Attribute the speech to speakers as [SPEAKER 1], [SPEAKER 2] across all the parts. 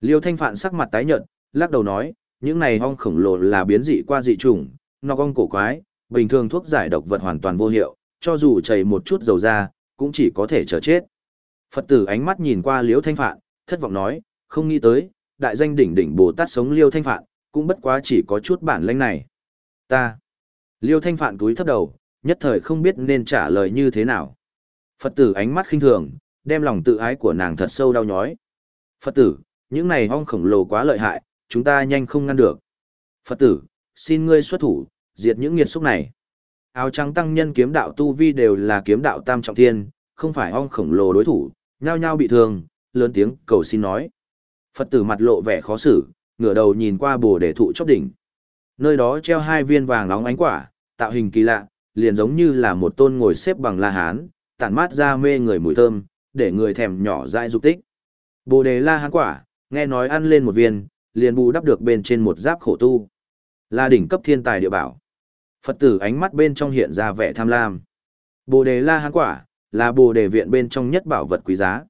[SPEAKER 1] Liêu Thanh Phạn sắc mặt tái nhợt, lắc đầu nói, những này ong khổng lồ là biến dị qua dị chủng, nó ong cổ quái, bình thường thuốc giải độc vật hoàn toàn vô hiệu, cho dù chảy một chút dầu ra, cũng chỉ có thể chờ chết. Phật tử ánh mắt nhìn qua Liêu Thanh Phạn, thất vọng nói, không nghĩ tới, đại danh đỉnh đỉnh Bồ Tát sống Liêu Thanh Phạn, cũng bất quá chỉ có chút bản lĩnh này. Ta. Liêu Thanh Phạn cúi thấp đầu, nhất thời không biết nên trả lời như thế nào. Phật tử ánh mắt khinh thường, đem lòng tự ái của nàng thật sâu đau nhói. Phật tử, những này hong khổng lồ quá lợi hại, chúng ta nhanh không ngăn được. Phật tử, xin ngươi xuất thủ, diệt những nghiệt xúc này. Áo trắng tăng nhân kiếm đạo tu vi đều là kiếm đạo tam trọng thiên, không phải hong khổng lồ đối thủ, nhao nhao bị thương, lớn tiếng cầu xin nói. Phật tử mặt lộ vẻ khó xử, ngửa đầu nhìn qua bồ đề thụ chóp đỉnh. Nơi đó treo hai viên vàng nóng ánh quả, tạo hình kỳ lạ, liền giống như là một tôn ngồi xếp bằng la hán, tản mát ra mê người mùi thơm, để người thèm nhỏ dại dục tích. Bồ đề la hán quả, nghe nói ăn lên một viên, liền bù đắp được bên trên một giáp khổ tu. Là đỉnh cấp thiên tài địa bảo. Phật tử ánh mắt bên trong hiện ra vẻ tham lam. Bồ đề la hán quả, là bồ đề viện bên trong nhất bảo vật quý giá.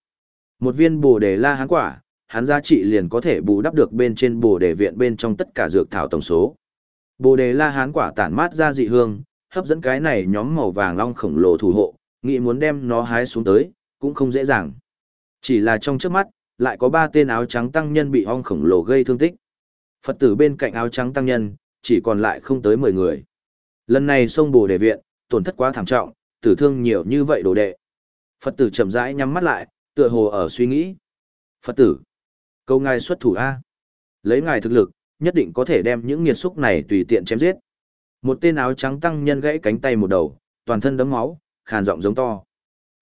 [SPEAKER 1] Một viên bồ đề la hán quả, hắn giá trị liền có thể bù đắp được bên trên bồ đề viện bên trong tất cả dược thảo tổng số. Bồ đề la hán quả tản mát ra dị hương, hấp dẫn cái này nhóm màu vàng long khổng lồ thủ hộ, nghĩ muốn đem nó hái xuống tới, cũng không dễ dàng. Chỉ là trong trước mắt, lại có ba tên áo trắng tăng nhân bị ong khổng lồ gây thương tích. Phật tử bên cạnh áo trắng tăng nhân, chỉ còn lại không tới 10 người. Lần này sông bồ đề viện, tổn thất quá thảm trọng, tử thương nhiều như vậy đồ đệ. Phật tử chậm rãi nhắm mắt lại, tựa hồ ở suy nghĩ. Phật tử, câu ngài xuất thủ A. Lấy ngài thực lực, nhất định có thể đem những nghiệt xúc này tùy tiện chém giết. Một tên áo trắng tăng nhân gãy cánh tay một đầu, toàn thân đấm máu, khàn giọng giống to.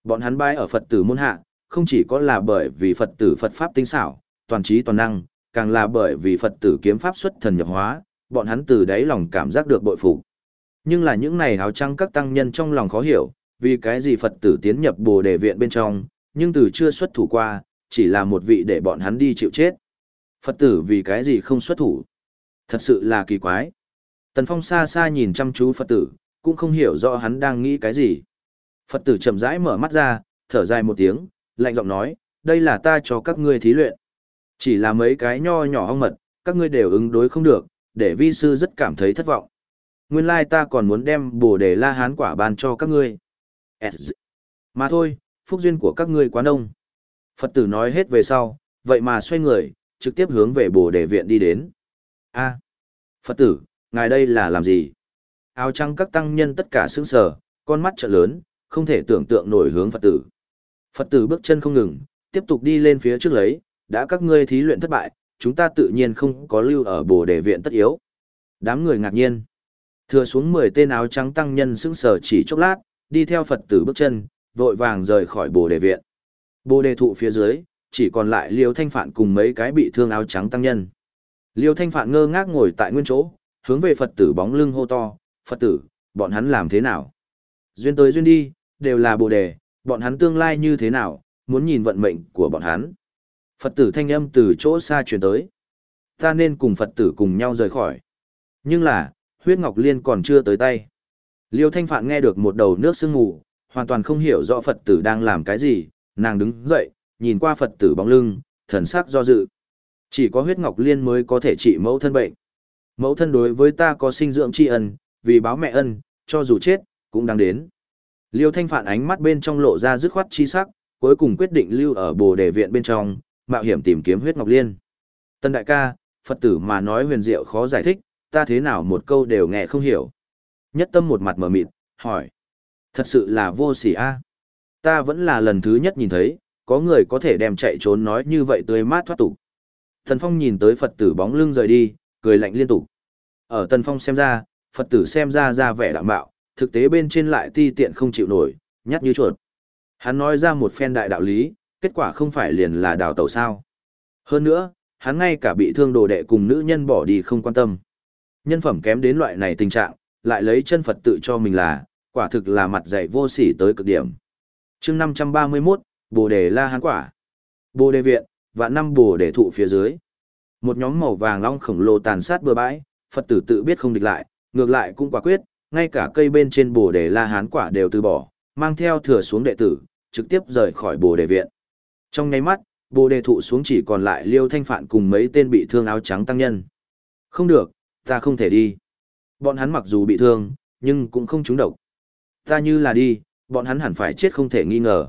[SPEAKER 1] Bọn hắn bái ở Phật tử môn hạ, không chỉ có là bởi vì Phật tử Phật pháp tinh xảo, toàn trí toàn năng, càng là bởi vì Phật tử kiếm pháp xuất thần nhập hóa, bọn hắn từ đáy lòng cảm giác được bội phục. Nhưng là những này áo trăng các tăng nhân trong lòng khó hiểu, vì cái gì Phật tử tiến nhập Bồ Đề viện bên trong, nhưng từ chưa xuất thủ qua, chỉ là một vị để bọn hắn đi chịu chết. Phật tử vì cái gì không xuất thủ? Thật sự là kỳ quái. Tần Phong xa xa nhìn chăm chú Phật tử, cũng không hiểu rõ hắn đang nghĩ cái gì. Phật tử chậm rãi mở mắt ra, thở dài một tiếng, lạnh giọng nói, đây là ta cho các ngươi thí luyện. Chỉ là mấy cái nho nhỏ hong mật, các ngươi đều ứng đối không được, để vi sư rất cảm thấy thất vọng. Nguyên lai ta còn muốn đem bồ đề la hán quả ban cho các ngươi. Mà thôi, phúc duyên của các ngươi quá đông. Phật tử nói hết về sau, vậy mà xoay người, trực tiếp hướng về bồ đề viện đi đến. a Phật tử, ngài đây là làm gì? Áo trăng các tăng nhân tất cả sững sờ, con mắt trợ lớn, không thể tưởng tượng nổi hướng Phật tử. Phật tử bước chân không ngừng, tiếp tục đi lên phía trước lấy, đã các ngươi thí luyện thất bại, chúng ta tự nhiên không có lưu ở bồ đề viện tất yếu. Đám người ngạc nhiên. Thừa xuống 10 tên áo trắng tăng nhân sững sờ chỉ chốc lát, đi theo Phật tử bước chân, vội vàng rời khỏi bồ đề viện. Bồ đề thụ phía dưới, chỉ còn lại Liêu Thanh Phạn cùng mấy cái bị thương áo trắng tăng nhân. Liêu Thanh Phạn ngơ ngác ngồi tại nguyên chỗ, hướng về Phật tử bóng lưng hô to, Phật tử, bọn hắn làm thế nào? Duyên tới duyên đi, đều là bồ đề, bọn hắn tương lai như thế nào, muốn nhìn vận mệnh của bọn hắn. Phật tử thanh âm từ chỗ xa truyền tới. Ta nên cùng Phật tử cùng nhau rời khỏi. Nhưng là, huyết ngọc liên còn chưa tới tay. Liêu Thanh Phạn nghe được một đầu nước sương mù, hoàn toàn không hiểu rõ Phật tử đang làm cái gì, nàng đứng dậy, nhìn qua Phật tử bóng lưng, thần sắc do dự. Chỉ có huyết ngọc liên mới có thể trị mẫu thân bệnh. Mẫu thân đối với ta có sinh dưỡng tri ân, vì báo mẹ ân, cho dù chết, cũng đang đến. Liêu Thanh Phạn ánh mắt bên trong lộ ra dứt khoát chi sắc, cuối cùng quyết định lưu ở Bồ Đề viện bên trong, mạo hiểm tìm kiếm huyết ngọc liên. Tân đại ca, Phật tử mà nói huyền diệu khó giải thích, ta thế nào một câu đều nghe không hiểu. Nhất tâm một mặt mở mịt, hỏi. Thật sự là vô sỉ a. Ta vẫn là lần thứ nhất nhìn thấy, có người có thể đem chạy trốn nói như vậy tươi mát thoát tục. Thần Phong nhìn tới Phật tử bóng lưng rời đi, cười lạnh liên tục. Ở Tần Phong xem ra, Phật tử xem ra ra vẻ đạm bạo, thực tế bên trên lại ti tiện không chịu nổi, nhát như chuột. Hắn nói ra một phen đại đạo lý, kết quả không phải liền là đào tẩu sao. Hơn nữa, hắn ngay cả bị thương đồ đệ cùng nữ nhân bỏ đi không quan tâm. Nhân phẩm kém đến loại này tình trạng, lại lấy chân Phật tự cho mình là, quả thực là mặt dày vô sỉ tới cực điểm. chương 531, Bồ Đề La Hán Quả. Bồ Đề Viện, và năm Bồ Đề Thụ phía dưới. Một nhóm màu vàng long khổng lồ tàn sát bừa bãi, Phật tử tự biết không địch lại, ngược lại cũng quả quyết, ngay cả cây bên trên Bồ Đề La Hán Quả đều từ bỏ, mang theo thừa xuống đệ tử, trực tiếp rời khỏi Bồ Đề Viện. Trong nháy mắt, bồ đề thụ xuống chỉ còn lại liêu thanh phạn cùng mấy tên bị thương áo trắng tăng nhân. Không được, ta không thể đi. Bọn hắn mặc dù bị thương, nhưng cũng không trúng độc. Ta như là đi, bọn hắn hẳn phải chết không thể nghi ngờ.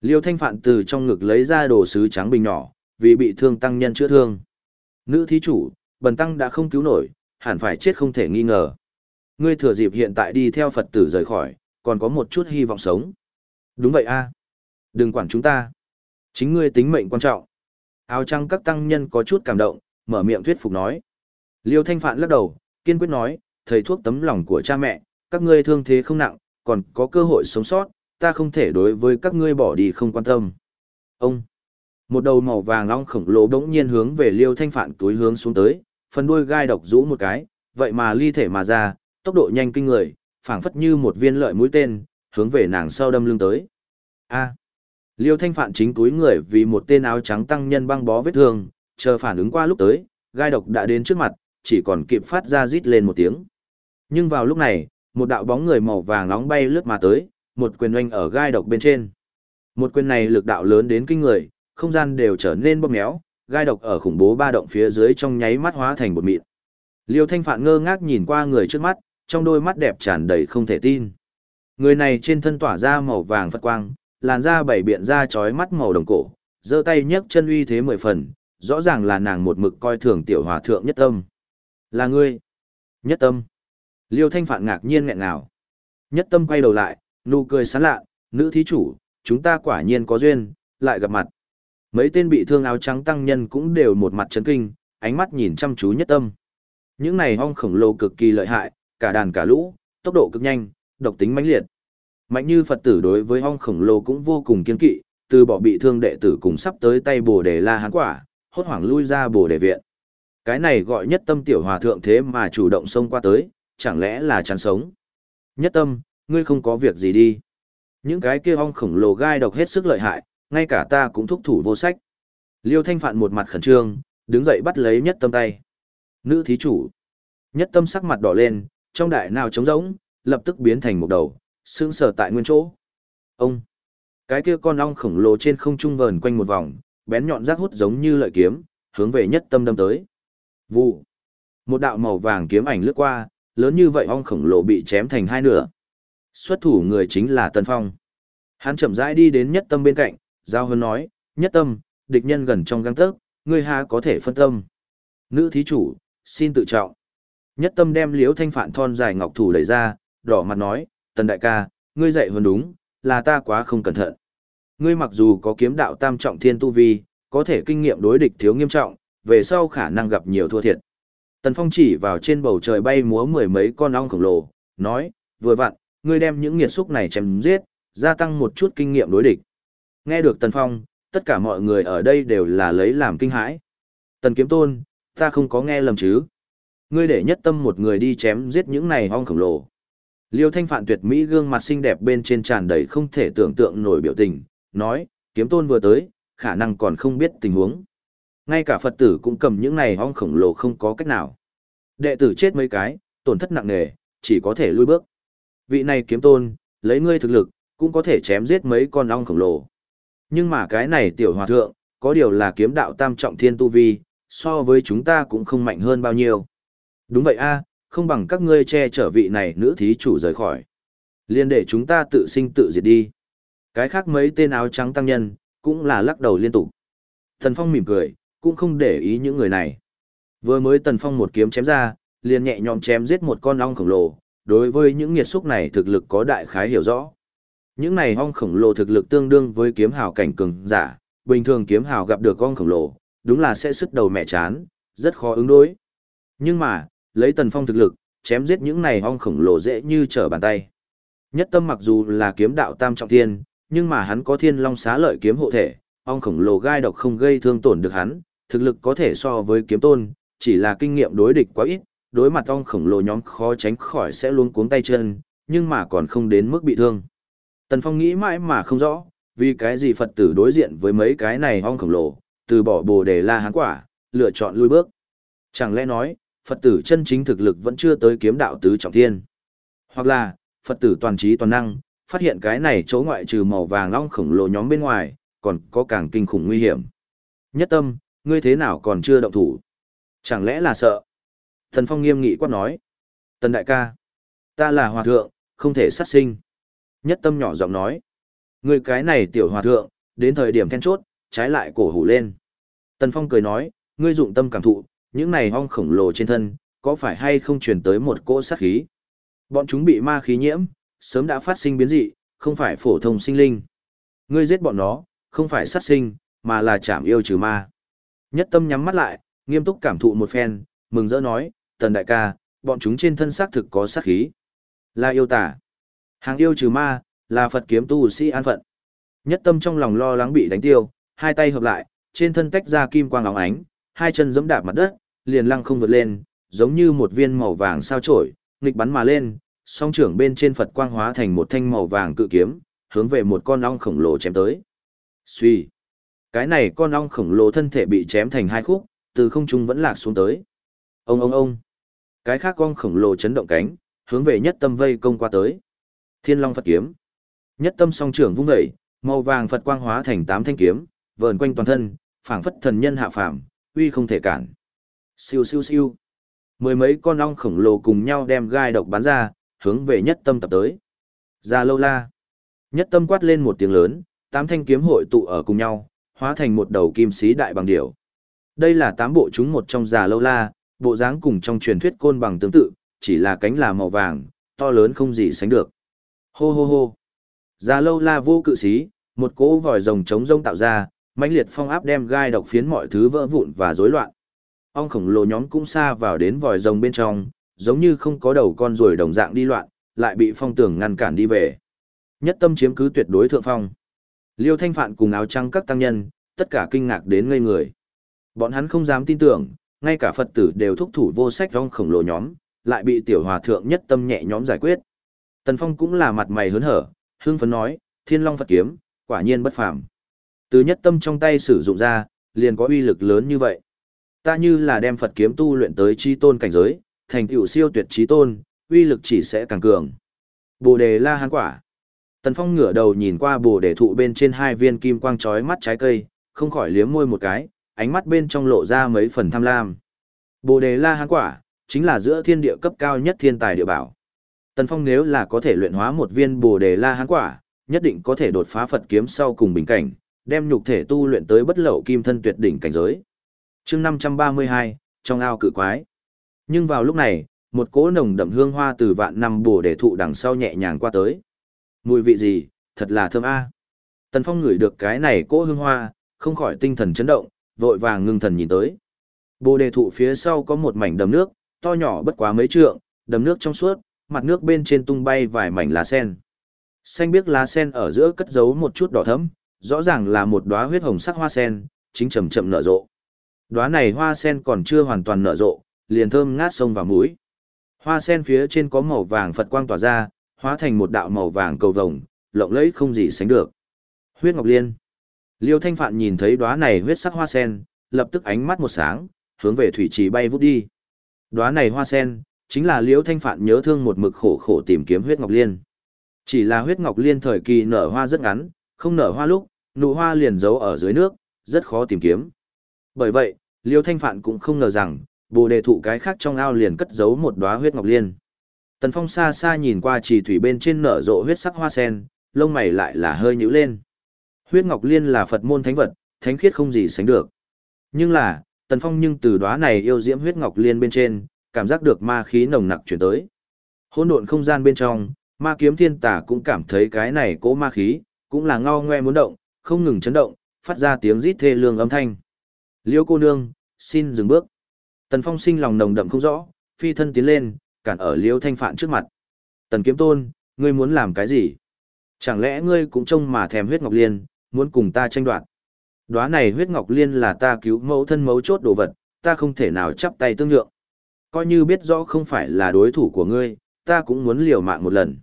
[SPEAKER 1] Liêu thanh phạn từ trong ngực lấy ra đồ sứ trắng bình nhỏ, vì bị thương tăng nhân chữa thương. Nữ thí chủ, bần tăng đã không cứu nổi, hẳn phải chết không thể nghi ngờ. Ngươi thừa dịp hiện tại đi theo Phật tử rời khỏi, còn có một chút hy vọng sống. Đúng vậy a Đừng quản chúng ta. Chính ngươi tính mệnh quan trọng. Áo trăng các tăng nhân có chút cảm động, mở miệng thuyết phục nói. Liêu Thanh Phạn lắc đầu, kiên quyết nói, thầy thuốc tấm lòng của cha mẹ, các ngươi thương thế không nặng, còn có cơ hội sống sót, ta không thể đối với các ngươi bỏ đi không quan tâm. Ông, một đầu màu vàng long khổng lồ đống nhiên hướng về Liêu Thanh Phạn túi hướng xuống tới, phần đuôi gai độc rũ một cái, vậy mà ly thể mà ra, tốc độ nhanh kinh người, phảng phất như một viên lợi mũi tên, hướng về nàng sau đâm lưng tới. A. Liêu Thanh Phạn chính túi người vì một tên áo trắng tăng nhân băng bó vết thương, chờ phản ứng qua lúc tới, gai độc đã đến trước mặt, chỉ còn kịp phát ra rít lên một tiếng. Nhưng vào lúc này, một đạo bóng người màu vàng nóng bay lướt mà tới, một quyền oanh ở gai độc bên trên. Một quyền này lực đạo lớn đến kinh người, không gian đều trở nên bóp méo, gai độc ở khủng bố ba động phía dưới trong nháy mắt hóa thành một mịn. Liêu Thanh Phạn ngơ ngác nhìn qua người trước mắt, trong đôi mắt đẹp tràn đầy không thể tin. Người này trên thân tỏa ra màu vàng phật quang, làn da bảy biện ra chói mắt màu đồng cổ, giơ tay nhấc chân uy thế mười phần, rõ ràng là nàng một mực coi thường tiểu hòa thượng nhất tâm. Là ngươi. Nhất tâm. Liêu Thanh Phạn ngạc nhiên nghẹn ngào. Nhất tâm quay đầu lại, nụ cười sán lạ, nữ thí chủ, chúng ta quả nhiên có duyên, lại gặp mặt. Mấy tên bị thương áo trắng tăng nhân cũng đều một mặt chấn kinh, ánh mắt nhìn chăm chú nhất tâm. Những này ong khổng lồ cực kỳ lợi hại, cả đàn cả lũ, tốc độ cực nhanh, độc tính mãnh liệt. Mạnh như Phật tử đối với ong khổng lồ cũng vô cùng kiên kỵ, từ bỏ bị thương đệ tử cùng sắp tới tay bồ đề la hán quả, hốt hoảng lui ra bồ đề viện. Cái này gọi nhất tâm tiểu hòa thượng thế mà chủ động xông qua tới, chẳng lẽ là chán sống. Nhất tâm, ngươi không có việc gì đi. Những cái kia ong khổng lồ gai độc hết sức lợi hại, ngay cả ta cũng thúc thủ vô sách. Liêu Thanh Phạn một mặt khẩn trương, đứng dậy bắt lấy nhất tâm tay. Nữ thí chủ. Nhất tâm sắc mặt đỏ lên, trong đại nào trống rỗng, lập tức biến thành một đầu, sững sờ tại nguyên chỗ. Ông. Cái kia con ong khổng lồ trên không trung vờn quanh một vòng, bén nhọn rác hút giống như lợi kiếm, hướng về nhất tâm đâm tới. Vụ. Một đạo màu vàng kiếm ảnh lướt qua, lớn như vậy ong khổng lồ bị chém thành hai nửa. Xuất thủ người chính là Tân Phong. Hắn chậm rãi đi đến nhất tâm bên cạnh, giao hơn nói, nhất tâm, địch nhân gần trong găng tớc, ngươi ha có thể phân tâm. Nữ thí chủ, xin tự trọng. Nhất tâm đem liếu thanh phản thon dài ngọc thủ đẩy ra, đỏ mặt nói, tần đại ca, ngươi dạy hơn đúng, là ta quá không cẩn thận. Ngươi mặc dù có kiếm đạo tam trọng thiên tu vi, có thể kinh nghiệm đối địch thiếu nghiêm trọng, về sau khả năng gặp nhiều thua thiệt. Tần Phong chỉ vào trên bầu trời bay múa mười mấy con ong khổng lồ, nói, vừa vặn, ngươi đem những nghiệt xúc này chém giết, gia tăng một chút kinh nghiệm đối địch. Nghe được Tần Phong, tất cả mọi người ở đây đều là lấy làm kinh hãi. Tần Kiếm Tôn, ta không có nghe lầm chứ. Ngươi để nhất tâm một người đi chém giết những này ong khổng lồ. Liêu Thanh Phạn tuyệt mỹ gương mặt xinh đẹp bên trên tràn đầy không thể tưởng tượng nổi biểu tình, nói, Kiếm Tôn vừa tới, khả năng còn không biết tình huống. Ngay cả Phật tử cũng cầm những này ong khổng lồ không có cách nào. Đệ tử chết mấy cái, tổn thất nặng nề, chỉ có thể lui bước. Vị này kiếm tôn, lấy ngươi thực lực, cũng có thể chém giết mấy con ong khổng lồ. Nhưng mà cái này tiểu hòa thượng, có điều là kiếm đạo tam trọng thiên tu vi, so với chúng ta cũng không mạnh hơn bao nhiêu. Đúng vậy a, không bằng các ngươi che chở vị này nữ thí chủ rời khỏi. Liên để chúng ta tự sinh tự diệt đi. Cái khác mấy tên áo trắng tăng nhân, cũng là lắc đầu liên tục. Thần Phong mỉm cười, cũng không để ý những người này. Vừa mới Tần Phong một kiếm chém ra, liền nhẹ nhõm chém giết một con ong khổng lồ, đối với những nghiệt xúc này thực lực có đại khái hiểu rõ. Những này ong khổng lồ thực lực tương đương với kiếm hào cảnh cường giả, bình thường kiếm hào gặp được ong khổng lồ, đúng là sẽ sức đầu mẹ chán, rất khó ứng đối. Nhưng mà, lấy Tần Phong thực lực, chém giết những này ong khổng lồ dễ như trở bàn tay. Nhất tâm mặc dù là kiếm đạo tam trọng thiên, nhưng mà hắn có thiên long xá lợi kiếm hộ thể, ong khổng lồ gai độc không gây thương tổn được hắn, thực lực có thể so với kiếm tôn, chỉ là kinh nghiệm đối địch quá ít, đối mặt ong khổng lồ nhóm khó tránh khỏi sẽ luôn cuống tay chân, nhưng mà còn không đến mức bị thương. Tần Phong nghĩ mãi mà không rõ, vì cái gì Phật tử đối diện với mấy cái này ong khổng lồ, từ bỏ bồ đề la hán quả, lựa chọn lui bước. Chẳng lẽ nói, Phật tử chân chính thực lực vẫn chưa tới kiếm đạo tứ trọng thiên. Hoặc là, Phật tử toàn trí toàn năng, phát hiện cái này chỗ ngoại trừ màu vàng long khổng lồ nhóm bên ngoài, còn có càng kinh khủng nguy hiểm. Nhất tâm, ngươi thế nào còn chưa động thủ? Chẳng lẽ là sợ? Thần Phong nghiêm nghị quát nói. Tần đại ca, ta là hòa thượng, không thể sát sinh. Nhất tâm nhỏ giọng nói. Ngươi cái này tiểu hòa thượng, đến thời điểm then chốt, trái lại cổ hủ lên. Tần Phong cười nói, ngươi dụng tâm cảm thụ, những này ong khổng lồ trên thân, có phải hay không truyền tới một cỗ sát khí? Bọn chúng bị ma khí nhiễm, sớm đã phát sinh biến dị, không phải phổ thông sinh linh. Ngươi giết bọn nó, không phải sát sinh, mà là chạm yêu trừ ma. Nhất tâm nhắm mắt lại, nghiêm túc cảm thụ một phen, mừng rỡ nói, tần đại ca, bọn chúng trên thân xác thực có sát khí. Là yêu tả. Hàng yêu trừ ma, là Phật kiếm tu sĩ an phận. Nhất tâm trong lòng lo lắng bị đánh tiêu, hai tay hợp lại, trên thân tách ra kim quang óng ánh, hai chân giẫm đạp mặt đất, liền lăng không vượt lên, giống như một viên màu vàng sao chổi, nghịch bắn mà lên, song trưởng bên trên Phật quang hóa thành một thanh màu vàng cự kiếm, hướng về một con ong khổng lồ chém tới. Suy. Cái này con ong khổng lồ thân thể bị chém thành hai khúc, từ không trung vẫn lạc xuống tới. Ông ông ông. Cái khác ong khổng lồ chấn động cánh, hướng về nhất tâm vây công qua tới. Thiên Long Phật kiếm. Nhất tâm song trưởng vung dậy, màu vàng Phật quang hóa thành tám thanh kiếm, vờn quanh toàn thân, phảng phất thần nhân hạ phàm, uy không thể cản. Siêu siêu siêu. Mười mấy con ong khổng lồ cùng nhau đem gai độc bắn ra, hướng về nhất tâm tập tới. Ra lâu la. Nhất tâm quát lên một tiếng lớn, tám thanh kiếm hội tụ ở cùng nhau, hóa thành một đầu kim sĩ đại bằng điểu. Đây là tám bộ chúng một trong già lâu la, bộ dáng cùng trong truyền thuyết côn bằng tương tự, chỉ là cánh là màu vàng, to lớn không gì sánh được. Hô hô hô. Già lâu la vô cự sĩ, một cỗ vòi rồng trống rông tạo ra, mãnh liệt phong áp đem gai độc phiến mọi thứ vỡ vụn và rối loạn. Ong khổng lồ nhóm cũng xa vào đến vòi rồng bên trong, giống như không có đầu con ruồi đồng dạng đi loạn, lại bị phong tường ngăn cản đi về. Nhất tâm chiếm cứ tuyệt đối thượng phong. Liêu Thanh Phạn cùng áo trăng các tăng nhân, tất cả kinh ngạc đến ngây người. Bọn hắn không dám tin tưởng, ngay cả Phật tử đều thúc thủ vô sách ong khổng lồ nhóm, lại bị tiểu hòa thượng nhất tâm nhẹ nhóm giải quyết. Tần Phong cũng là mặt mày hớn hở, hương phấn nói, Thiên Long Phật kiếm, quả nhiên bất phàm. Từ nhất tâm trong tay sử dụng ra, liền có uy lực lớn như vậy. Ta như là đem Phật kiếm tu luyện tới chi tôn cảnh giới, thành tựu siêu tuyệt trí tôn, uy lực chỉ sẽ càng cường. Bồ đề la hán quả. Tần Phong ngửa đầu nhìn qua bồ đề thụ bên trên hai viên kim quang chói mắt trái cây, không khỏi liếm môi một cái, ánh mắt bên trong lộ ra mấy phần tham lam. Bồ đề la hán quả, chính là giữa thiên địa cấp cao nhất thiên tài địa bảo. Tần Phong nếu là có thể luyện hóa một viên bồ đề la hán quả, nhất định có thể đột phá Phật kiếm sau cùng bình cảnh, đem nhục thể tu luyện tới bất lậu kim thân tuyệt đỉnh cảnh giới chương 532, trong ao cự quái. Nhưng vào lúc này, một cỗ nồng đậm hương hoa từ vạn năm bổ đề thụ đằng sau nhẹ nhàng qua tới. Mùi vị gì, thật là thơm a. Tần Phong ngửi được cái này cỗ hương hoa, không khỏi tinh thần chấn động, vội vàng ngưng thần nhìn tới. Bồ đề thụ phía sau có một mảnh đầm nước, to nhỏ bất quá mấy trượng, đầm nước trong suốt, mặt nước bên trên tung bay vài mảnh lá sen. Xanh biếc lá sen ở giữa cất giấu một chút đỏ thẫm, rõ ràng là một đóa huyết hồng sắc hoa sen, chính chậm chậm nở rộ. Đóa này hoa sen còn chưa hoàn toàn nở rộ, liền thơm ngát sông vào mũi. Hoa sen phía trên có màu vàng Phật quang tỏa ra, hóa thành một đạo màu vàng cầu vồng, lộng lẫy không gì sánh được. Huyết Ngọc Liên. Liêu Thanh Phạn nhìn thấy đóa này huyết sắc hoa sen, lập tức ánh mắt một sáng, hướng về thủy trì bay vút đi. Đóa này hoa sen, chính là Liêu Thanh Phạn nhớ thương một mực khổ khổ tìm kiếm huyết ngọc liên. Chỉ là huyết ngọc liên thời kỳ nở hoa rất ngắn, không nở hoa lúc, nụ hoa liền giấu ở dưới nước, rất khó tìm kiếm. Bởi vậy, Liêu Thanh Phạn cũng không ngờ rằng, bồ đề thụ cái khác trong ao liền cất giấu một đóa huyết ngọc liên. Tần Phong xa xa nhìn qua trì thủy bên trên nở rộ huyết sắc hoa sen, lông mày lại là hơi nhíu lên. Huyết ngọc liên là Phật môn thánh vật, thánh khiết không gì sánh được. Nhưng là, Tần Phong nhưng từ đóa này yêu diễm huyết ngọc liên bên trên, cảm giác được ma khí nồng nặc chuyển tới. Hỗn độn không gian bên trong, ma kiếm thiên Tả cũng cảm thấy cái này cỗ ma khí, cũng là ngao ngoe muốn động, không ngừng chấn động, phát ra tiếng rít thê lương âm thanh. Liêu cô nương, xin dừng bước. Tần Phong sinh lòng nồng đậm không rõ, phi thân tiến lên, cản ở Liêu Thanh Phạn trước mặt. Tần Kiếm Tôn, ngươi muốn làm cái gì? Chẳng lẽ ngươi cũng trông mà thèm huyết ngọc liên, muốn cùng ta tranh đoạt? Đóa này huyết ngọc liên là ta cứu mẫu thân mấu chốt đồ vật, ta không thể nào chắp tay tương lượng. Coi như biết rõ không phải là đối thủ của ngươi, ta cũng muốn liều mạng một lần.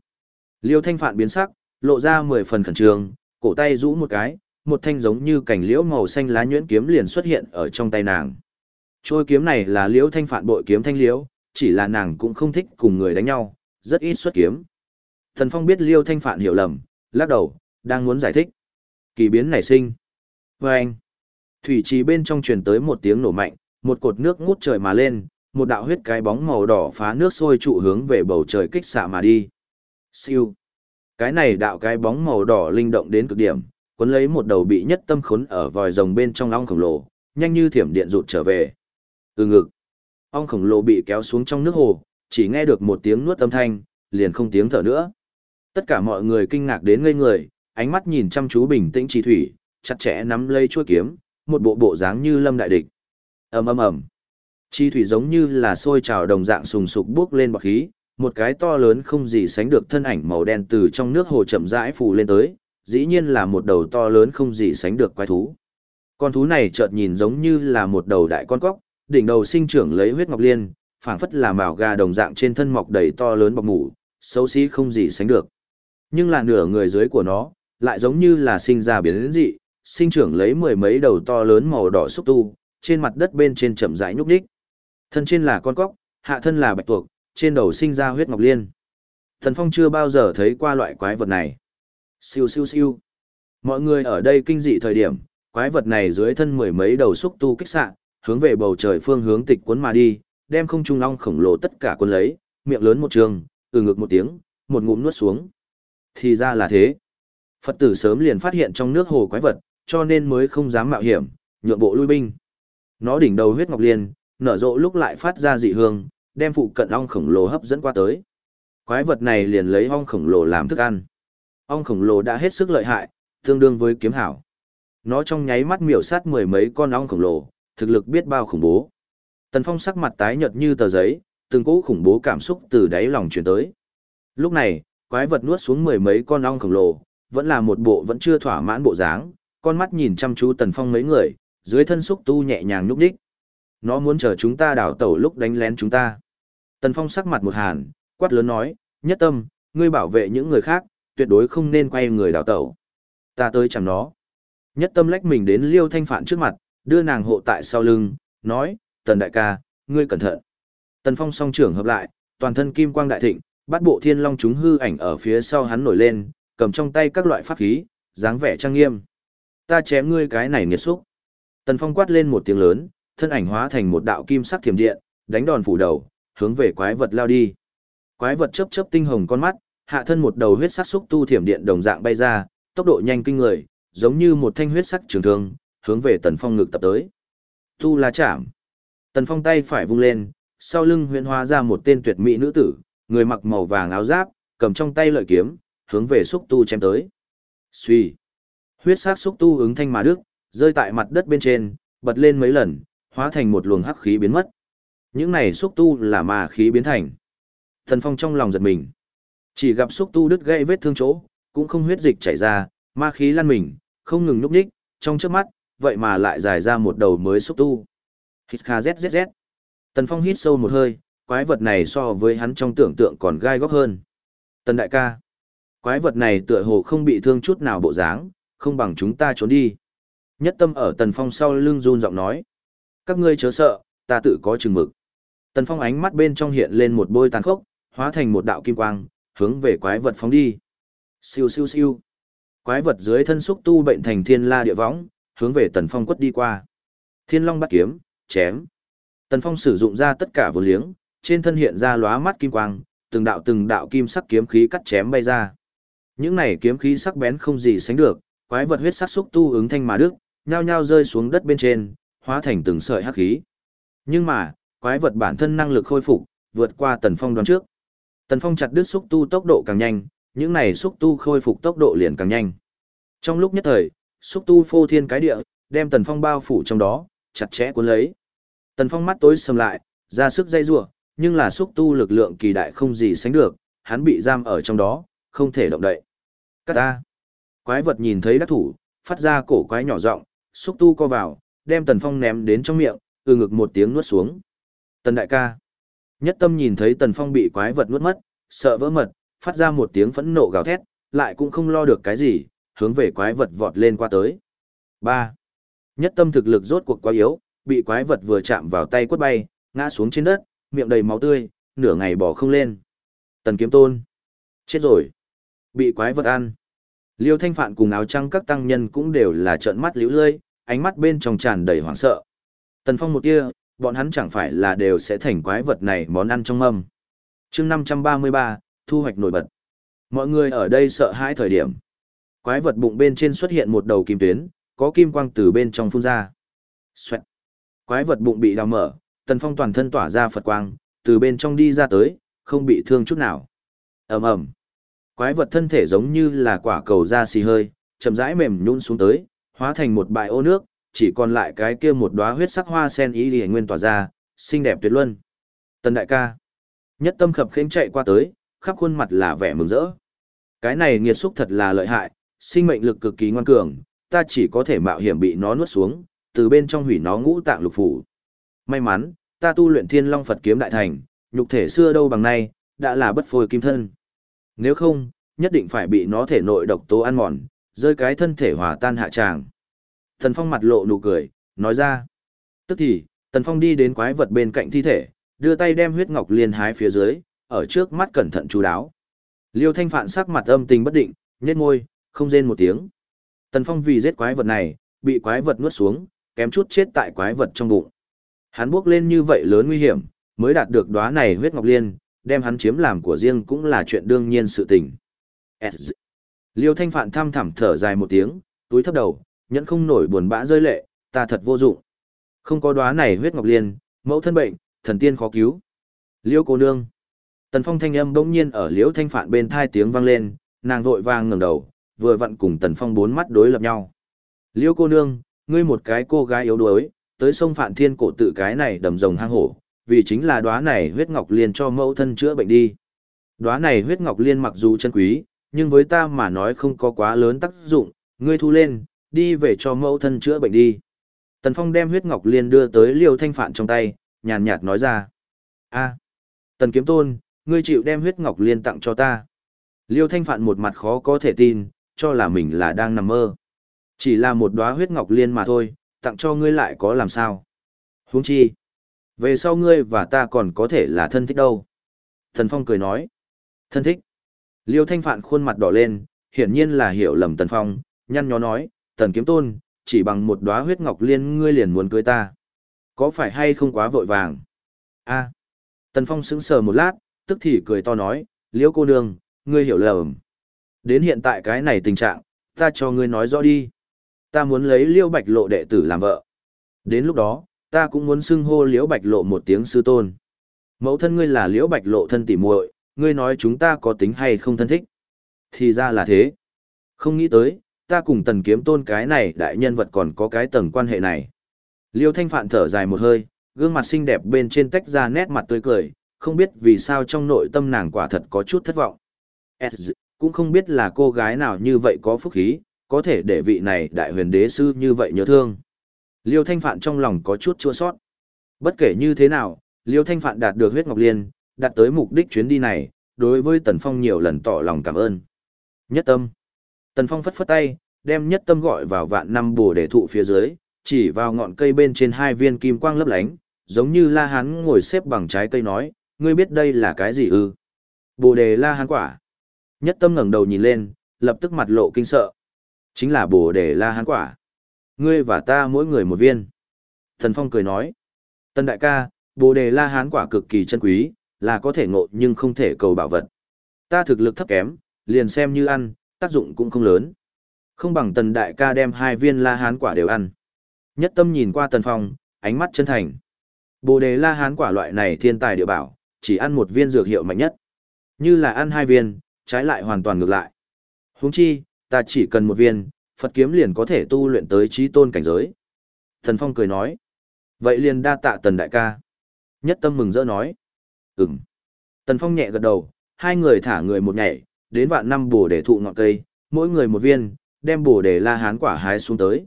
[SPEAKER 1] Liêu Thanh Phạn biến sắc, lộ ra mười phần khẩn trương, cổ tay rũ một cái, một thanh giống như cảnh liễu màu xanh lá nhuyễn kiếm liền xuất hiện ở trong tay nàng. Trôi kiếm này là liễu thanh phạn bội kiếm thanh liễu, chỉ là nàng cũng không thích cùng người đánh nhau, rất ít xuất kiếm. Thần Phong biết liễu thanh phạn hiểu lầm, lắc đầu, đang muốn giải thích. Kỳ biến nảy sinh. Vâng! anh, Thủy trì bên trong truyền tới một tiếng nổ mạnh, một cột nước ngút trời mà lên, một đạo huyết cái bóng màu đỏ phá nước sôi trụ hướng về bầu trời kích xạ mà đi. Siêu. Cái này đạo cái bóng màu đỏ linh động đến cực điểm, cuốn lấy một đầu bị nhất tâm khốn ở vòi rồng bên trong ong khổng lồ, nhanh như thiểm điện rụt trở về. Từ ngực. Ong khổng lồ bị kéo xuống trong nước hồ, chỉ nghe được một tiếng nuốt âm thanh, liền không tiếng thở nữa. Tất cả mọi người kinh ngạc đến ngây người, ánh mắt nhìn chăm chú bình tĩnh trì thủy, chặt chẽ nắm lấy chuôi kiếm, một bộ bộ dáng như lâm đại địch. ầm ầm ầm, chi thủy giống như là sôi trào đồng dạng sùng sục bước lên bọt khí, một cái to lớn không gì sánh được thân ảnh màu đen từ trong nước hồ chậm rãi phủ lên tới, dĩ nhiên là một đầu to lớn không gì sánh được quái thú. Con thú này chợt nhìn giống như là một đầu đại con cóc, đỉnh đầu sinh trưởng lấy huyết ngọc liên, phảng phất là mào gà đồng dạng trên thân mọc đầy to lớn bọc mủ, xấu xí không gì sánh được. Nhưng là nửa người dưới của nó, lại giống như là sinh ra biến dị, sinh trưởng lấy mười mấy đầu to lớn màu đỏ xúc tu, trên mặt đất bên trên chậm rãi nhúc nhích. Thân trên là con cóc, hạ thân là bạch tuộc, trên đầu sinh ra huyết ngọc liên. Thần Phong chưa bao giờ thấy qua loại quái vật này. Siêu siêu siêu. Mọi người ở đây kinh dị thời điểm, quái vật này dưới thân mười mấy đầu xúc tu kích xạ, hướng về bầu trời phương hướng tịch cuốn mà đi, đem không trung long khổng lồ tất cả cuốn lấy, miệng lớn một trường, từ ngực một tiếng, một ngụm nuốt xuống. Thì ra là thế. Phật tử sớm liền phát hiện trong nước hồ quái vật, cho nên mới không dám mạo hiểm, nhượng bộ lui binh. Nó đỉnh đầu huyết ngọc liên, nở rộ lúc lại phát ra dị hương, đem phụ cận ong khổng lồ hấp dẫn qua tới. Quái vật này liền lấy ong khổng lồ làm thức ăn. Ong khổng lồ đã hết sức lợi hại, tương đương với kiếm hảo. Nó trong nháy mắt miểu sát mười mấy con ong khổng lồ, thực lực biết bao khủng bố. Tần Phong sắc mặt tái nhợt như tờ giấy, từng cỗ khủng bố cảm xúc từ đáy lòng truyền tới. Lúc này, quái vật nuốt xuống mười mấy con ong khổng lồ, vẫn là một bộ vẫn chưa thỏa mãn bộ dáng, con mắt nhìn chăm chú Tần Phong mấy người, dưới thân xúc tu nhẹ nhàng nhúc nhích. Nó muốn chờ chúng ta đảo tẩu lúc đánh lén chúng ta. Tần Phong sắc mặt một hàn, quát lớn nói, nhất tâm, ngươi bảo vệ những người khác, tuyệt đối không nên quay người đào tẩu. Ta tới chẳng nó. Nhất tâm lách mình đến liêu thanh phản trước mặt, đưa nàng hộ tại sau lưng, nói, tần đại ca, ngươi cẩn thận. Tần Phong song trưởng hợp lại, toàn thân kim quang đại thịnh, bắt bộ thiên long chúng hư ảnh ở phía sau hắn nổi lên, cầm trong tay các loại pháp khí, dáng vẻ trang nghiêm. Ta chém ngươi cái này nghiệt xúc. Tần Phong quát lên một tiếng lớn, thân ảnh hóa thành một đạo kim sắc thiểm điện, đánh đòn phủ đầu, hướng về quái vật lao đi. Quái vật chớp chớp tinh hồng con mắt, hạ thân một đầu huyết sắc xúc tu thiểm điện đồng dạng bay ra, tốc độ nhanh kinh người, giống như một thanh huyết sắc trường thương, hướng về Tần Phong ngực tập tới. Tu La chạm. Tần Phong tay phải vung lên, sau lưng huyễn hóa ra một tên tuyệt mỹ nữ tử, người mặc màu vàng áo giáp, cầm trong tay lợi kiếm, hướng về xúc tu chém tới. Suy. Huyết sắc xúc tu ứng thanh mà đức, rơi tại mặt đất bên trên, bật lên mấy lần, hóa thành một luồng hắc khí biến mất. Những này xúc tu là ma khí biến thành. Thần Phong trong lòng giật mình. Chỉ gặp xúc tu đứt gãy vết thương chỗ, cũng không huyết dịch chảy ra, ma khí lan mình, không ngừng núp ních trong trước mắt, vậy mà lại dài ra một đầu mới xúc tu. Hít kha zzz. Tần Phong hít sâu một hơi, quái vật này so với hắn trong tưởng tượng còn gai góc hơn. Tần đại ca. Quái vật này tựa hồ không bị thương chút nào bộ dáng, không bằng chúng ta trốn đi. Nhất tâm ở Tần Phong sau lưng run giọng nói. Các ngươi chớ sợ, ta tự có chừng mực. Tần Phong ánh mắt bên trong hiện lên một bôi tàn khốc, hóa thành một đạo kim quang, hướng về quái vật phóng đi. Siêu siêu siêu. Quái vật dưới thân xúc tu bệnh thành thiên la địa võng, hướng về Tần Phong quất đi qua. Thiên Long bắt kiếm, chém. Tần Phong sử dụng ra tất cả vô liếng, trên thân hiện ra lóa mắt kim quang, từng đạo từng đạo kim sắc kiếm khí cắt chém bay ra. Những này kiếm khí sắc bén không gì sánh được, quái vật huyết sắc xúc tu ứng thanh mà đức, nhao nhao rơi xuống đất bên trên, hóa thành từng sợi hắc khí. Nhưng mà, quái vật bản thân năng lực khôi phục, vượt qua Tần Phong đoán trước. Tần Phong chặt đứt xúc tu tốc độ càng nhanh, những này xúc tu khôi phục tốc độ liền càng nhanh. Trong lúc nhất thời, xúc tu phô thiên cái địa, đem Tần Phong bao phủ trong đó, chặt chẽ cuốn lấy. Tần Phong mắt tối sầm lại, ra sức dây rủa, nhưng là xúc tu lực lượng kỳ đại không gì sánh được, hắn bị giam ở trong đó, không thể động đậy. Cắt ta. Quái vật nhìn thấy đắc thủ, phát ra cổ quái nhỏ giọng, xúc tu co vào, đem Tần Phong ném đến trong miệng, từ ngực một tiếng nuốt xuống. Tần đại ca. Nhất tâm nhìn thấy Tần Phong bị quái vật nuốt mất, sợ vỡ mật, phát ra một tiếng phẫn nộ gào thét, lại cũng không lo được cái gì, hướng về quái vật vọt lên qua tới. 3. Nhất tâm thực lực rốt cuộc quá yếu, bị quái vật vừa chạm vào tay quất bay, ngã xuống trên đất, miệng đầy máu tươi, nửa ngày bỏ không lên. Tần kiếm tôn. Chết rồi. Bị quái vật ăn. Liêu thanh phạn cùng áo trăng các tăng nhân cũng đều là trợn mắt liễu lơi, ánh mắt bên trong tràn đầy hoảng sợ. Tần Phong một tia, bọn hắn chẳng phải là đều sẽ thành quái vật này món ăn trong mâm. chương 533, thu hoạch nổi bật. Mọi người ở đây sợ hãi thời điểm. Quái vật bụng bên trên xuất hiện một đầu kim tuyến, có kim quang từ bên trong phun ra. Xoẹt. Quái vật bụng bị đào mở, Tần Phong toàn thân tỏa ra Phật quang, từ bên trong đi ra tới, không bị thương chút nào. ầm ầm, Quái vật thân thể giống như là quả cầu da xì hơi, chậm rãi mềm nhún xuống tới, hóa thành một bãi ô nước, chỉ còn lại cái kia một đóa huyết sắc hoa sen ý liễu nguyên tỏa ra, xinh đẹp tuyệt luân. Tần đại ca, nhất tâm khập khiễng chạy qua tới, khắp khuôn mặt là vẻ mừng rỡ. Cái này nghiệt xúc thật là lợi hại, sinh mệnh lực cực kỳ ngoan cường, ta chỉ có thể mạo hiểm bị nó nuốt xuống, từ bên trong hủy nó ngũ tạng lục phủ. May mắn, ta tu luyện Thiên Long Phật kiếm đại thành, nhục thể xưa đâu bằng nay, đã là bất phôi kim thân. Nếu không, nhất định phải bị nó thể nội độc tố ăn mòn, rơi cái thân thể hòa tan hạ tràng. Tần Phong mặt lộ nụ cười, nói ra. Tức thì, Tần Phong đi đến quái vật bên cạnh thi thể, đưa tay đem huyết ngọc liên hái phía dưới, ở trước mắt cẩn thận chú đáo. Liêu Thanh Phạn sắc mặt âm tình bất định, nhếch môi, không rên một tiếng. Tần Phong vì giết quái vật này, bị quái vật nuốt xuống, kém chút chết tại quái vật trong bụng. Hắn bước lên như vậy lớn nguy hiểm, mới đạt được đóa này huyết ngọc liên, đem hắn chiếm làm của riêng cũng là chuyện đương nhiên sự tình. Liêu Thanh Phạn thăm thẳm thở dài một tiếng, túi thấp đầu, nhẫn không nổi buồn bã rơi lệ, ta thật vô dụng. Không có đóa này huyết ngọc liên, mẫu thân bệnh, thần tiên khó cứu. Liêu cô nương. Tần Phong thanh âm bỗng nhiên ở liễu Thanh Phạn bên thai tiếng vang lên, nàng vội vàng ngẩng đầu, vừa vặn cùng Tần Phong bốn mắt đối lập nhau. Liêu cô nương, ngươi một cái cô gái yếu đuối, tới sông Phạn Thiên cổ tự cái này đầm rồng hang hổ, vì chính là đóa này huyết ngọc liên cho mẫu thân chữa bệnh đi. Đóa này huyết ngọc liên mặc dù chân quý, nhưng với ta mà nói không có quá lớn tác dụng, ngươi thu lên, đi về cho mẫu thân chữa bệnh đi. Tần Phong đem huyết ngọc liên đưa tới Liêu Thanh Phạn trong tay, nhàn nhạt nói ra. a Tần Kiếm Tôn, ngươi chịu đem huyết ngọc liên tặng cho ta. Liêu Thanh Phạn một mặt khó có thể tin, cho là mình là đang nằm mơ. Chỉ là một đóa huyết ngọc liên mà thôi, tặng cho ngươi lại có làm sao. Huống chi. Về sau ngươi và ta còn có thể là thân thích đâu. Tần Phong cười nói. Thân thích. Liêu Thanh Phạn khuôn mặt đỏ lên, hiển nhiên là hiểu lầm Tần Phong, nhăn nhó nói, Tần Kiếm Tôn, chỉ bằng một đóa huyết ngọc liên ngươi liền muốn cưới ta. Có phải hay không quá vội vàng? a Tần Phong sững sờ một lát, tức thì cười to nói, Liễu cô nương, ngươi hiểu lầm. Đến hiện tại cái này tình trạng, ta cho ngươi nói rõ đi. Ta muốn lấy Liễu Bạch Lộ đệ tử làm vợ. Đến lúc đó, ta cũng muốn xưng hô Liễu Bạch Lộ một tiếng sư tôn. Mẫu thân ngươi là Liễu Bạch Lộ thân tỉ muội, ngươi nói chúng ta có tính hay không thân thích. Thì ra là thế. Không nghĩ tới, ta cùng tần kiếm tôn cái này đại nhân vật còn có cái tầng quan hệ này. Liêu Thanh Phạn thở dài một hơi, gương mặt xinh đẹp bên trên tách ra nét mặt tươi cười, không biết vì sao trong nội tâm nàng quả thật có chút thất vọng. S, cũng không biết là cô gái nào như vậy có phúc khí, có thể để vị này đại huyền đế sư như vậy nhớ thương. Liêu Thanh Phạn trong lòng có chút chua sót. Bất kể như thế nào, Liêu Thanh Phạn đạt được huyết ngọc liên, đạt tới mục đích chuyến đi này, đối với Tần Phong nhiều lần tỏ lòng cảm ơn. Nhất tâm. Tần Phong phất phất tay, đem nhất tâm gọi vào vạn năm bồ để thụ phía dưới, chỉ vào ngọn cây bên trên hai viên kim quang lấp lánh, giống như La Hán ngồi xếp bằng trái cây nói, ngươi biết đây là cái gì ư? Bồ đề La Hán quả. Nhất tâm ngẩng đầu nhìn lên, lập tức mặt lộ kinh sợ. Chính là bồ đề La Hán quả. Ngươi và ta mỗi người một viên. Thần Phong cười nói. Tân đại ca, bồ đề La Hán quả cực kỳ chân quý, là có thể ngộ nhưng không thể cầu bảo vật. Ta thực lực thấp kém, liền xem như ăn, tác dụng cũng không lớn. Không bằng tần đại ca đem hai viên la hán quả đều ăn. Nhất tâm nhìn qua tần phong, ánh mắt chân thành. Bồ đề la hán quả loại này thiên tài địa bảo, chỉ ăn một viên dược hiệu mạnh nhất. Như là ăn hai viên, trái lại hoàn toàn ngược lại. Huống chi, ta chỉ cần một viên, Phật kiếm liền có thể tu luyện tới trí tôn cảnh giới. Thần Phong cười nói. Vậy liền đa tạ tần đại ca. Nhất tâm mừng rỡ nói. Ừm. Tần Phong nhẹ gật đầu, hai người thả người một nhảy, đến vạn năm bồ đề thụ ngọn cây, mỗi người một viên, đem bồ đề la hán quả hái xuống tới.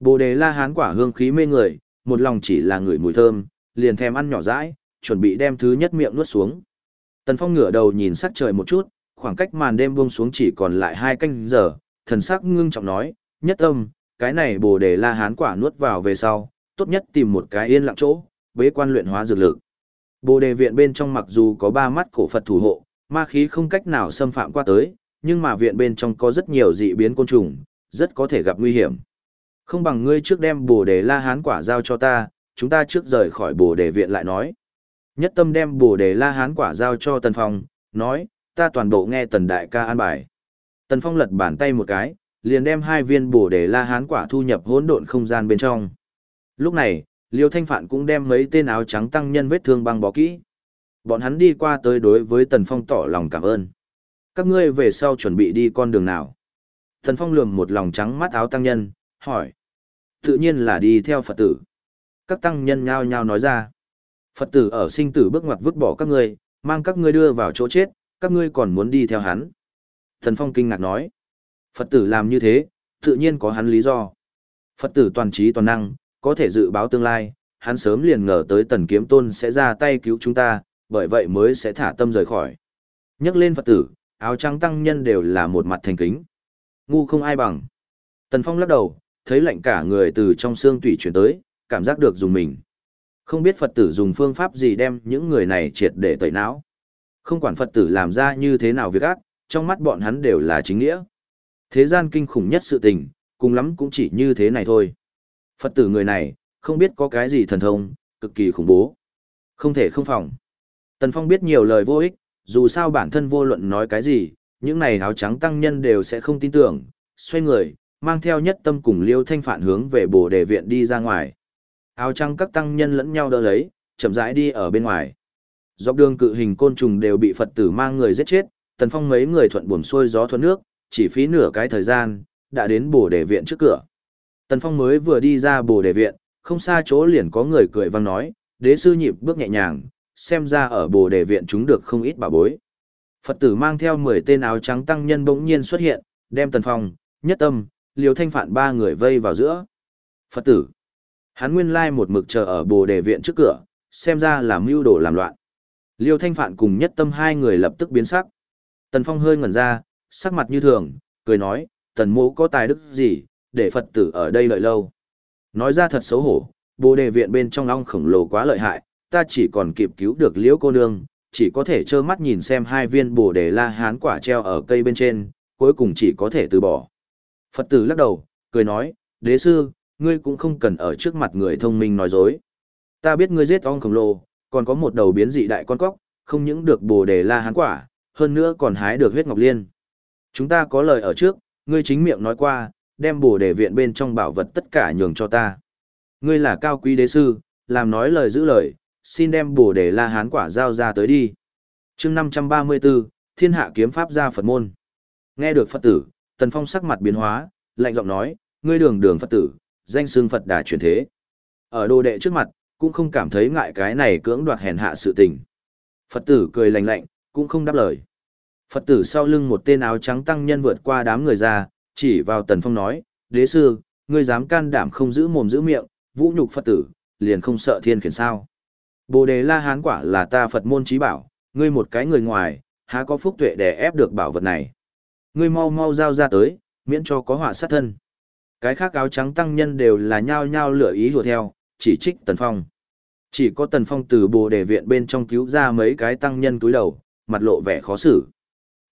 [SPEAKER 1] Bồ đề la hán quả hương khí mê người, một lòng chỉ là người mùi thơm, liền thèm ăn nhỏ dãi, chuẩn bị đem thứ nhất miệng nuốt xuống. Tần Phong ngửa đầu nhìn sắc trời một chút, khoảng cách màn đêm buông xuống chỉ còn lại hai canh giờ, thần sắc ngưng trọng nói, nhất tâm, cái này bồ đề la hán quả nuốt vào về sau, tốt nhất tìm một cái yên lặng chỗ, bế quan luyện hóa dược lực. Bồ đề viện bên trong mặc dù có ba mắt cổ Phật thủ hộ, ma khí không cách nào xâm phạm qua tới, nhưng mà viện bên trong có rất nhiều dị biến côn trùng, rất có thể gặp nguy hiểm. Không bằng ngươi trước đem bồ đề la hán quả giao cho ta, chúng ta trước rời khỏi bồ đề viện lại nói. Nhất tâm đem bồ đề la hán quả giao cho Tần Phong, nói, ta toàn bộ nghe Tần Đại ca an bài. Tần Phong lật bàn tay một cái, liền đem hai viên bồ đề la hán quả thu nhập hỗn độn không gian bên trong. Lúc này, Liêu Thanh Phạn cũng đem mấy tên áo trắng tăng nhân vết thương băng bó kỹ. Bọn hắn đi qua tới đối với Tần Phong tỏ lòng cảm ơn. Các ngươi về sau chuẩn bị đi con đường nào? Tần Phong lườm một lòng trắng mắt áo tăng nhân, hỏi. Tự nhiên là đi theo Phật tử. Các tăng nhân nhao nhao nói ra. Phật tử ở sinh tử bước ngoặt vứt bỏ các ngươi, mang các ngươi đưa vào chỗ chết, các ngươi còn muốn đi theo hắn. Thần Phong kinh ngạc nói. Phật tử làm như thế, tự nhiên có hắn lý do. Phật tử toàn trí toàn năng, có thể dự báo tương lai, hắn sớm liền ngờ tới tần kiếm tôn sẽ ra tay cứu chúng ta, bởi vậy mới sẽ thả tâm rời khỏi. Nhắc lên Phật tử, áo trắng tăng nhân đều là một mặt thành kính. Ngu không ai bằng. Tần Phong lắc đầu, thấy lạnh cả người từ trong xương tủy chuyển tới, cảm giác được dùng mình. Không biết Phật tử dùng phương pháp gì đem những người này triệt để tẩy não. Không quản Phật tử làm ra như thế nào việc ác, trong mắt bọn hắn đều là chính nghĩa. Thế gian kinh khủng nhất sự tình, cùng lắm cũng chỉ như thế này thôi. Phật tử người này, không biết có cái gì thần thông, cực kỳ khủng bố. Không thể không phòng. Tần Phong biết nhiều lời vô ích, dù sao bản thân vô luận nói cái gì, những này áo trắng tăng nhân đều sẽ không tin tưởng, xoay người, mang theo nhất tâm cùng liêu thanh phản hướng về bồ đề viện đi ra ngoài. Áo trắng các tăng nhân lẫn nhau đỡ lấy, chậm rãi đi ở bên ngoài. Dọc đường cự hình côn trùng đều bị Phật tử mang người giết chết, tần phong mấy người thuận buồm xuôi gió thuận nước, chỉ phí nửa cái thời gian, đã đến bồ đề viện trước cửa. Tần phong mới vừa đi ra bồ đề viện, không xa chỗ liền có người cười vang nói, đế sư nhịp bước nhẹ nhàng, xem ra ở bồ đề viện chúng được không ít bà bối. Phật tử mang theo 10 tên áo trắng tăng nhân bỗng nhiên xuất hiện, đem tần phong, nhất tâm, liều thanh phản ba người vây vào giữa. Phật tử, hắn nguyên lai một mực chờ ở bồ đề viện trước cửa, xem ra là mưu đồ làm loạn. Liêu thanh phạn cùng nhất tâm hai người lập tức biến sắc. Tần phong hơi ngẩn ra, sắc mặt như thường, cười nói, tần mô có tài đức gì, để Phật tử ở đây lợi lâu. Nói ra thật xấu hổ, bồ đề viện bên trong long khổng lồ quá lợi hại, ta chỉ còn kịp cứu được liễu cô nương, chỉ có thể trơ mắt nhìn xem hai viên bồ đề la hán quả treo ở cây bên trên, cuối cùng chỉ có thể từ bỏ. Phật tử lắc đầu, cười nói, đế sư, ngươi cũng không cần ở trước mặt người thông minh nói dối. Ta biết ngươi giết ong khổng lồ, còn có một đầu biến dị đại con cóc, không những được bồ đề la hán quả, hơn nữa còn hái được huyết ngọc liên. Chúng ta có lời ở trước, ngươi chính miệng nói qua, đem bồ đề viện bên trong bảo vật tất cả nhường cho ta. Ngươi là cao quý đế sư, làm nói lời giữ lời, xin đem bồ đề la hán quả giao ra tới đi. chương 534, Thiên hạ kiếm pháp ra Phật môn. Nghe được Phật tử, Tần Phong sắc mặt biến hóa, lạnh giọng nói, ngươi đường đường Phật tử, danh xương Phật đà chuyển thế. Ở đồ đệ trước mặt, cũng không cảm thấy ngại cái này cưỡng đoạt hèn hạ sự tình. Phật tử cười lạnh lạnh, cũng không đáp lời. Phật tử sau lưng một tên áo trắng tăng nhân vượt qua đám người ra, chỉ vào Tần Phong nói, đế sư, ngươi dám can đảm không giữ mồm giữ miệng, vũ nhục Phật tử, liền không sợ thiên khiển sao. Bồ đề la hán quả là ta Phật môn trí bảo, ngươi một cái người ngoài, há có phúc tuệ để ép được bảo vật này. Ngươi mau mau giao ra tới, miễn cho có họa sát thân. Cái khác áo trắng tăng nhân đều là nhao nhao lựa ý hùa theo, chỉ trích Tần Phong. Chỉ có Tần Phong từ bồ đề viện bên trong cứu ra mấy cái tăng nhân túi đầu, mặt lộ vẻ khó xử.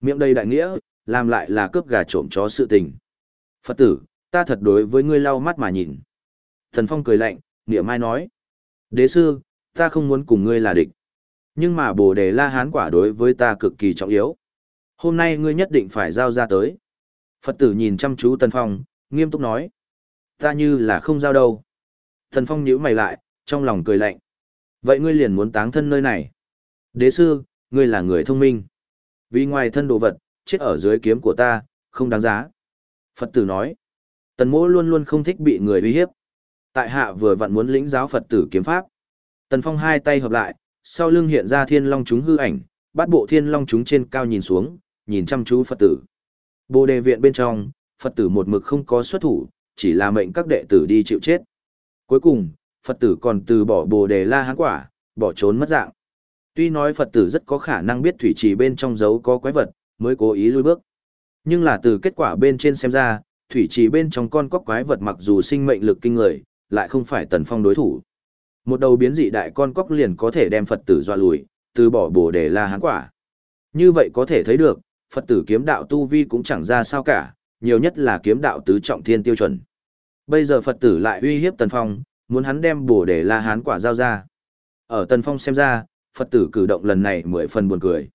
[SPEAKER 1] Miệng đầy đại nghĩa, làm lại là cướp gà trộm chó sự tình. Phật tử, ta thật đối với ngươi lau mắt mà nhìn. Tần Phong cười lạnh, niệm mai nói. Đế sư, ta không muốn cùng ngươi là địch. Nhưng mà bồ đề la hán quả đối với ta cực kỳ trọng yếu. Hôm nay ngươi nhất định phải giao ra tới. Phật tử nhìn chăm chú Tần Phong, nghiêm túc nói. Ta như là không giao đâu. Tần Phong nhíu mày lại, trong lòng cười lạnh. Vậy ngươi liền muốn táng thân nơi này. Đế sư, ngươi là người thông minh. Vì ngoài thân đồ vật, chết ở dưới kiếm của ta, không đáng giá. Phật tử nói. Tần mỗ luôn luôn không thích bị người uy hiếp. Tại hạ vừa vặn muốn lĩnh giáo Phật tử kiếm pháp. Tần Phong hai tay hợp lại, sau lưng hiện ra thiên long chúng hư ảnh, bắt bộ thiên long chúng trên cao nhìn xuống, nhìn chăm chú Phật tử. Bồ đề viện bên trong, Phật tử một mực không có xuất thủ, chỉ là mệnh các đệ tử đi chịu chết. Cuối cùng, Phật tử còn từ bỏ bồ đề la hán quả, bỏ trốn mất dạng. Tuy nói Phật tử rất có khả năng biết thủy trì bên trong dấu có quái vật, mới cố ý lui bước. Nhưng là từ kết quả bên trên xem ra, thủy trì bên trong con cóc quái vật mặc dù sinh mệnh lực kinh người, lại không phải tần phong đối thủ. Một đầu biến dị đại con cóc liền có thể đem Phật tử dọa lùi, từ bỏ bồ đề la hán quả. Như vậy có thể thấy được, Phật tử kiếm đạo tu vi cũng chẳng ra sao cả, nhiều nhất là kiếm đạo tứ trọng thiên tiêu chuẩn. Bây giờ Phật tử lại uy hiếp Tần Phong, muốn hắn đem bổ để La Hán quả giao ra. Ở Tần Phong xem ra, Phật tử cử động lần này mười phần buồn cười.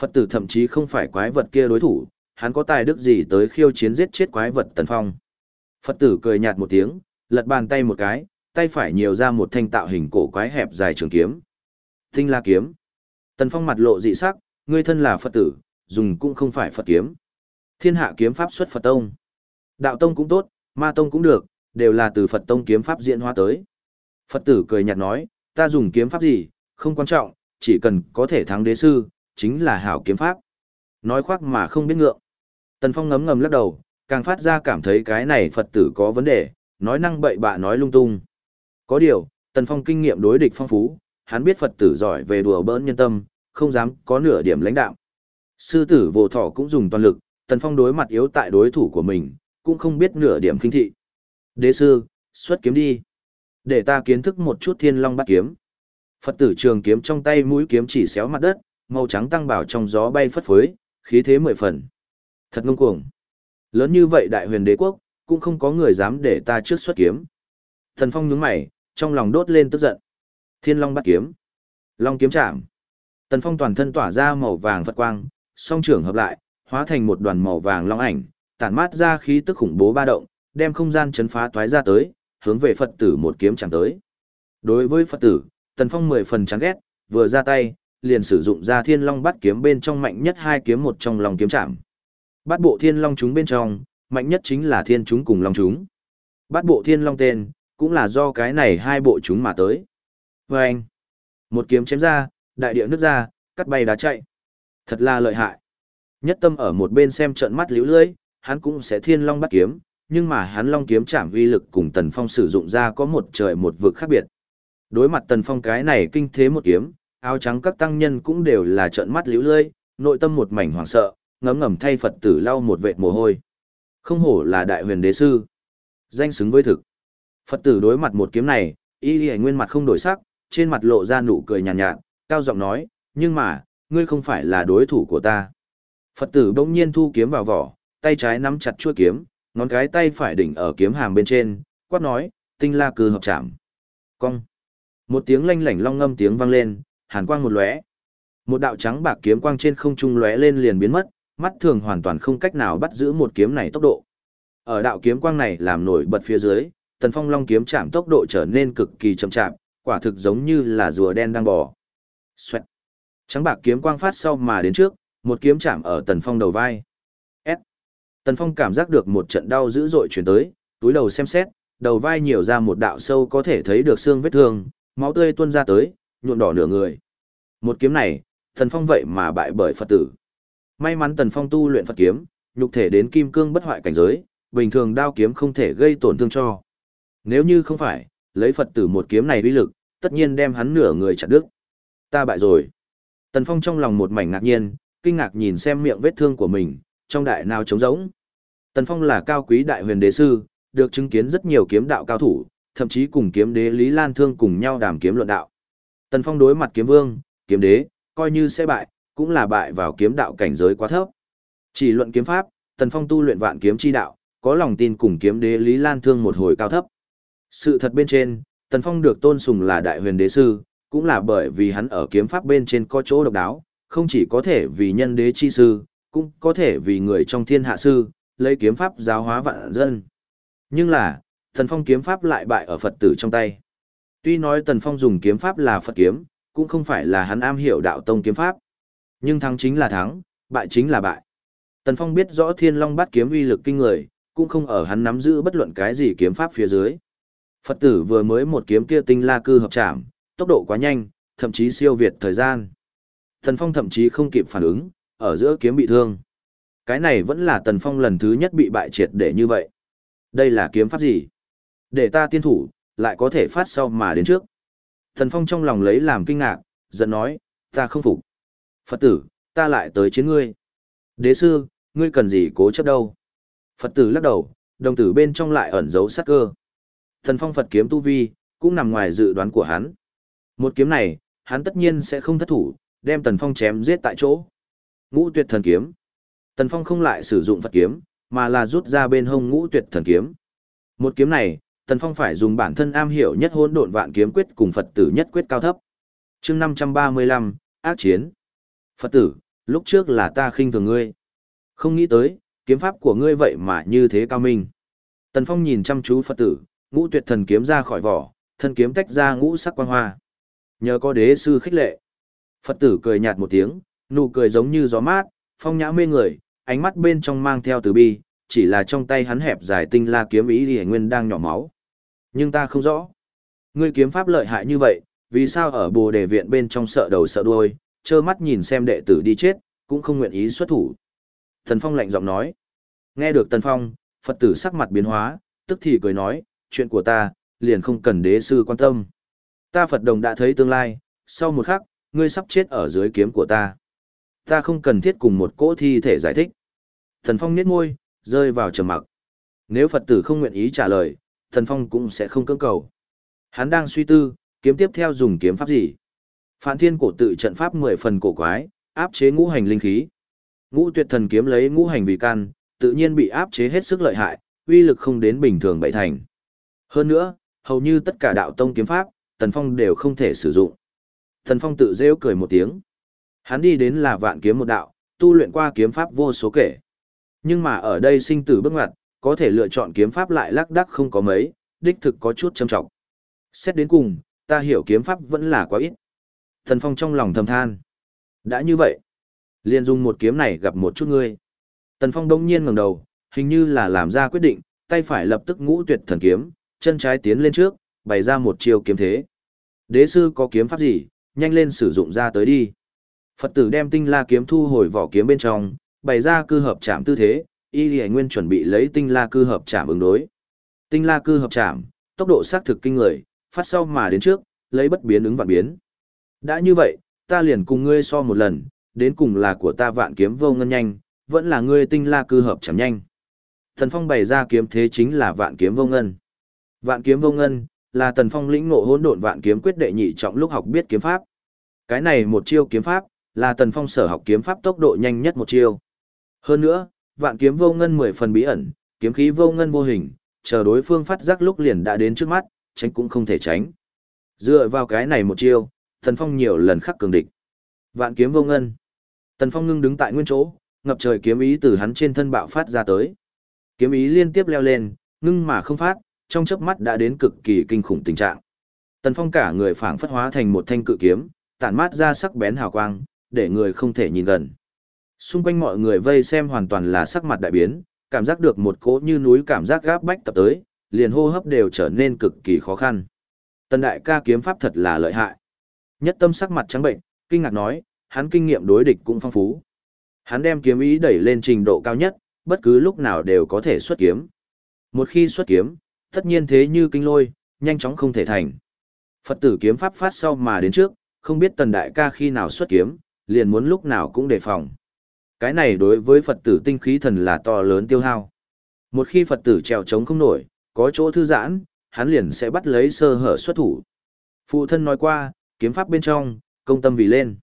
[SPEAKER 1] Phật tử thậm chí không phải quái vật kia đối thủ, hắn có tài đức gì tới khiêu chiến giết chết quái vật Tần Phong. Phật tử cười nhạt một tiếng, lật bàn tay một cái, tay phải nhiều ra một thanh tạo hình cổ quái hẹp dài trường kiếm. Tinh la kiếm. Tần Phong mặt lộ dị sắc, ngươi thân là Phật tử, dùng cũng không phải Phật kiếm. Thiên hạ kiếm pháp xuất Phật tông. Đạo tông cũng tốt, ma tông cũng được, đều là từ Phật tông kiếm pháp diễn hóa tới. Phật tử cười nhạt nói, ta dùng kiếm pháp gì, không quan trọng, chỉ cần có thể thắng đế sư, chính là hảo kiếm pháp. Nói khoác mà không biết ngượng. Tần Phong ngấm ngầm lắc đầu, càng phát ra cảm thấy cái này Phật tử có vấn đề, nói năng bậy bạ nói lung tung. Có điều, Tần Phong kinh nghiệm đối địch phong phú, hắn biết Phật tử giỏi về đùa bỡn nhân tâm, không dám có nửa điểm lãnh đạo. Sư tử vô thọ cũng dùng toàn lực, Tần Phong đối mặt yếu tại đối thủ của mình, cũng không biết nửa điểm kinh thị. Đế sư, xuất kiếm đi. Để ta kiến thức một chút thiên long bắt kiếm. Phật tử trường kiếm trong tay mũi kiếm chỉ xéo mặt đất, màu trắng tăng bảo trong gió bay phất phới, khí thế mười phần. Thật ngông cuồng. Lớn như vậy đại huyền đế quốc, cũng không có người dám để ta trước xuất kiếm. Thần Phong nhướng mày, trong lòng đốt lên tức giận. Thiên Long bắt kiếm. Long kiếm chạm. Tần Phong toàn thân tỏa ra màu vàng phật quang, song trưởng hợp lại, hóa thành một đoàn màu vàng long ảnh, tản mát ra khí tức khủng bố ba động, đem không gian chấn phá toái ra tới, hướng về Phật tử một kiếm chẳng tới. Đối với Phật tử, Tần Phong mười phần chán ghét, vừa ra tay, liền sử dụng ra Thiên Long bắt kiếm bên trong mạnh nhất hai kiếm một trong lòng kiếm chạm. Bát bộ Thiên Long chúng bên trong, mạnh nhất chính là Thiên chúng cùng Long chúng. Bát bộ Thiên Long tên, cũng là do cái này hai bộ chúng mà tới. Và anh, một kiếm chém ra, đại địa nứt ra, cắt bay đá chạy. Thật là lợi hại. Nhất tâm ở một bên xem trận mắt liễu lưỡi, hắn cũng sẽ thiên long bắt kiếm, nhưng mà hắn long kiếm chạm vi lực cùng tần phong sử dụng ra có một trời một vực khác biệt. Đối mặt tần phong cái này kinh thế một kiếm, áo trắng các tăng nhân cũng đều là trận mắt liễu lưỡi, nội tâm một mảnh hoảng sợ, ngấm ngầm thay Phật tử lau một vệt mồ hôi. Không hổ là đại huyền đế sư. Danh xứng với thực. Phật tử đối mặt một kiếm này, y lì nguyên mặt không đổi sắc, trên mặt lộ ra nụ cười nhàn nhạt, nhạt, cao giọng nói, nhưng mà, ngươi không phải là đối thủ của ta. Phật tử bỗng nhiên thu kiếm vào vỏ, tay trái nắm chặt chuôi kiếm, ngón cái tay phải đỉnh ở kiếm hàm bên trên, quát nói, tinh la cư hợp chạm. Cong. Một tiếng lanh lảnh long ngâm tiếng vang lên, hàn quang một lóe. Một đạo trắng bạc kiếm quang trên không trung lóe lên liền biến mất, mắt thường hoàn toàn không cách nào bắt giữ một kiếm này tốc độ. Ở đạo kiếm quang này làm nổi bật phía dưới, Tần Phong Long kiếm chạm tốc độ trở nên cực kỳ chậm chạp, quả thực giống như là rùa đen đang bò. Xoẹt. Trắng bạc kiếm quang phát sau mà đến trước, một kiếm chạm ở Tần Phong đầu vai. S. Tần Phong cảm giác được một trận đau dữ dội chuyển tới, túi đầu xem xét, đầu vai nhiều ra một đạo sâu có thể thấy được xương vết thương, máu tươi tuôn ra tới, nhuộm đỏ nửa người. Một kiếm này, Tần Phong vậy mà bại bởi Phật tử. May mắn Tần Phong tu luyện Phật kiếm, nhục thể đến kim cương bất hoại cảnh giới, bình thường đao kiếm không thể gây tổn thương cho. Nếu như không phải, lấy Phật tử một kiếm này uy lực, tất nhiên đem hắn nửa người chặt đứt. Ta bại rồi. Tần Phong trong lòng một mảnh ngạc nhiên, kinh ngạc nhìn xem miệng vết thương của mình, trong đại nào trống rỗng. Tần Phong là cao quý đại huyền đế sư, được chứng kiến rất nhiều kiếm đạo cao thủ, thậm chí cùng kiếm đế Lý Lan Thương cùng nhau đàm kiếm luận đạo. Tần Phong đối mặt kiếm vương, kiếm đế, coi như sẽ bại, cũng là bại vào kiếm đạo cảnh giới quá thấp. Chỉ luận kiếm pháp, Tần Phong tu luyện vạn kiếm chi đạo, có lòng tin cùng kiếm đế Lý Lan Thương một hồi cao thấp. Sự thật bên trên, Tần Phong được tôn sùng là đại huyền đế sư, cũng là bởi vì hắn ở kiếm pháp bên trên có chỗ độc đáo, không chỉ có thể vì nhân đế chi sư, cũng có thể vì người trong thiên hạ sư, lấy kiếm pháp giáo hóa vạn dân. Nhưng là, Tần Phong kiếm pháp lại bại ở Phật tử trong tay. Tuy nói Tần Phong dùng kiếm pháp là Phật kiếm, cũng không phải là hắn am hiểu đạo tông kiếm pháp. Nhưng thắng chính là thắng, bại chính là bại. Tần Phong biết rõ Thiên Long bắt kiếm uy lực kinh người, cũng không ở hắn nắm giữ bất luận cái gì kiếm pháp phía dưới. Phật tử vừa mới một kiếm kia tinh la cư hợp chạm, tốc độ quá nhanh, thậm chí siêu việt thời gian. Tần Phong thậm chí không kịp phản ứng, ở giữa kiếm bị thương. Cái này vẫn là Tần Phong lần thứ nhất bị bại triệt để như vậy. Đây là kiếm pháp gì? Để ta tiên thủ, lại có thể phát sau mà đến trước. Tần Phong trong lòng lấy làm kinh ngạc, giận nói, ta không phục. Phật tử, ta lại tới chiến ngươi. Đế sư, ngươi cần gì cố chấp đâu. Phật tử lắc đầu, đồng tử bên trong lại ẩn giấu sát cơ. Thần phong Phật kiếm tu vi, cũng nằm ngoài dự đoán của hắn. Một kiếm này, hắn tất nhiên sẽ không thất thủ, đem Tần Phong chém giết tại chỗ. Ngũ tuyệt thần kiếm. Tần Phong không lại sử dụng Phật kiếm, mà là rút ra bên hông ngũ tuyệt thần kiếm. Một kiếm này, Tần Phong phải dùng bản thân am hiểu nhất hôn độn vạn kiếm quyết cùng Phật tử nhất quyết cao thấp. Chương 535, ác chiến. Phật tử, lúc trước là ta khinh thường ngươi. Không nghĩ tới, kiếm pháp của ngươi vậy mà như thế cao minh. Tần Phong nhìn chăm chú Phật tử, ngũ tuyệt thần kiếm ra khỏi vỏ, thân kiếm tách ra ngũ sắc quang hoa. Nhờ có đế sư khích lệ. Phật tử cười nhạt một tiếng, nụ cười giống như gió mát, phong nhã mê người, ánh mắt bên trong mang theo từ bi, chỉ là trong tay hắn hẹp dài tinh la kiếm ý thì nguyên đang nhỏ máu. Nhưng ta không rõ. Ngươi kiếm pháp lợi hại như vậy, vì sao ở bồ đề viện bên trong sợ đầu sợ đuôi, trơ mắt nhìn xem đệ tử đi chết, cũng không nguyện ý xuất thủ. Thần Phong lạnh giọng nói. Nghe được Tần Phong, Phật tử sắc mặt biến hóa, tức thì cười nói, chuyện của ta, liền không cần đế sư quan tâm. Ta Phật đồng đã thấy tương lai, sau một khắc, ngươi sắp chết ở dưới kiếm của ta. Ta không cần thiết cùng một cỗ thi thể giải thích. Thần Phong nhếch môi, rơi vào trầm mặc. Nếu Phật tử không nguyện ý trả lời, Thần Phong cũng sẽ không cưỡng cầu. Hắn đang suy tư, kiếm tiếp theo dùng kiếm pháp gì? Phản thiên cổ tự trận pháp mười phần cổ quái, áp chế ngũ hành linh khí. Ngũ tuyệt thần kiếm lấy ngũ hành vì căn, tự nhiên bị áp chế hết sức lợi hại, uy lực không đến bình thường bảy thành. Hơn nữa, hầu như tất cả đạo tông kiếm pháp, Tần Phong đều không thể sử dụng. Tần Phong tự rêu cười một tiếng. Hắn đi đến là vạn kiếm một đạo, tu luyện qua kiếm pháp vô số kể. Nhưng mà ở đây sinh tử bước ngoặt, có thể lựa chọn kiếm pháp lại lắc đắc không có mấy, đích thực có chút trầm trọng. Xét đến cùng, ta hiểu kiếm pháp vẫn là quá ít. tần Phong trong lòng thầm than. Đã như vậy, liền dùng một kiếm này gặp một chút ngươi. Tần Phong đông nhiên ngẩng đầu, hình như là làm ra quyết định, tay phải lập tức ngũ tuyệt thần kiếm, chân trái tiến lên trước, bày ra một chiêu kiếm thế. Đế sư có kiếm pháp gì, nhanh lên sử dụng ra tới đi. Phật tử đem tinh la kiếm thu hồi vỏ kiếm bên trong, bày ra cư hợp chạm tư thế, y lì nguyên chuẩn bị lấy tinh la cư hợp chạm ứng đối. Tinh la cư hợp chạm, tốc độ xác thực kinh người, phát sau mà đến trước, lấy bất biến ứng vạn biến. Đã như vậy, ta liền cùng ngươi so một lần, đến cùng là của ta vạn kiếm vô ngân nhanh, vẫn là ngươi tinh la cư hợp chạm nhanh. Thần Phong bày ra kiếm thế chính là vạn kiếm vô ngân. Vạn kiếm vô ngân, là Tần Phong lĩnh ngộ hỗn độn vạn kiếm quyết đệ nhị trọng lúc học biết kiếm pháp. Cái này một chiêu kiếm pháp, là Tần Phong sở học kiếm pháp tốc độ nhanh nhất một chiêu. Hơn nữa, vạn kiếm vô ngân mười phần bí ẩn, kiếm khí vô ngân vô hình, chờ đối phương phát giác lúc liền đã đến trước mắt, tránh cũng không thể tránh. Dựa vào cái này một chiêu, Tần Phong nhiều lần khắc cường địch. Vạn kiếm vô ngân. Tần Phong ngưng đứng tại nguyên chỗ, ngập trời kiếm ý từ hắn trên thân bạo phát ra tới. Kiếm ý liên tiếp leo lên, ngưng mà không phát, trong chớp mắt đã đến cực kỳ kinh khủng tình trạng. Tần Phong cả người phảng phất hóa thành một thanh cự kiếm, tản mát ra sắc bén hào quang, để người không thể nhìn gần. Xung quanh mọi người vây xem hoàn toàn là sắc mặt đại biến, cảm giác được một cỗ như núi cảm giác gáp bách tập tới, liền hô hấp đều trở nên cực kỳ khó khăn. Tần đại ca kiếm pháp thật là lợi hại. Nhất tâm sắc mặt trắng bệnh, kinh ngạc nói, hắn kinh nghiệm đối địch cũng phong phú. Hắn đem kiếm ý đẩy lên trình độ cao nhất, bất cứ lúc nào đều có thể xuất kiếm. Một khi xuất kiếm, tất nhiên thế như kinh lôi, nhanh chóng không thể thành. Phật tử kiếm pháp phát sau mà đến trước, không biết tần đại ca khi nào xuất kiếm, liền muốn lúc nào cũng đề phòng. Cái này đối với Phật tử tinh khí thần là to lớn tiêu hao. Một khi Phật tử trèo trống không nổi, có chỗ thư giãn, hắn liền sẽ bắt lấy sơ hở xuất thủ. Phụ thân nói qua, kiếm pháp bên trong, công tâm vì lên.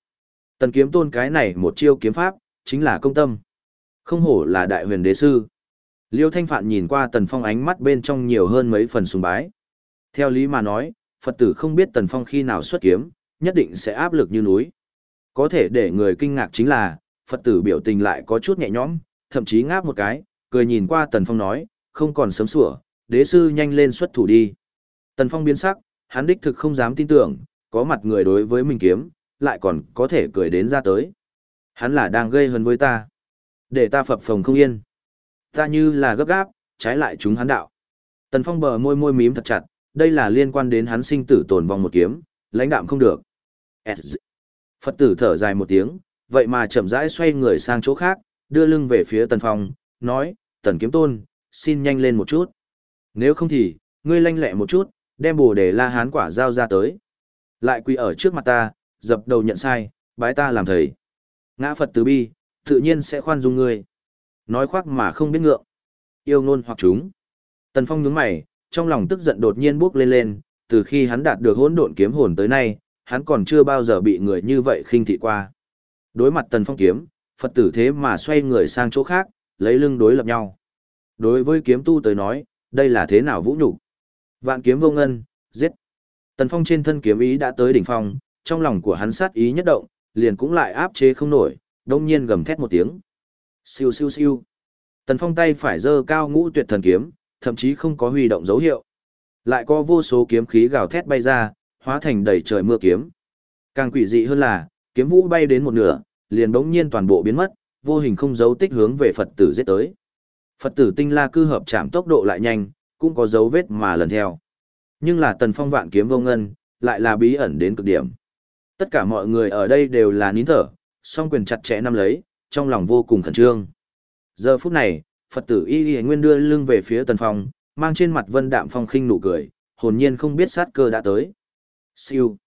[SPEAKER 1] Tần kiếm tôn cái này một chiêu kiếm pháp, chính là công tâm. Không hổ là đại huyền đế sư. Liêu Thanh Phạn nhìn qua Tần Phong ánh mắt bên trong nhiều hơn mấy phần sùng bái. Theo lý mà nói, Phật tử không biết Tần Phong khi nào xuất kiếm, nhất định sẽ áp lực như núi. Có thể để người kinh ngạc chính là, Phật tử biểu tình lại có chút nhẹ nhõm, thậm chí ngáp một cái, cười nhìn qua Tần Phong nói, không còn sớm sủa, đế sư nhanh lên xuất thủ đi. Tần Phong biến sắc, hắn đích thực không dám tin tưởng, có mặt người đối với mình kiếm, lại còn có thể cười đến ra tới. Hắn là đang gây hấn với ta. Để ta phập phồng không yên. Ta như là gấp gáp, trái lại chúng hắn đạo. Tần Phong bờ môi môi mím thật chặt, đây là liên quan đến hắn sinh tử tồn vong một kiếm, lãnh đạm không được. Phật tử thở dài một tiếng, vậy mà chậm rãi xoay người sang chỗ khác, đưa lưng về phía Tần Phong, nói, Tần Kiếm Tôn, xin nhanh lên một chút. Nếu không thì, ngươi lanh lẹ một chút, đem bồ đề la hán quả giao ra tới. Lại quỳ ở trước mặt ta, dập đầu nhận sai, bái ta làm thầy. Ngã Phật từ bi, tự nhiên sẽ khoan dung ngươi. Nói khoác mà không biết ngượng. Yêu ngôn hoặc chúng. Tần Phong nhướng mày, trong lòng tức giận đột nhiên bốc lên lên, từ khi hắn đạt được hỗn độn kiếm hồn tới nay, hắn còn chưa bao giờ bị người như vậy khinh thị qua. Đối mặt Tần Phong kiếm, Phật tử thế mà xoay người sang chỗ khác, lấy lưng đối lập nhau. Đối với kiếm tu tới nói, đây là thế nào vũ nhục Vạn kiếm vô ngân, giết. Tần Phong trên thân kiếm ý đã tới đỉnh phong, trong lòng của hắn sát ý nhất động, liền cũng lại áp chế không nổi, đông nhiên gầm thét một tiếng. Siêu siêu siêu. Tần Phong tay phải giơ cao ngũ tuyệt thần kiếm, thậm chí không có huy động dấu hiệu. Lại có vô số kiếm khí gào thét bay ra, hóa thành đầy trời mưa kiếm. Càng quỷ dị hơn là, kiếm vũ bay đến một nửa, liền bỗng nhiên toàn bộ biến mất, vô hình không dấu tích hướng về Phật tử giết tới. Phật tử tinh la cư hợp chạm tốc độ lại nhanh, cũng có dấu vết mà lần theo. Nhưng là tần phong vạn kiếm vô ngân, lại là bí ẩn đến cực điểm. Tất cả mọi người ở đây đều là nín thở, song quyền chặt chẽ nắm lấy, trong lòng vô cùng khẩn trương. Giờ phút này, Phật tử y y nguyên đưa lưng về phía tần phong, mang trên mặt vân đạm phong khinh nụ cười, hồn nhiên không biết sát cơ đã tới. Siêu.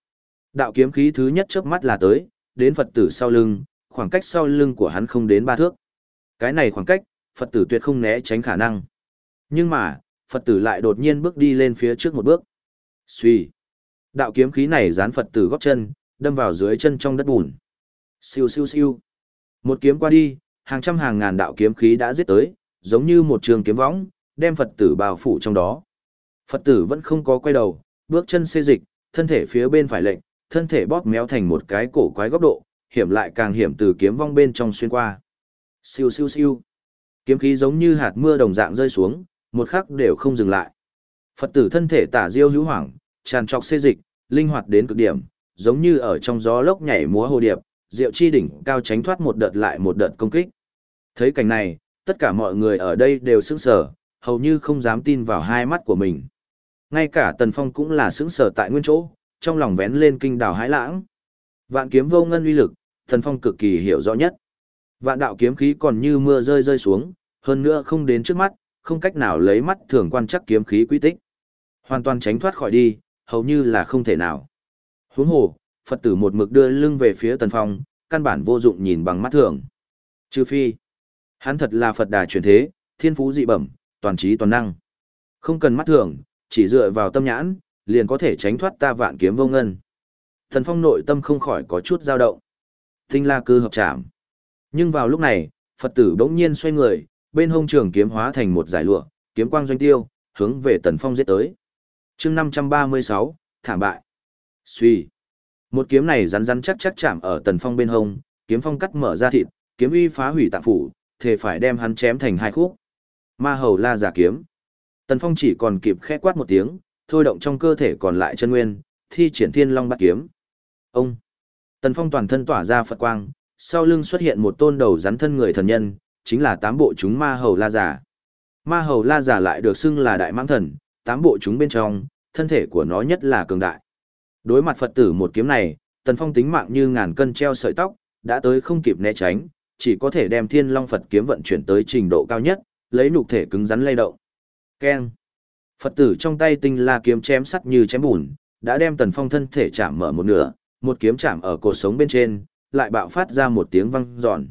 [SPEAKER 1] Đạo kiếm khí thứ nhất chớp mắt là tới, đến Phật tử sau lưng, khoảng cách sau lưng của hắn không đến ba thước. Cái này khoảng cách, Phật tử tuyệt không né tránh khả năng. Nhưng mà, Phật tử lại đột nhiên bước đi lên phía trước một bước. Xuy. Đạo kiếm khí này dán Phật tử góp chân, đâm vào dưới chân trong đất bùn. Siêu siêu siêu. Một kiếm qua đi, hàng trăm hàng ngàn đạo kiếm khí đã giết tới, giống như một trường kiếm võng, đem Phật tử bao phủ trong đó. Phật tử vẫn không có quay đầu, bước chân xê dịch, thân thể phía bên phải lệnh, thân thể bóp méo thành một cái cổ quái góc độ, hiểm lại càng hiểm từ kiếm vong bên trong xuyên qua. Siêu siêu siêu. Kiếm khí giống như hạt mưa đồng dạng rơi xuống, một khắc đều không dừng lại. Phật tử thân thể tả diêu hữu hoảng, tràn trọc xê dịch, linh hoạt đến cực điểm, giống như ở trong gió lốc nhảy múa hồ điệp, diệu chi đỉnh cao tránh thoát một đợt lại một đợt công kích. Thấy cảnh này, tất cả mọi người ở đây đều sững sờ, hầu như không dám tin vào hai mắt của mình. Ngay cả Tần Phong cũng là sững sờ tại nguyên chỗ, trong lòng vén lên kinh đào hãi lãng. Vạn kiếm vô ngân uy lực, Tần Phong cực kỳ hiểu rõ nhất. Vạn đạo kiếm khí còn như mưa rơi rơi xuống, hơn nữa không đến trước mắt, không cách nào lấy mắt thường quan chắc kiếm khí quy tích. Hoàn toàn tránh thoát khỏi đi, hầu như là không thể nào. Huống hồ, Phật tử một mực đưa lưng về phía Tần Phong, căn bản vô dụng nhìn bằng mắt thường. Trừ phi, hắn thật là Phật đà truyền thế, thiên phú dị bẩm, toàn trí toàn năng. Không cần mắt thường, chỉ dựa vào tâm nhãn, liền có thể tránh thoát ta vạn kiếm vô ngân. Tần Phong nội tâm không khỏi có chút dao động. Tinh la cư hợp chạm. Nhưng vào lúc này, Phật tử bỗng nhiên xoay người, bên hông trường kiếm hóa thành một giải lụa, kiếm quang doanh tiêu, hướng về Tần Phong giết tới. Chương 536, thảm bại. Suy. Một kiếm này rắn rắn chắc chắc chạm ở Tần Phong bên hông, kiếm phong cắt mở ra thịt, kiếm uy phá hủy tạng phủ, thề phải đem hắn chém thành hai khúc. Ma hầu la giả kiếm. Tần Phong chỉ còn kịp khẽ quát một tiếng, thôi động trong cơ thể còn lại chân nguyên, thi triển thiên long bát kiếm. Ông. Tần Phong toàn thân tỏa ra Phật quang, sau lưng xuất hiện một tôn đầu rắn thân người thần nhân, chính là tám bộ chúng ma hầu la giả. Ma hầu la giả lại được xưng là đại mãng thần, tám bộ chúng bên trong, thân thể của nó nhất là cường đại. Đối mặt Phật tử một kiếm này, Tần Phong tính mạng như ngàn cân treo sợi tóc, đã tới không kịp né tránh, chỉ có thể đem Thiên Long Phật kiếm vận chuyển tới trình độ cao nhất, lấy nhục thể cứng rắn lay động. Keng. Phật tử trong tay tinh la kiếm chém sắt như chém bùn, đã đem Tần Phong thân thể chạm mở một nửa, một kiếm chạm ở cột sống bên trên, lại bạo phát ra một tiếng vang giòn.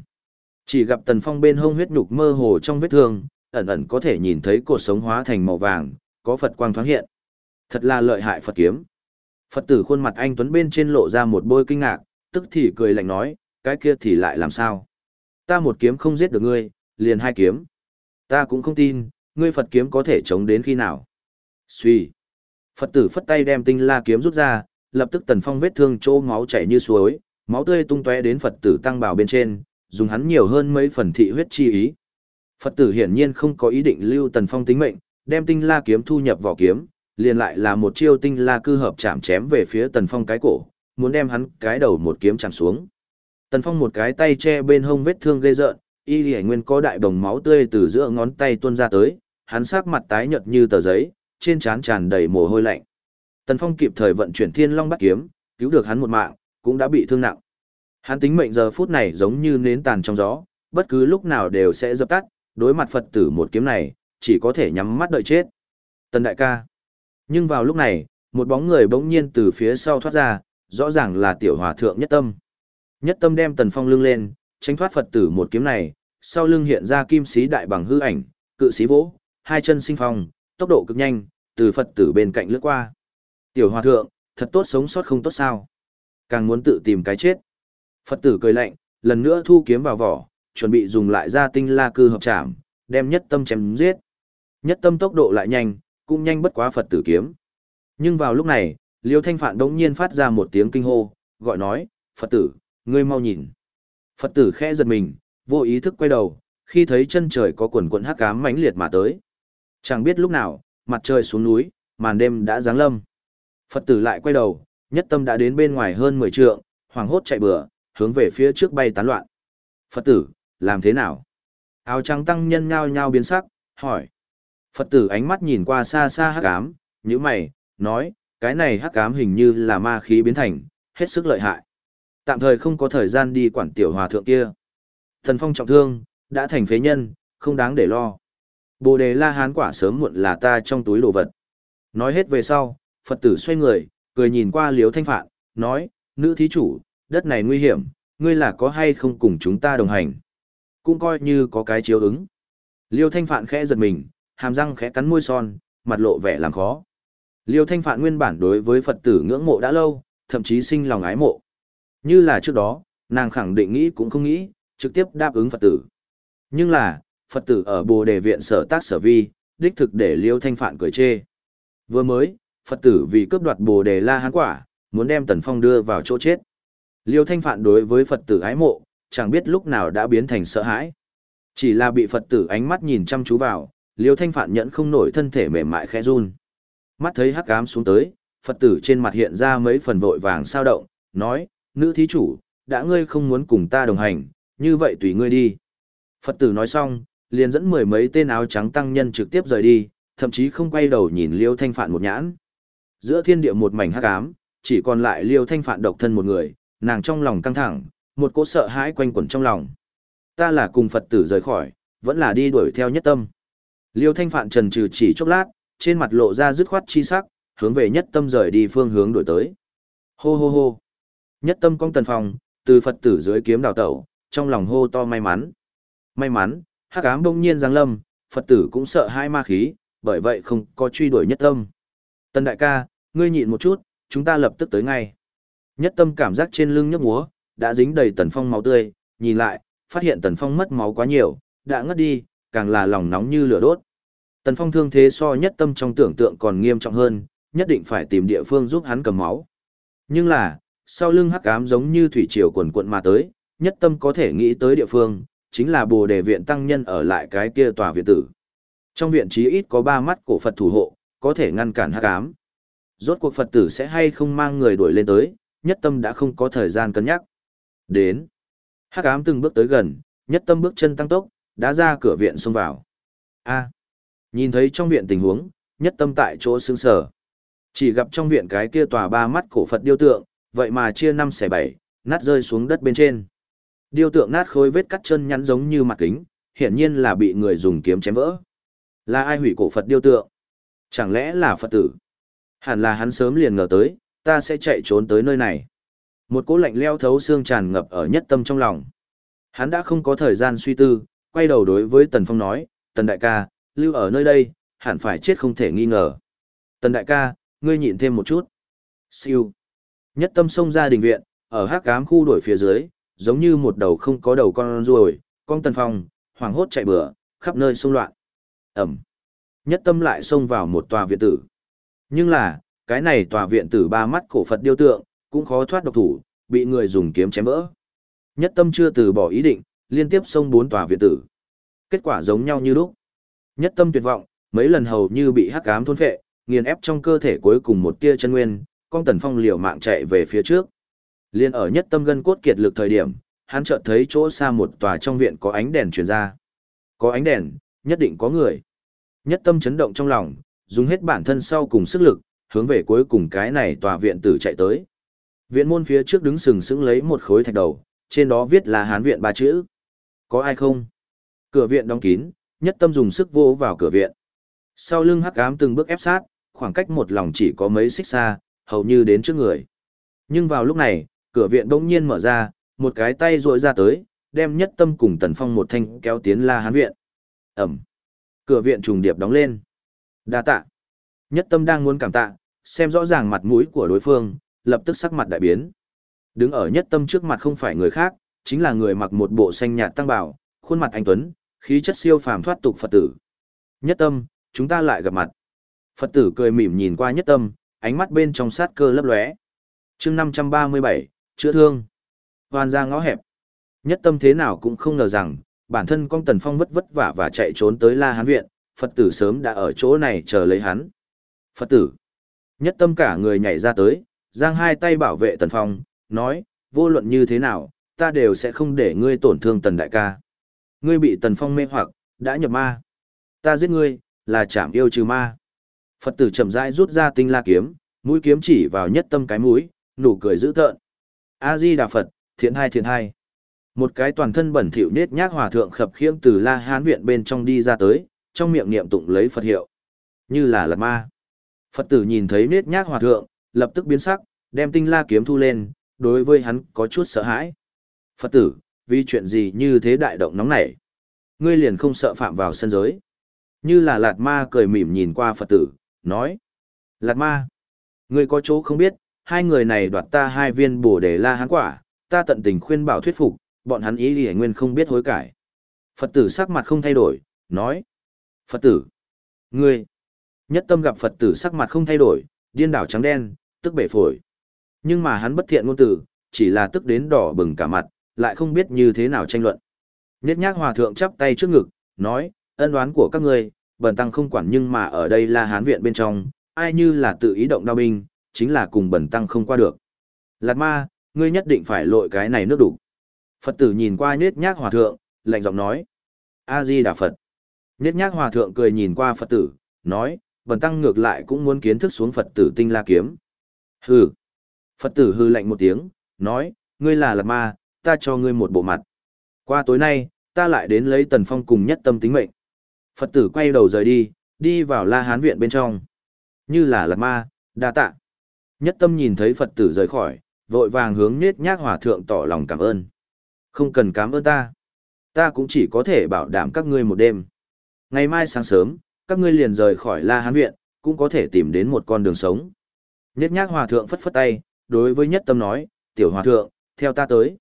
[SPEAKER 1] Chỉ gặp Tần Phong bên hông huyết nhục mơ hồ trong vết thương, ẩn ẩn có thể nhìn thấy cột sống hóa thành màu vàng, có Phật quang thoáng hiện. Thật là lợi hại Phật kiếm. Phật tử khuôn mặt anh Tuấn bên trên lộ ra một bôi kinh ngạc, tức thì cười lạnh nói, cái kia thì lại làm sao? Ta một kiếm không giết được ngươi, liền hai kiếm. Ta cũng không tin, ngươi Phật kiếm có thể chống đến khi nào. Suy. Phật tử phất tay đem tinh la kiếm rút ra, lập tức tần phong vết thương chỗ máu chảy như suối, máu tươi tung tóe đến Phật tử tăng bào bên trên, dùng hắn nhiều hơn mấy phần thị huyết chi ý. Phật tử hiển nhiên không có ý định lưu tần phong tính mệnh, đem tinh la kiếm thu nhập vỏ kiếm, liền lại là một chiêu tinh la cư hợp chạm chém về phía tần phong cái cổ, muốn đem hắn cái đầu một kiếm chạm xuống. Tần phong một cái tay che bên hông vết thương gây rợn, y hải nguyên có đại đồng máu tươi từ giữa ngón tay tuôn ra tới, hắn sắc mặt tái nhợt như tờ giấy, trên trán tràn đầy mồ hôi lạnh. Tần phong kịp thời vận chuyển thiên long bắt kiếm, cứu được hắn một mạng, cũng đã bị thương nặng. Hắn tính mệnh giờ phút này giống như nến tàn trong gió, bất cứ lúc nào đều sẽ dập tắt, đối mặt Phật tử một kiếm này, chỉ có thể nhắm mắt đợi chết. Tần đại ca. Nhưng vào lúc này, một bóng người bỗng nhiên từ phía sau thoát ra, rõ ràng là tiểu hòa thượng nhất tâm. Nhất tâm đem tần phong lưng lên, tránh thoát Phật tử một kiếm này, sau lưng hiện ra kim sĩ đại bằng hư ảnh, cự sĩ vỗ, hai chân sinh phong, tốc độ cực nhanh, từ Phật tử bên cạnh lướt qua. Tiểu hòa thượng, thật tốt sống sót không tốt sao? Càng muốn tự tìm cái chết. Phật tử cười lạnh, lần nữa thu kiếm vào vỏ, chuẩn bị dùng lại ra tinh la cư hợp chạm, đem nhất tâm chém giết. Nhất tâm tốc độ lại nhanh, cũng nhanh bất quá Phật tử kiếm. Nhưng vào lúc này, Liêu Thanh Phạn đống nhiên phát ra một tiếng kinh hô, gọi nói, Phật tử, ngươi mau nhìn. Phật tử khẽ giật mình, vô ý thức quay đầu, khi thấy chân trời có quần quần hắc ám mãnh liệt mà tới. Chẳng biết lúc nào, mặt trời xuống núi, màn đêm đã giáng lâm. Phật tử lại quay đầu, nhất tâm đã đến bên ngoài hơn 10 trượng, hoàng hốt chạy bừa, hướng về phía trước bay tán loạn. Phật tử, làm thế nào? Áo trắng tăng nhân nhao nhao biến sắc, hỏi. Phật tử ánh mắt nhìn qua xa xa hắc ám, như mày, nói, cái này hắc ám hình như là ma khí biến thành, hết sức lợi hại. Tạm thời không có thời gian đi quản tiểu hòa thượng kia. Thần phong trọng thương, đã thành phế nhân, không đáng để lo. Bồ đề la hán quả sớm muộn là ta trong túi đồ vật. Nói hết về sau, Phật tử xoay người, cười nhìn qua liếu thanh phạn, nói, nữ thí chủ, đất này nguy hiểm, ngươi là có hay không cùng chúng ta đồng hành. Cũng coi như có cái chiếu ứng. Liêu thanh phạn khẽ giật mình, hàm răng khẽ cắn môi son, mặt lộ vẻ làm khó. Liêu thanh phạn nguyên bản đối với Phật tử ngưỡng mộ đã lâu, thậm chí sinh lòng ái mộ. Như là trước đó, nàng khẳng định nghĩ cũng không nghĩ, trực tiếp đáp ứng Phật tử. Nhưng là, Phật tử ở Bồ Đề viện sở tác sở vi, đích thực để Liêu Thanh Phạn cười chê. Vừa mới, Phật tử vì cướp đoạt Bồ Đề La Hán quả, muốn đem Tần Phong đưa vào chỗ chết. Liêu Thanh Phạn đối với Phật tử ái mộ, chẳng biết lúc nào đã biến thành sợ hãi. Chỉ là bị Phật tử ánh mắt nhìn chăm chú vào, Liêu Thanh Phạn nhẫn không nổi thân thể mềm mại khẽ run. Mắt thấy hắc ám xuống tới, Phật tử trên mặt hiện ra mấy phần vội vàng sao động, nói, nữ thí chủ, đã ngươi không muốn cùng ta đồng hành, như vậy tùy ngươi đi. Phật tử nói xong, liền dẫn mười mấy tên áo trắng tăng nhân trực tiếp rời đi, thậm chí không quay đầu nhìn Liêu Thanh Phạn một nhãn. Giữa thiên địa một mảnh hắc ám, chỉ còn lại Liêu Thanh Phạn độc thân một người, nàng trong lòng căng thẳng, một cỗ sợ hãi quanh quẩn trong lòng. Ta là cùng Phật tử rời khỏi, vẫn là đi đuổi theo nhất tâm. Liêu Thanh Phạn trần trừ chỉ chốc lát, trên mặt lộ ra dứt khoát chi sắc, hướng về nhất tâm rời đi phương hướng đổi tới. Hô hô hô. Nhất tâm cong tần phòng, từ Phật tử dưới kiếm đào tẩu, trong lòng hô to may mắn. May mắn, hắc ám bỗng nhiên giáng lâm, Phật tử cũng sợ hai ma khí, bởi vậy không có truy đuổi nhất tâm. Tần đại ca, ngươi nhịn một chút, chúng ta lập tức tới ngay. Nhất tâm cảm giác trên lưng nhấp múa, đã dính đầy tần phong máu tươi, nhìn lại, phát hiện tần phong mất máu quá nhiều, đã ngất đi, càng là lòng nóng như lửa đốt. Tần phong thương thế so nhất tâm trong tưởng tượng còn nghiêm trọng hơn, nhất định phải tìm địa phương giúp hắn cầm máu. Nhưng là, sau lưng hắc ám giống như thủy triều quần quận mà tới, nhất tâm có thể nghĩ tới địa phương, chính là bồ đề viện tăng nhân ở lại cái kia tòa viện tử. Trong viện chí ít có ba mắt cổ Phật thủ hộ, có thể ngăn cản hắc ám. Rốt cuộc Phật tử sẽ hay không mang người đuổi lên tới, nhất tâm đã không có thời gian cân nhắc. Đến. Hắc ám từng bước tới gần, nhất tâm bước chân tăng tốc, đã ra cửa viện xông vào. A. Nhìn thấy trong viện tình huống, nhất tâm tại chỗ sững sờ. Chỉ gặp trong viện cái kia tòa ba mắt cổ Phật điêu tượng, vậy mà chia năm xẻ bảy, nát rơi xuống đất bên trên. Điêu tượng nát khối vết cắt chân nhắn giống như mặt kính, hiển nhiên là bị người dùng kiếm chém vỡ. Là ai hủy cổ Phật điêu tượng? Chẳng lẽ là Phật tử? Hẳn là hắn sớm liền ngờ tới, ta sẽ chạy trốn tới nơi này. Một cỗ lạnh leo thấu xương tràn ngập ở nhất tâm trong lòng. Hắn đã không có thời gian suy tư, quay đầu đối với Tần Phong nói, Tần Đại ca, lưu ở nơi đây, hẳn phải chết không thể nghi ngờ. Tần Đại ca, ngươi nhịn thêm một chút. Siêu. Nhất tâm xông ra đình viện, ở hát cám khu đổi phía dưới, giống như một đầu không có đầu con ruồi, con Tần Phong, hoảng hốt chạy bừa, khắp nơi xông loạn. Ẩm. Nhất tâm lại xông vào một tòa viện tử. Nhưng là, cái này tòa viện tử ba mắt cổ Phật điêu tượng, cũng khó thoát độc thủ, bị người dùng kiếm chém vỡ. Nhất tâm chưa từ bỏ ý định, liên tiếp xông bốn tòa viện tử. Kết quả giống nhau như lúc. Nhất tâm tuyệt vọng, mấy lần hầu như bị hắc ám thôn phệ, nghiền ép trong cơ thể cuối cùng một tia chân nguyên, con tần phong liều mạng chạy về phía trước. Liên ở nhất tâm gân cốt kiệt lực thời điểm, hắn chợt thấy chỗ xa một tòa trong viện có ánh đèn truyền ra. Có ánh đèn, nhất định có người. Nhất tâm chấn động trong lòng, dùng hết bản thân sau cùng sức lực, hướng về cuối cùng cái này tòa viện tử chạy tới. Viện môn phía trước đứng sừng sững lấy một khối thạch đầu, trên đó viết là hán viện ba chữ. Có ai không? Cửa viện đóng kín, nhất tâm dùng sức vô vào cửa viện. Sau lưng hắc ám từng bước ép sát, khoảng cách một lòng chỉ có mấy xích xa, hầu như đến trước người. Nhưng vào lúc này, cửa viện bỗng nhiên mở ra, một cái tay rội ra tới, đem nhất tâm cùng tần phong một thanh kéo tiến la hán viện. Ẩm. Cửa viện trùng điệp đóng lên. đa tạ. Nhất tâm đang muốn cảm tạ, xem rõ ràng mặt mũi của đối phương, lập tức sắc mặt đại biến. Đứng ở nhất tâm trước mặt không phải người khác, chính là người mặc một bộ xanh nhạt tăng bảo, khuôn mặt anh tuấn, khí chất siêu phàm thoát tục Phật tử. Nhất tâm, chúng ta lại gặp mặt. Phật tử cười mỉm nhìn qua nhất tâm, ánh mắt bên trong sát cơ lấp lóe. chương 537, chữa thương. Hoàn ra ngõ hẹp. Nhất tâm thế nào cũng không ngờ rằng, bản thân con Tần Phong vất vất vả và chạy trốn tới La Hán Viện, Phật tử sớm đã ở chỗ này chờ lấy hắn. Phật tử. Nhất tâm cả người nhảy ra tới, giang hai tay bảo vệ Tần Phong, nói, vô luận như thế nào, ta đều sẽ không để ngươi tổn thương Tần Đại ca. Ngươi bị Tần Phong mê hoặc, đã nhập ma. Ta giết ngươi, là chảm yêu trừ ma. Phật tử chậm rãi rút ra tinh la kiếm, mũi kiếm chỉ vào nhất tâm cái mũi, nụ cười dữ tợn. A Di Đà Phật, thiện hai thiện hai. Một cái toàn thân bẩn thỉu nết nhác hòa thượng khập khiễng từ La Hán viện bên trong đi ra tới, trong miệng niệm tụng lấy Phật hiệu, như là lật ma. Phật tử nhìn thấy nết nhác hòa thượng, lập tức biến sắc, đem tinh la kiếm thu lên, đối với hắn có chút sợ hãi. Phật tử, vì chuyện gì như thế đại động nóng nảy? Ngươi liền không sợ phạm vào sân giới. Như là lạt ma cười mỉm nhìn qua Phật tử, nói. Lạt ma, ngươi có chỗ không biết, hai người này đoạt ta hai viên bổ đề la hán quả, ta tận tình khuyên bảo thuyết phục, bọn hắn ý đi nguyên không biết hối cải. Phật tử sắc mặt không thay đổi, nói. Phật tử, ngươi, nhất tâm gặp Phật tử sắc mặt không thay đổi, điên đảo trắng đen, tức bể phổi. Nhưng mà hắn bất thiện ngôn tử, chỉ là tức đến đỏ bừng cả mặt, lại không biết như thế nào tranh luận. Nhất nhác hòa thượng chắp tay trước ngực, nói, ân đoán của các ngươi, bần tăng không quản nhưng mà ở đây là hán viện bên trong, ai như là tự ý động đao binh, chính là cùng bần tăng không qua được. Lạt ma, ngươi nhất định phải lội cái này nước đủ. Phật tử nhìn qua nhất nhác hòa thượng, lạnh giọng nói. A-di Đà Phật. Nhất nhác hòa thượng cười nhìn qua Phật tử, nói, bần tăng ngược lại cũng muốn kiến thức xuống Phật tử tinh la kiếm. Hừ. Phật tử hư lạnh một tiếng, nói, ngươi là lạt ma, ta cho ngươi một bộ mặt. Qua tối nay, ta lại đến lấy tần phong cùng nhất tâm tính mệnh. Phật tử quay đầu rời đi, đi vào la hán viện bên trong. Như là lạt ma, đa tạ. Nhất tâm nhìn thấy Phật tử rời khỏi, vội vàng hướng nết nhác hòa thượng tỏ lòng cảm ơn. Không cần cảm ơn ta. Ta cũng chỉ có thể bảo đảm các ngươi một đêm. Ngày mai sáng sớm, các ngươi liền rời khỏi La Hán Viện, cũng có thể tìm đến một con đường sống. Nhất nhác hòa thượng phất phất tay, đối với nhất tâm nói, tiểu hòa thượng, theo ta tới.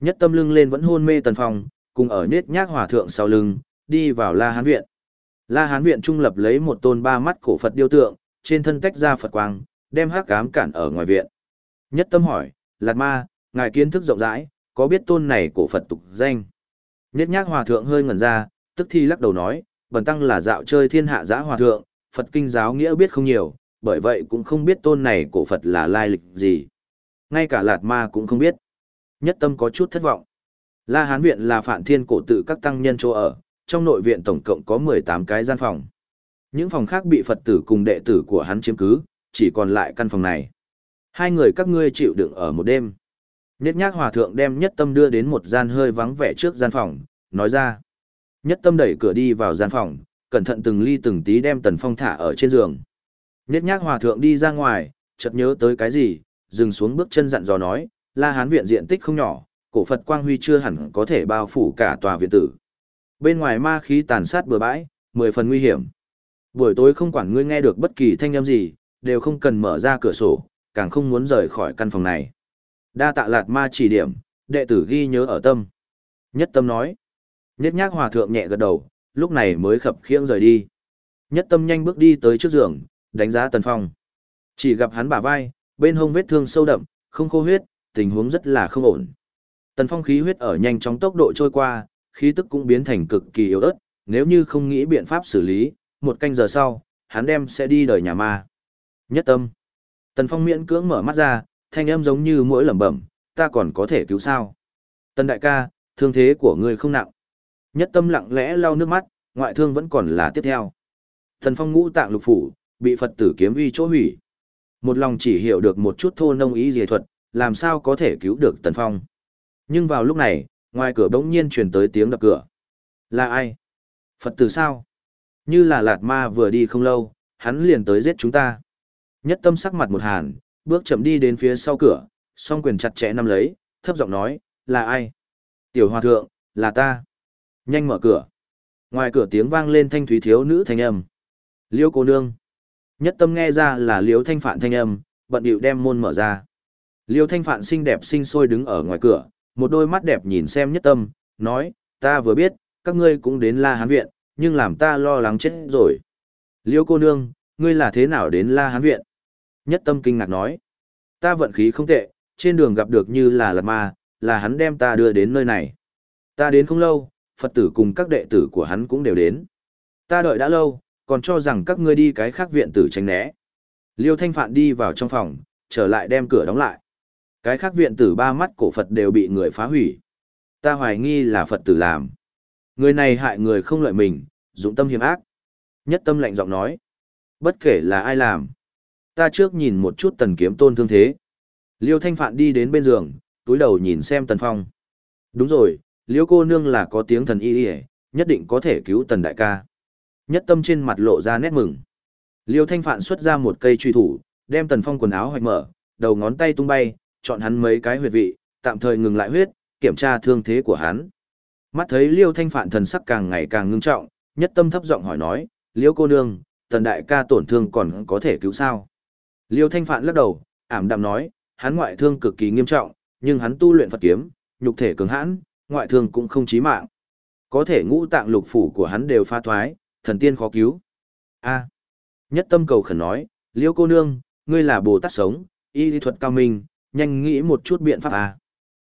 [SPEAKER 1] Nhất tâm lưng lên vẫn hôn mê tần phong, cùng ở nết nhác hòa thượng sau lưng, đi vào La Hán Viện. La Hán Viện trung lập lấy một tôn ba mắt cổ Phật điêu tượng, trên thân tách ra Phật quang, đem hắc cám cản ở ngoài viện. Nhất tâm hỏi, Lạt Ma, ngài kiến thức rộng rãi, có biết tôn này cổ Phật tục danh? Nết nhác hòa thượng hơi ngẩn ra, tức thi lắc đầu nói, bần tăng là dạo chơi thiên hạ giã hòa thượng, Phật kinh giáo nghĩa biết không nhiều, bởi vậy cũng không biết tôn này cổ Phật là lai lịch gì. Ngay cả Lạt Ma cũng không biết. Nhất tâm có chút thất vọng. La Hán Viện là phản thiên cổ tự các tăng nhân chỗ ở, trong nội viện tổng cộng có 18 cái gian phòng. Những phòng khác bị Phật tử cùng đệ tử của hắn chiếm cứ, chỉ còn lại căn phòng này. Hai người các ngươi chịu đựng ở một đêm. Nhất nhác hòa thượng đem nhất tâm đưa đến một gian hơi vắng vẻ trước gian phòng, nói ra. Nhất tâm đẩy cửa đi vào gian phòng, cẩn thận từng ly từng tí đem tần phong thả ở trên giường. Nhất nhác hòa thượng đi ra ngoài, chợt nhớ tới cái gì, dừng xuống bước chân dặn dò nói, la hán viện diện tích không nhỏ, cổ Phật Quang Huy chưa hẳn có thể bao phủ cả tòa viện tử. Bên ngoài ma khí tàn sát bừa bãi, mười phần nguy hiểm. Buổi tối không quản ngươi nghe được bất kỳ thanh âm gì, đều không cần mở ra cửa sổ, càng không muốn rời khỏi căn phòng này. Đa tạ lạt ma chỉ điểm, đệ tử ghi nhớ ở tâm. Nhất tâm nói. Nhất nhác hòa thượng nhẹ gật đầu, lúc này mới khập khiễng rời đi. Nhất tâm nhanh bước đi tới trước giường, đánh giá tần phong. Chỉ gặp hắn bả vai, bên hông vết thương sâu đậm, không khô huyết, tình huống rất là không ổn. Tần phong khí huyết ở nhanh chóng tốc độ trôi qua, khí tức cũng biến thành cực kỳ yếu ớt, nếu như không nghĩ biện pháp xử lý, một canh giờ sau, hắn đem sẽ đi đời nhà ma. Nhất tâm. Tần phong miễn cưỡng mở mắt ra, thanh âm giống như mũi lẩm bẩm, ta còn có thể cứu sao. Tần đại ca, thương thế của ngươi không nặng. Nhất tâm lặng lẽ lau nước mắt, ngoại thương vẫn còn là tiếp theo. Tần phong ngũ tạng lục phủ, bị Phật tử kiếm uy chỗ hủy. Một lòng chỉ hiểu được một chút thô nông ý dề thuật, làm sao có thể cứu được tần phong. Nhưng vào lúc này, ngoài cửa bỗng nhiên truyền tới tiếng đập cửa. Là ai? Phật tử sao? Như là lạt ma vừa đi không lâu, hắn liền tới giết chúng ta. Nhất tâm sắc mặt một hàn, bước chậm đi đến phía sau cửa, song quyền chặt chẽ nắm lấy, thấp giọng nói, là ai? Tiểu hòa thượng, là ta. Nhanh mở cửa. Ngoài cửa tiếng vang lên thanh thúy thiếu nữ thanh âm. Liêu cô nương. Nhất tâm nghe ra là liêu thanh phạn thanh âm, bận điệu đem môn mở ra. Liêu thanh phạn xinh đẹp xinh xôi đứng ở ngoài cửa, một đôi mắt đẹp nhìn xem nhất tâm, nói, ta vừa biết, các ngươi cũng đến la hán viện, nhưng làm ta lo lắng chết rồi. Liêu cô nương, ngươi là thế nào đến La Hán Viện? Nhất tâm kinh ngạc nói. Ta vận khí không tệ, trên đường gặp được như là lạt ma, là hắn đem ta đưa đến nơi này. Ta đến không lâu, Phật tử cùng các đệ tử của hắn cũng đều đến. Ta đợi đã lâu, còn cho rằng các ngươi đi cái khác viện tử tránh né. Liêu Thanh Phạn đi vào trong phòng, trở lại đem cửa đóng lại. Cái khác viện tử ba mắt cổ Phật đều bị người phá hủy. Ta hoài nghi là Phật tử làm. Người này hại người không lợi mình, dụng tâm hiểm ác. Nhất tâm lạnh giọng nói. Bất kể là ai làm. Ta trước nhìn một chút tần kiếm tôn thương thế. Liêu Thanh Phạn đi đến bên giường, túi đầu nhìn xem tần phong. Đúng rồi, liêu cô nương là có tiếng thần y y nhất định có thể cứu tần đại ca. Nhất tâm trên mặt lộ ra nét mừng. Liêu Thanh Phạn xuất ra một cây truy thủ, đem tần phong quần áo hoạch mở, đầu ngón tay tung bay, chọn hắn mấy cái huyệt vị, tạm thời ngừng lại huyết, kiểm tra thương thế của hắn. Mắt thấy Liêu Thanh Phạn thần sắc càng ngày càng ngưng trọng, nhất tâm thấp giọng hỏi nói, Liêu cô nương, tần đại ca tổn thương còn có thể cứu sao? Liêu Thanh Phạn lắc đầu, ảm đạm nói, hắn ngoại thương cực kỳ nghiêm trọng, nhưng hắn tu luyện Phật kiếm, nhục thể cứng hãn, ngoại thương cũng không chí mạng. Có thể ngũ tạng lục phủ của hắn đều pha thoái, thần tiên khó cứu. A. Nhất tâm cầu khẩn nói, Liêu cô nương, ngươi là Bồ Tát sống, y lý thuật cao minh, nhanh nghĩ một chút biện pháp à?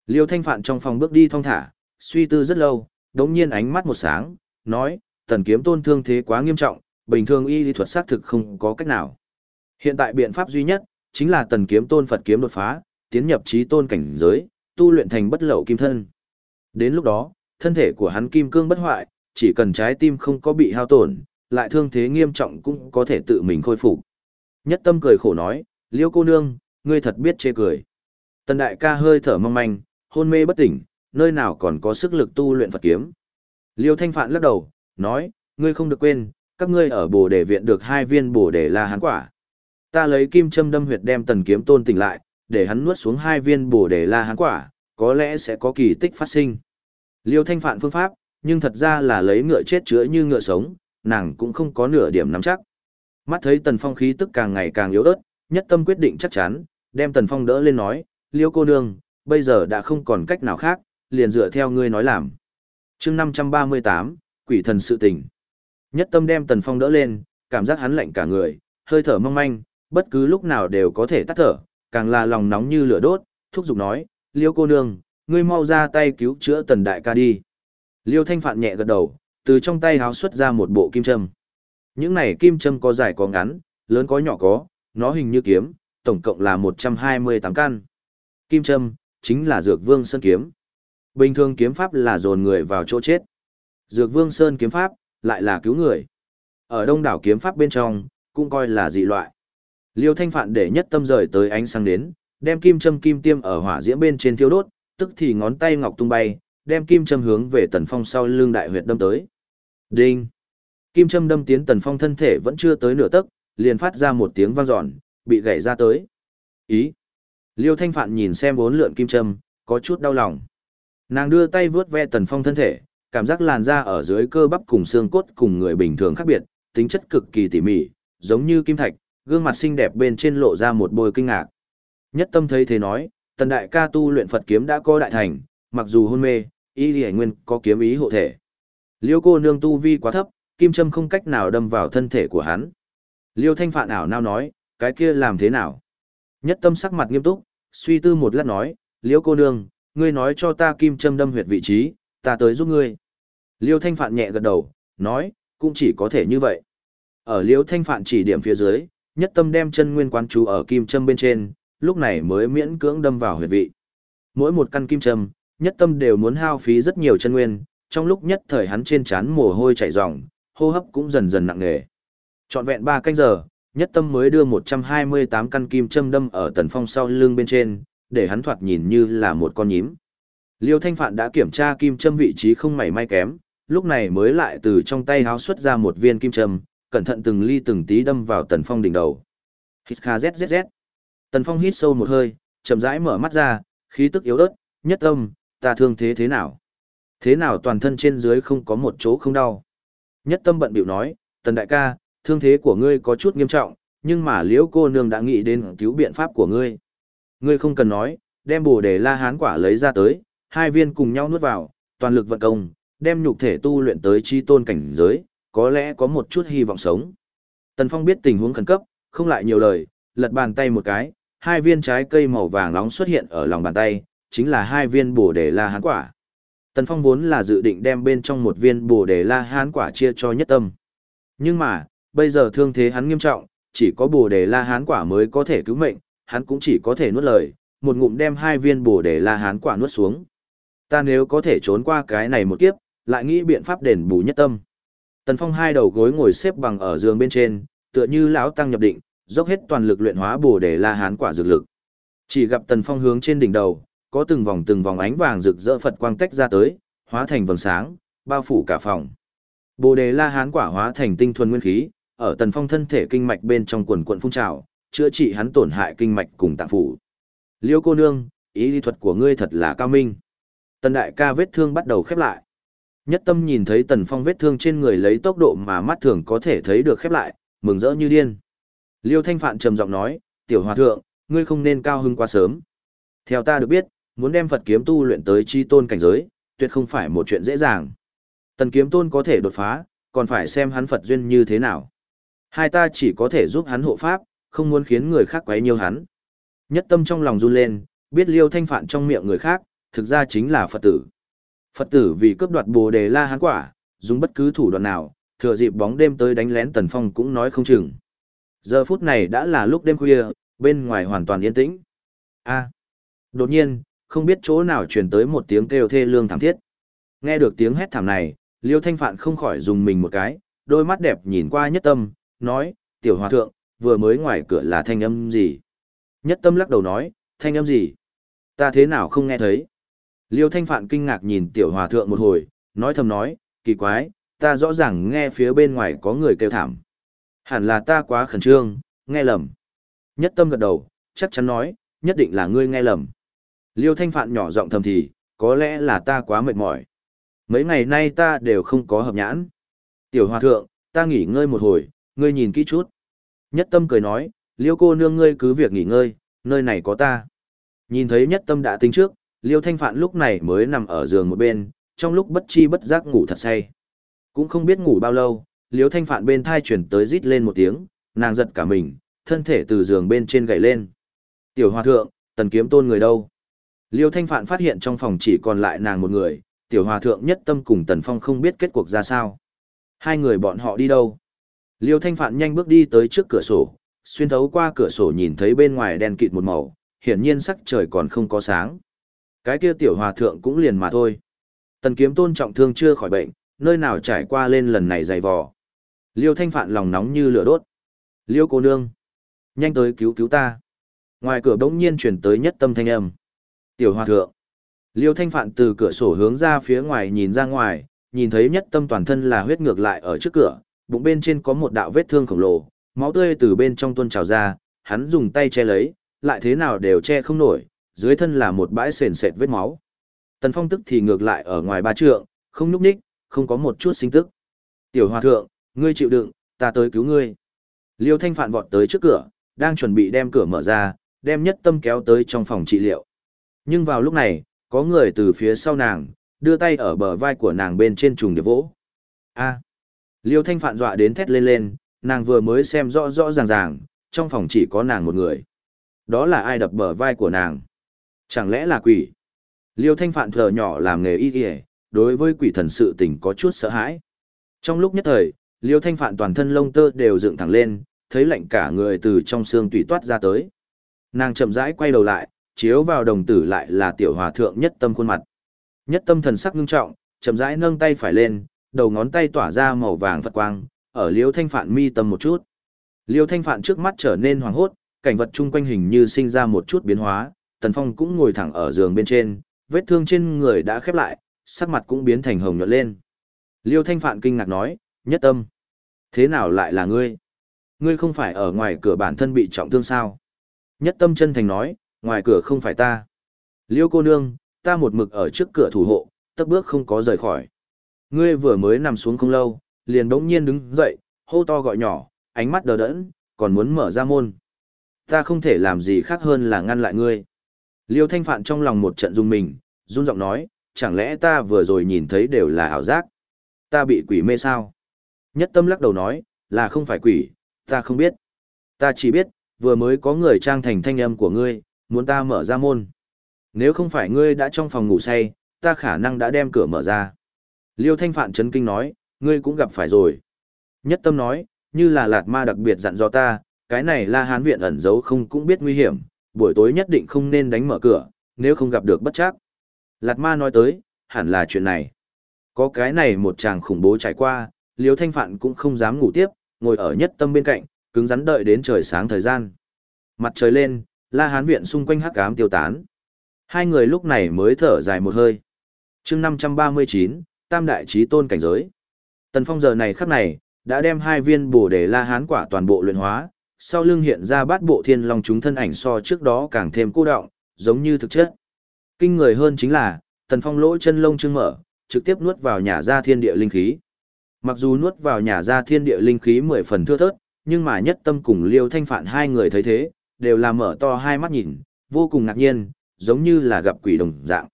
[SPEAKER 1] Liêu Thanh Phạn trong phòng bước đi thong thả, suy tư rất lâu, đống nhiên ánh mắt một sáng, nói, tần kiếm tôn thương thế quá nghiêm trọng, bình thường y lý thuật xác thực không có cách nào. Hiện tại biện pháp duy nhất, chính là tần kiếm tôn Phật kiếm đột phá, tiến nhập trí tôn cảnh giới, tu luyện thành bất lậu kim thân. Đến lúc đó, thân thể của hắn kim cương bất hoại, chỉ cần trái tim không có bị hao tổn, lại thương thế nghiêm trọng cũng có thể tự mình khôi phục. Nhất tâm cười khổ nói, liêu cô nương, ngươi thật biết chê cười. Tần đại ca hơi thở mong manh, hôn mê bất tỉnh, nơi nào còn có sức lực tu luyện Phật kiếm. Liêu thanh phạn lắc đầu, nói, ngươi không được quên, các ngươi ở bồ đề viện được hai viên bồ đề la hán quả. Ta lấy kim châm đâm huyệt đem tần kiếm tôn tỉnh lại, để hắn nuốt xuống hai viên bồ đề la hán quả, có lẽ sẽ có kỳ tích phát sinh. Liêu thanh phạn phương pháp, nhưng thật ra là lấy ngựa chết chữa như ngựa sống, nàng cũng không có nửa điểm nắm chắc. Mắt thấy tần phong khí tức càng ngày càng yếu ớt, nhất tâm quyết định chắc chắn, đem tần phong đỡ lên nói, liêu cô nương, bây giờ đã không còn cách nào khác, liền dựa theo ngươi nói làm. chương 538, quỷ thần sự tình. Nhất tâm đem tần phong đỡ lên, cảm giác hắn lạnh cả người, hơi thở mong manh, bất cứ lúc nào đều có thể tắt thở, càng là lòng nóng như lửa đốt, thúc giục nói, liêu cô nương, ngươi mau ra tay cứu chữa tần đại ca đi. Liêu thanh phạn nhẹ gật đầu, từ trong tay háo xuất ra một bộ kim châm. Những này kim châm có dài có ngắn, lớn có nhỏ có, nó hình như kiếm, tổng cộng là 128 căn. Kim châm, chính là dược vương sơn kiếm. Bình thường kiếm pháp là dồn người vào chỗ chết. Dược vương sơn kiếm pháp, lại là cứu người. Ở đông đảo kiếm pháp bên trong, cũng coi là dị loại. Liêu thanh phạn để nhất tâm rời tới ánh sáng đến, đem kim châm kim tiêm ở hỏa diễm bên trên thiêu đốt, tức thì ngón tay ngọc tung bay, đem kim châm hướng về tần phong sau lưng đại huyệt đâm tới. Đinh! Kim châm đâm tiến tần phong thân thể vẫn chưa tới nửa tấc, liền phát ra một tiếng vang dọn, bị gãy ra tới. Ý! Liêu thanh phạn nhìn xem bốn lượn kim châm, có chút đau lòng. Nàng đưa tay vướt ve tần phong thân thể, cảm giác làn da ở dưới cơ bắp cùng xương cốt cùng người bình thường khác biệt, tính chất cực kỳ tỉ mỉ, giống như kim thạch, gương mặt xinh đẹp bên trên lộ ra một bôi kinh ngạc. Nhất tâm thấy thế nói, tần đại ca tu luyện Phật kiếm đã có đại thành, mặc dù hôn mê, y lì nguyên có kiếm ý hộ thể. Liêu cô nương tu vi quá thấp, kim châm không cách nào đâm vào thân thể của hắn. Liêu thanh phạn ảo nao nói, cái kia làm thế nào? Nhất tâm sắc mặt nghiêm túc, suy tư một lát nói, liêu cô nương, ngươi nói cho ta kim châm đâm huyệt vị trí, ta tới giúp ngươi. Liêu thanh phạn nhẹ gật đầu, nói, cũng chỉ có thể như vậy. Ở liêu thanh phạn chỉ điểm phía dưới, nhất tâm đem chân nguyên quán chú ở kim châm bên trên, lúc này mới miễn cưỡng đâm vào huyệt vị. Mỗi một căn kim châm, nhất tâm đều muốn hao phí rất nhiều chân nguyên, trong lúc nhất thời hắn trên trán mồ hôi chảy ròng, hô hấp cũng dần dần nặng nề. Trọn vẹn 3 canh giờ, nhất tâm mới đưa 128 căn kim châm đâm ở tần phong sau lưng bên trên, để hắn thoạt nhìn như là một con nhím. Liêu Thanh Phạn đã kiểm tra kim châm vị trí không mảy may kém, lúc này mới lại từ trong tay háo xuất ra một viên kim châm, cẩn thận từng ly từng tí đâm vào Tần Phong đỉnh đầu. Hít kha zzz. Tần Phong hít sâu một hơi, chậm rãi mở mắt ra, khí tức yếu ớt, nhất tâm, ta thương thế thế nào? Thế nào toàn thân trên dưới không có một chỗ không đau? Nhất tâm bận biểu nói, Tần đại ca, thương thế của ngươi có chút nghiêm trọng, nhưng mà liễu cô nương đã nghĩ đến cứu biện pháp của ngươi. Ngươi không cần nói, đem bồ đề la hán quả lấy ra tới, hai viên cùng nhau nuốt vào, toàn lực vận công, đem nhục thể tu luyện tới chi tôn cảnh giới, có lẽ có một chút hy vọng sống. Tần Phong biết tình huống khẩn cấp, không lại nhiều lời, lật bàn tay một cái, hai viên trái cây màu vàng nóng xuất hiện ở lòng bàn tay, chính là hai viên bồ đề la hán quả. Tần Phong vốn là dự định đem bên trong một viên bồ đề la hán quả chia cho nhất tâm. Nhưng mà, bây giờ thương thế hắn nghiêm trọng, chỉ có bồ đề la hán quả mới có thể cứu mệnh, hắn cũng chỉ có thể nuốt lời, một ngụm đem hai viên bồ đề la hán quả nuốt xuống. Ta nếu có thể trốn qua cái này một kiếp, lại nghĩ biện pháp đền bù nhất tâm. Tần Phong hai đầu gối ngồi xếp bằng ở giường bên trên, tựa như lão tăng nhập định, dốc hết toàn lực luyện hóa bồ đề la hán quả dược lực. Chỉ gặp Tần Phong hướng trên đỉnh đầu, có từng vòng từng vòng ánh vàng rực rỡ Phật quang tách ra tới, hóa thành vầng sáng, bao phủ cả phòng. Bồ đề la hán quả hóa thành tinh thuần nguyên khí, ở Tần Phong thân thể kinh mạch bên trong quần quận phun trào, chữa trị hắn tổn hại kinh mạch cùng tạng phủ. Liêu cô nương, ý lý thuật của ngươi thật là cao minh. Tần đại ca vết thương bắt đầu khép lại. Nhất tâm nhìn thấy Tần Phong vết thương trên người lấy tốc độ mà mắt thường có thể thấy được khép lại, mừng rỡ như điên. Liêu Thanh Phạn trầm giọng nói, tiểu hòa thượng, ngươi không nên cao hưng quá sớm. Theo ta được biết, muốn đem Phật kiếm tu luyện tới chi tôn cảnh giới, tuyệt không phải một chuyện dễ dàng. Tần kiếm tôn có thể đột phá, còn phải xem hắn Phật duyên như thế nào. Hai ta chỉ có thể giúp hắn hộ pháp, không muốn khiến người khác quấy nhiêu hắn. Nhất tâm trong lòng run lên, biết liêu thanh phạn trong miệng người khác, thực ra chính là Phật tử. Phật tử vì cướp đoạt bồ đề la hán quả, dùng bất cứ thủ đoạn nào, thừa dịp bóng đêm tới đánh lén tần phong cũng nói không chừng. Giờ phút này đã là lúc đêm khuya, bên ngoài hoàn toàn yên tĩnh. A. Đột nhiên, không biết chỗ nào truyền tới một tiếng kêu thê lương thảm thiết. Nghe được tiếng hét thảm này, Liêu Thanh Phạn không khỏi dùng mình một cái, đôi mắt đẹp nhìn qua nhất tâm, nói, tiểu hòa thượng, vừa mới ngoài cửa là thanh âm gì? Nhất tâm lắc đầu nói, thanh âm gì? Ta thế nào không nghe thấy? Liêu Thanh Phạn kinh ngạc nhìn tiểu hòa thượng một hồi, nói thầm nói, kỳ quái, ta rõ ràng nghe phía bên ngoài có người kêu thảm. Hẳn là ta quá khẩn trương, nghe lầm. Nhất tâm gật đầu, chắc chắn nói, nhất định là ngươi nghe lầm. Liêu Thanh Phạn nhỏ giọng thầm thì, có lẽ là ta quá mệt mỏi. Mấy ngày nay ta đều không có hợp nhãn. Tiểu hòa thượng, ta nghỉ ngơi một hồi, ngươi nhìn kỹ chút. Nhất tâm cười nói, liêu cô nương ngươi cứ việc nghỉ ngơi, nơi này có ta. Nhìn thấy nhất tâm đã tính trước, liêu thanh phạn lúc này mới nằm ở giường một bên, trong lúc bất chi bất giác ngủ thật say. Cũng không biết ngủ bao lâu, liêu thanh phạn bên thai chuyển tới rít lên một tiếng, nàng giật cả mình, thân thể từ giường bên trên gậy lên. Tiểu hòa thượng, tần kiếm tôn người đâu? Liêu thanh phạn phát hiện trong phòng chỉ còn lại nàng một người, tiểu hòa thượng nhất tâm cùng tần phong không biết kết cuộc ra sao. Hai người bọn họ đi đâu? Liêu thanh phạn nhanh bước đi tới trước cửa sổ, xuyên thấu qua cửa sổ nhìn thấy bên ngoài đen kịt một màu, hiển nhiên sắc trời còn không có sáng. Cái kia tiểu hòa thượng cũng liền mà thôi. Tần kiếm tôn trọng thương chưa khỏi bệnh, nơi nào trải qua lên lần này dày vò. Liêu thanh phạn lòng nóng như lửa đốt. Liêu cô nương. Nhanh tới cứu cứu ta. Ngoài cửa bỗng nhiên chuyển tới nhất tâm thanh âm. Tiểu hòa thượng. Liêu thanh phạn từ cửa sổ hướng ra phía ngoài nhìn ra ngoài, nhìn thấy nhất tâm toàn thân là huyết ngược lại ở trước cửa, bụng bên trên có một đạo vết thương khổng lồ, máu tươi từ bên trong tuôn trào ra, hắn dùng tay che lấy, lại thế nào đều che không nổi, dưới thân là một bãi sền sệt vết máu. Tần Phong tức thì ngược lại ở ngoài ba trượng, không nhúc nhích, không có một chút sinh tức. Tiểu hòa thượng, ngươi chịu đựng, ta tới cứu ngươi. Liêu Thanh Phạn vọt tới trước cửa, đang chuẩn bị đem cửa mở ra, đem nhất tâm kéo tới trong phòng trị liệu. Nhưng vào lúc này, có người từ phía sau nàng, đưa tay ở bờ vai của nàng bên trên trùng điệp vỗ. A. Liêu Thanh Phạn dọa đến thét lên lên, nàng vừa mới xem rõ rõ ràng ràng, trong phòng chỉ có nàng một người. Đó là ai đập bờ vai của nàng? Chẳng lẽ là quỷ? Liêu Thanh Phạn thở nhỏ làm nghề y y, đối với quỷ thần sự tình có chút sợ hãi. Trong lúc nhất thời, Liêu Thanh Phạn toàn thân lông tơ đều dựng thẳng lên, thấy lạnh cả người từ trong xương tùy toát ra tới. Nàng chậm rãi quay đầu lại, chiếu vào đồng tử lại là tiểu hòa thượng nhất tâm khuôn mặt. Nhất tâm thần sắc ngưng trọng, chậm rãi nâng tay phải lên, đầu ngón tay tỏa ra màu vàng phật quang, ở Liêu Thanh Phạn mi tâm một chút. Liêu Thanh Phạn trước mắt trở nên hoàng hốt, cảnh vật chung quanh hình như sinh ra một chút biến hóa, Tần Phong cũng ngồi thẳng ở giường bên trên, vết thương trên người đã khép lại, sắc mặt cũng biến thành hồng nhuận lên. Liêu Thanh Phạn kinh ngạc nói, nhất tâm. Thế nào lại là ngươi? Ngươi không phải ở ngoài cửa bản thân bị trọng thương sao? Nhất tâm chân thành nói, ngoài cửa không phải ta. Liêu cô nương, ta một mực ở trước cửa thủ hộ, tất bước không có rời khỏi. Ngươi vừa mới nằm xuống không lâu, liền đống nhiên đứng dậy, hô to gọi nhỏ, ánh mắt đờ đẫn, còn muốn mở ra môn. Ta không thể làm gì khác hơn là ngăn lại ngươi. Liêu thanh phạn trong lòng một trận rung mình, run giọng nói, chẳng lẽ ta vừa rồi nhìn thấy đều là ảo giác? Ta bị quỷ mê sao? Nhất tâm lắc đầu nói, là không phải quỷ, Ta không biết. Ta chỉ biết, vừa mới có người trang thành thanh âm của ngươi, muốn ta mở ra môn. Nếu không phải ngươi đã trong phòng ngủ say, ta khả năng đã đem cửa mở ra. Liêu Thanh Phạn chấn kinh nói, ngươi cũng gặp phải rồi. Nhất tâm nói, như là lạt ma đặc biệt dặn dò ta, cái này la hán viện ẩn giấu không cũng biết nguy hiểm, buổi tối nhất định không nên đánh mở cửa, nếu không gặp được bất chắc. Lạt ma nói tới, hẳn là chuyện này. Có cái này một chàng khủng bố trải qua, Liêu Thanh Phạn cũng không dám ngủ tiếp, ngồi ở nhất tâm bên cạnh, cứng rắn đợi đến trời sáng thời gian. Mặt trời lên, la hán viện xung quanh hắc ám tiêu tán. Hai người lúc này mới thở dài một hơi. chương 539, Tam Đại Trí Tôn Cảnh Giới. Tần Phong giờ này khắc này, đã đem hai viên bổ đề la hán quả toàn bộ luyện hóa, sau lưng hiện ra bát bộ thiên long chúng thân ảnh so trước đó càng thêm cô động, giống như thực chất. Kinh người hơn chính là, Tần Phong lỗ chân lông trưng mở, trực tiếp nuốt vào nhà ra thiên địa linh khí. Mặc dù nuốt vào nhà ra thiên địa linh khí mười phần thưa thớt, nhưng mà nhất tâm cùng liêu thanh phản hai người thấy thế, đều là mở to hai mắt nhìn, vô cùng ngạc nhiên, giống như là gặp quỷ đồng dạng.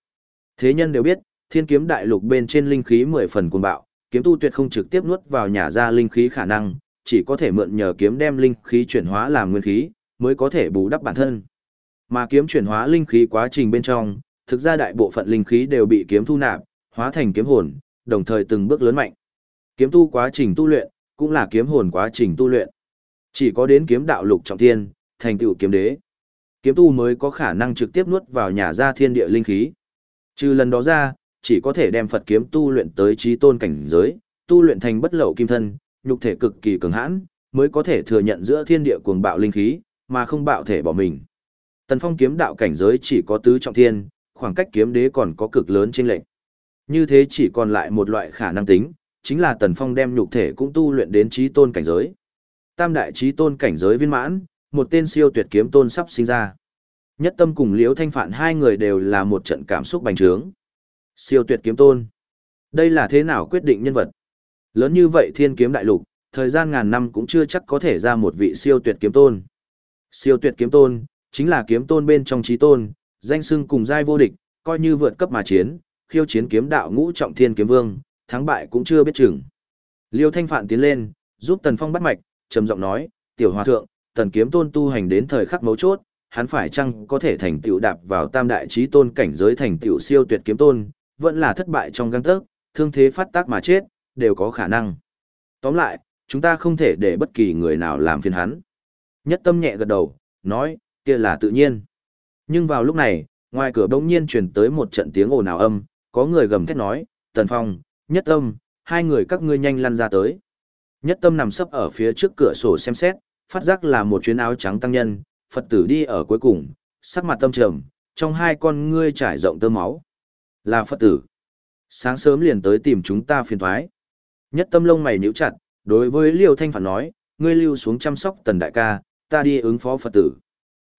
[SPEAKER 1] Thế nhân đều biết, thiên kiếm đại lục bên trên linh khí mười phần cuồng bạo, kiếm tu tuyệt không trực tiếp nuốt vào nhà ra linh khí khả năng, chỉ có thể mượn nhờ kiếm đem linh khí chuyển hóa làm nguyên khí, mới có thể bù đắp bản thân. Mà kiếm chuyển hóa linh khí quá trình bên trong, thực ra đại bộ phận linh khí đều bị kiếm thu nạp, hóa thành kiếm hồn, đồng thời từng bước lớn mạnh. Kiếm tu quá trình tu luyện, cũng là kiếm hồn quá trình tu luyện. Chỉ có đến kiếm đạo lục trọng thiên, thành tựu kiếm đế. Kiếm tu mới có khả năng trực tiếp nuốt vào nhà ra thiên địa linh khí. Trừ lần đó ra, chỉ có thể đem Phật kiếm tu luyện tới trí tôn cảnh giới, tu luyện thành bất lậu kim thân, nhục thể cực kỳ cường hãn, mới có thể thừa nhận giữa thiên địa cuồng bạo linh khí, mà không bạo thể bỏ mình. Tần Phong kiếm đạo cảnh giới chỉ có tứ trọng thiên, khoảng cách kiếm đế còn có cực lớn chênh lệch. Như thế chỉ còn lại một loại khả năng tính, chính là Tần Phong đem nhục thể cũng tu luyện đến trí tôn cảnh giới. Tam đại trí tôn cảnh giới viên mãn, một tên siêu tuyệt kiếm tôn sắp sinh ra. Nhất tâm cùng Liễu Thanh Phạn hai người đều là một trận cảm xúc bành trướng. Siêu tuyệt kiếm tôn. Đây là thế nào quyết định nhân vật? Lớn như vậy thiên kiếm đại lục, thời gian ngàn năm cũng chưa chắc có thể ra một vị siêu tuyệt kiếm tôn. Siêu tuyệt kiếm tôn, chính là kiếm tôn bên trong trí tôn, danh xưng cùng giai vô địch, coi như vượt cấp mà chiến, khiêu chiến kiếm đạo ngũ trọng thiên kiếm vương, thắng bại cũng chưa biết chừng. Liêu Thanh Phạn tiến lên, giúp Tần Phong bắt mạch, trầm giọng nói, "Tiểu hòa thượng, Tần kiếm tôn tu hành đến thời khắc mấu chốt, hắn phải chăng có thể thành tựu đạp vào tam đại chí tôn cảnh giới thành tựu siêu tuyệt kiếm tôn, vẫn là thất bại trong găng tấc, thương thế phát tác mà chết, đều có khả năng. Tóm lại, chúng ta không thể để bất kỳ người nào làm phiền hắn." Nhất Tâm nhẹ gật đầu, nói, "Kia là tự nhiên." Nhưng vào lúc này, ngoài cửa bỗng nhiên truyền tới một trận tiếng ồn ào âm, có người gầm thét nói, "Tần Phong, Nhất Tâm, hai người các ngươi nhanh lăn ra tới." Nhất Tâm nằm sấp ở phía trước cửa sổ xem xét, phát giác là một chuyến áo trắng tăng nhân, Phật tử đi ở cuối cùng, sắc mặt tâm trầm, trong hai con ngươi trải rộng tơ máu. Là Phật tử. Sáng sớm liền tới tìm chúng ta phiền thoái. Nhất tâm lông mày nhíu chặt, đối với Liêu Thanh Phạn nói, ngươi lưu xuống chăm sóc tần đại ca, ta đi ứng phó Phật tử.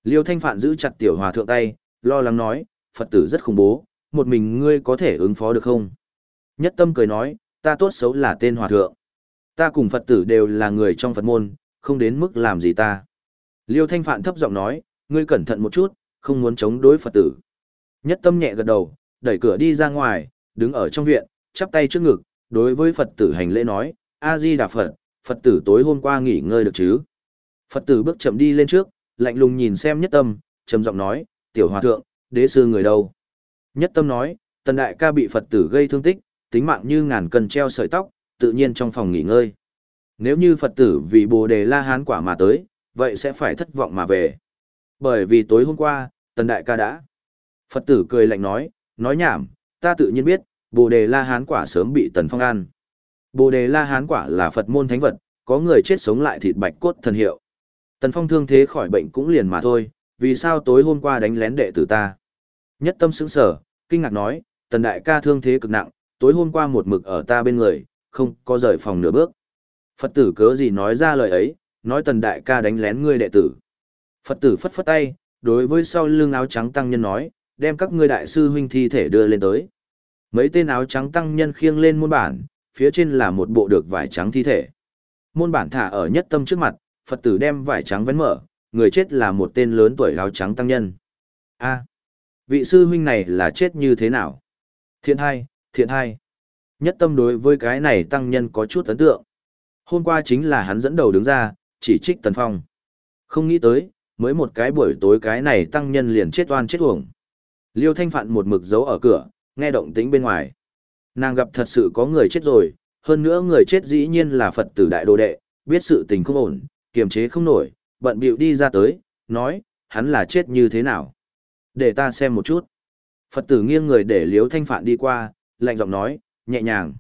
[SPEAKER 1] Liêu Thanh Phạn giữ chặt tiểu hòa thượng tay, lo lắng nói, Phật tử rất khủng bố, một mình ngươi có thể ứng phó được không? Nhất tâm cười nói, ta tốt xấu là tên hòa thượng. Ta cùng Phật tử đều là người trong Phật môn, không đến mức làm gì ta. Liêu Thanh Phạn thấp giọng nói, ngươi cẩn thận một chút, không muốn chống đối Phật tử. Nhất tâm nhẹ gật đầu, đẩy cửa đi ra ngoài, đứng ở trong viện, chắp tay trước ngực, đối với Phật tử hành lễ nói, A-di Đà Phật, Phật tử tối hôm qua nghỉ ngơi được chứ. Phật tử bước chậm đi lên trước, lạnh lùng nhìn xem nhất tâm, trầm giọng nói, tiểu hòa thượng, đế sư người đâu. Nhất tâm nói, tần đại ca bị Phật tử gây thương tích, tính mạng như ngàn cân treo sợi tóc, tự nhiên trong phòng nghỉ ngơi. Nếu như Phật tử vì bồ đề la hán quả mà tới, vậy sẽ phải thất vọng mà về. Bởi vì tối hôm qua, tần đại ca đã. Phật tử cười lạnh nói, nói nhảm, ta tự nhiên biết, bồ đề la hán quả sớm bị tần phong ăn. Bồ đề la hán quả là Phật môn thánh vật, có người chết sống lại thịt bạch cốt thần hiệu. Tần phong thương thế khỏi bệnh cũng liền mà thôi, vì sao tối hôm qua đánh lén đệ tử ta. Nhất tâm sững sở, kinh ngạc nói, tần đại ca thương thế cực nặng, tối hôm qua một mực ở ta bên người, không có rời phòng nửa bước. Phật tử cớ gì nói ra lời ấy, nói tần đại ca đánh lén ngươi đệ tử. Phật tử phất phất tay, đối với sau lưng áo trắng tăng nhân nói, đem các ngươi đại sư huynh thi thể đưa lên tới. Mấy tên áo trắng tăng nhân khiêng lên môn bản, phía trên là một bộ được vải trắng thi thể. Môn bản thả ở nhất tâm trước mặt, Phật tử đem vải trắng vén mở, người chết là một tên lớn tuổi áo trắng tăng nhân. A, vị sư huynh này là chết như thế nào? Thiện hai, thiện hai. Nhất tâm đối với cái này tăng nhân có chút ấn tượng. Hôm qua chính là hắn dẫn đầu đứng ra, chỉ trích Tần Phong. Không nghĩ tới, mới một cái buổi tối cái này tăng nhân liền chết oan chết uổng. Liêu Thanh Phạn một mực giấu ở cửa, nghe động tĩnh bên ngoài. Nàng gặp thật sự có người chết rồi, hơn nữa người chết dĩ nhiên là Phật tử đại đồ đệ, biết sự tình không ổn, kiềm chế không nổi, bận bịu đi ra tới, nói, hắn là chết như thế nào. Để ta xem một chút. Phật tử nghiêng người để Liêu Thanh Phạn đi qua, lạnh giọng nói, nhẹ nhàng.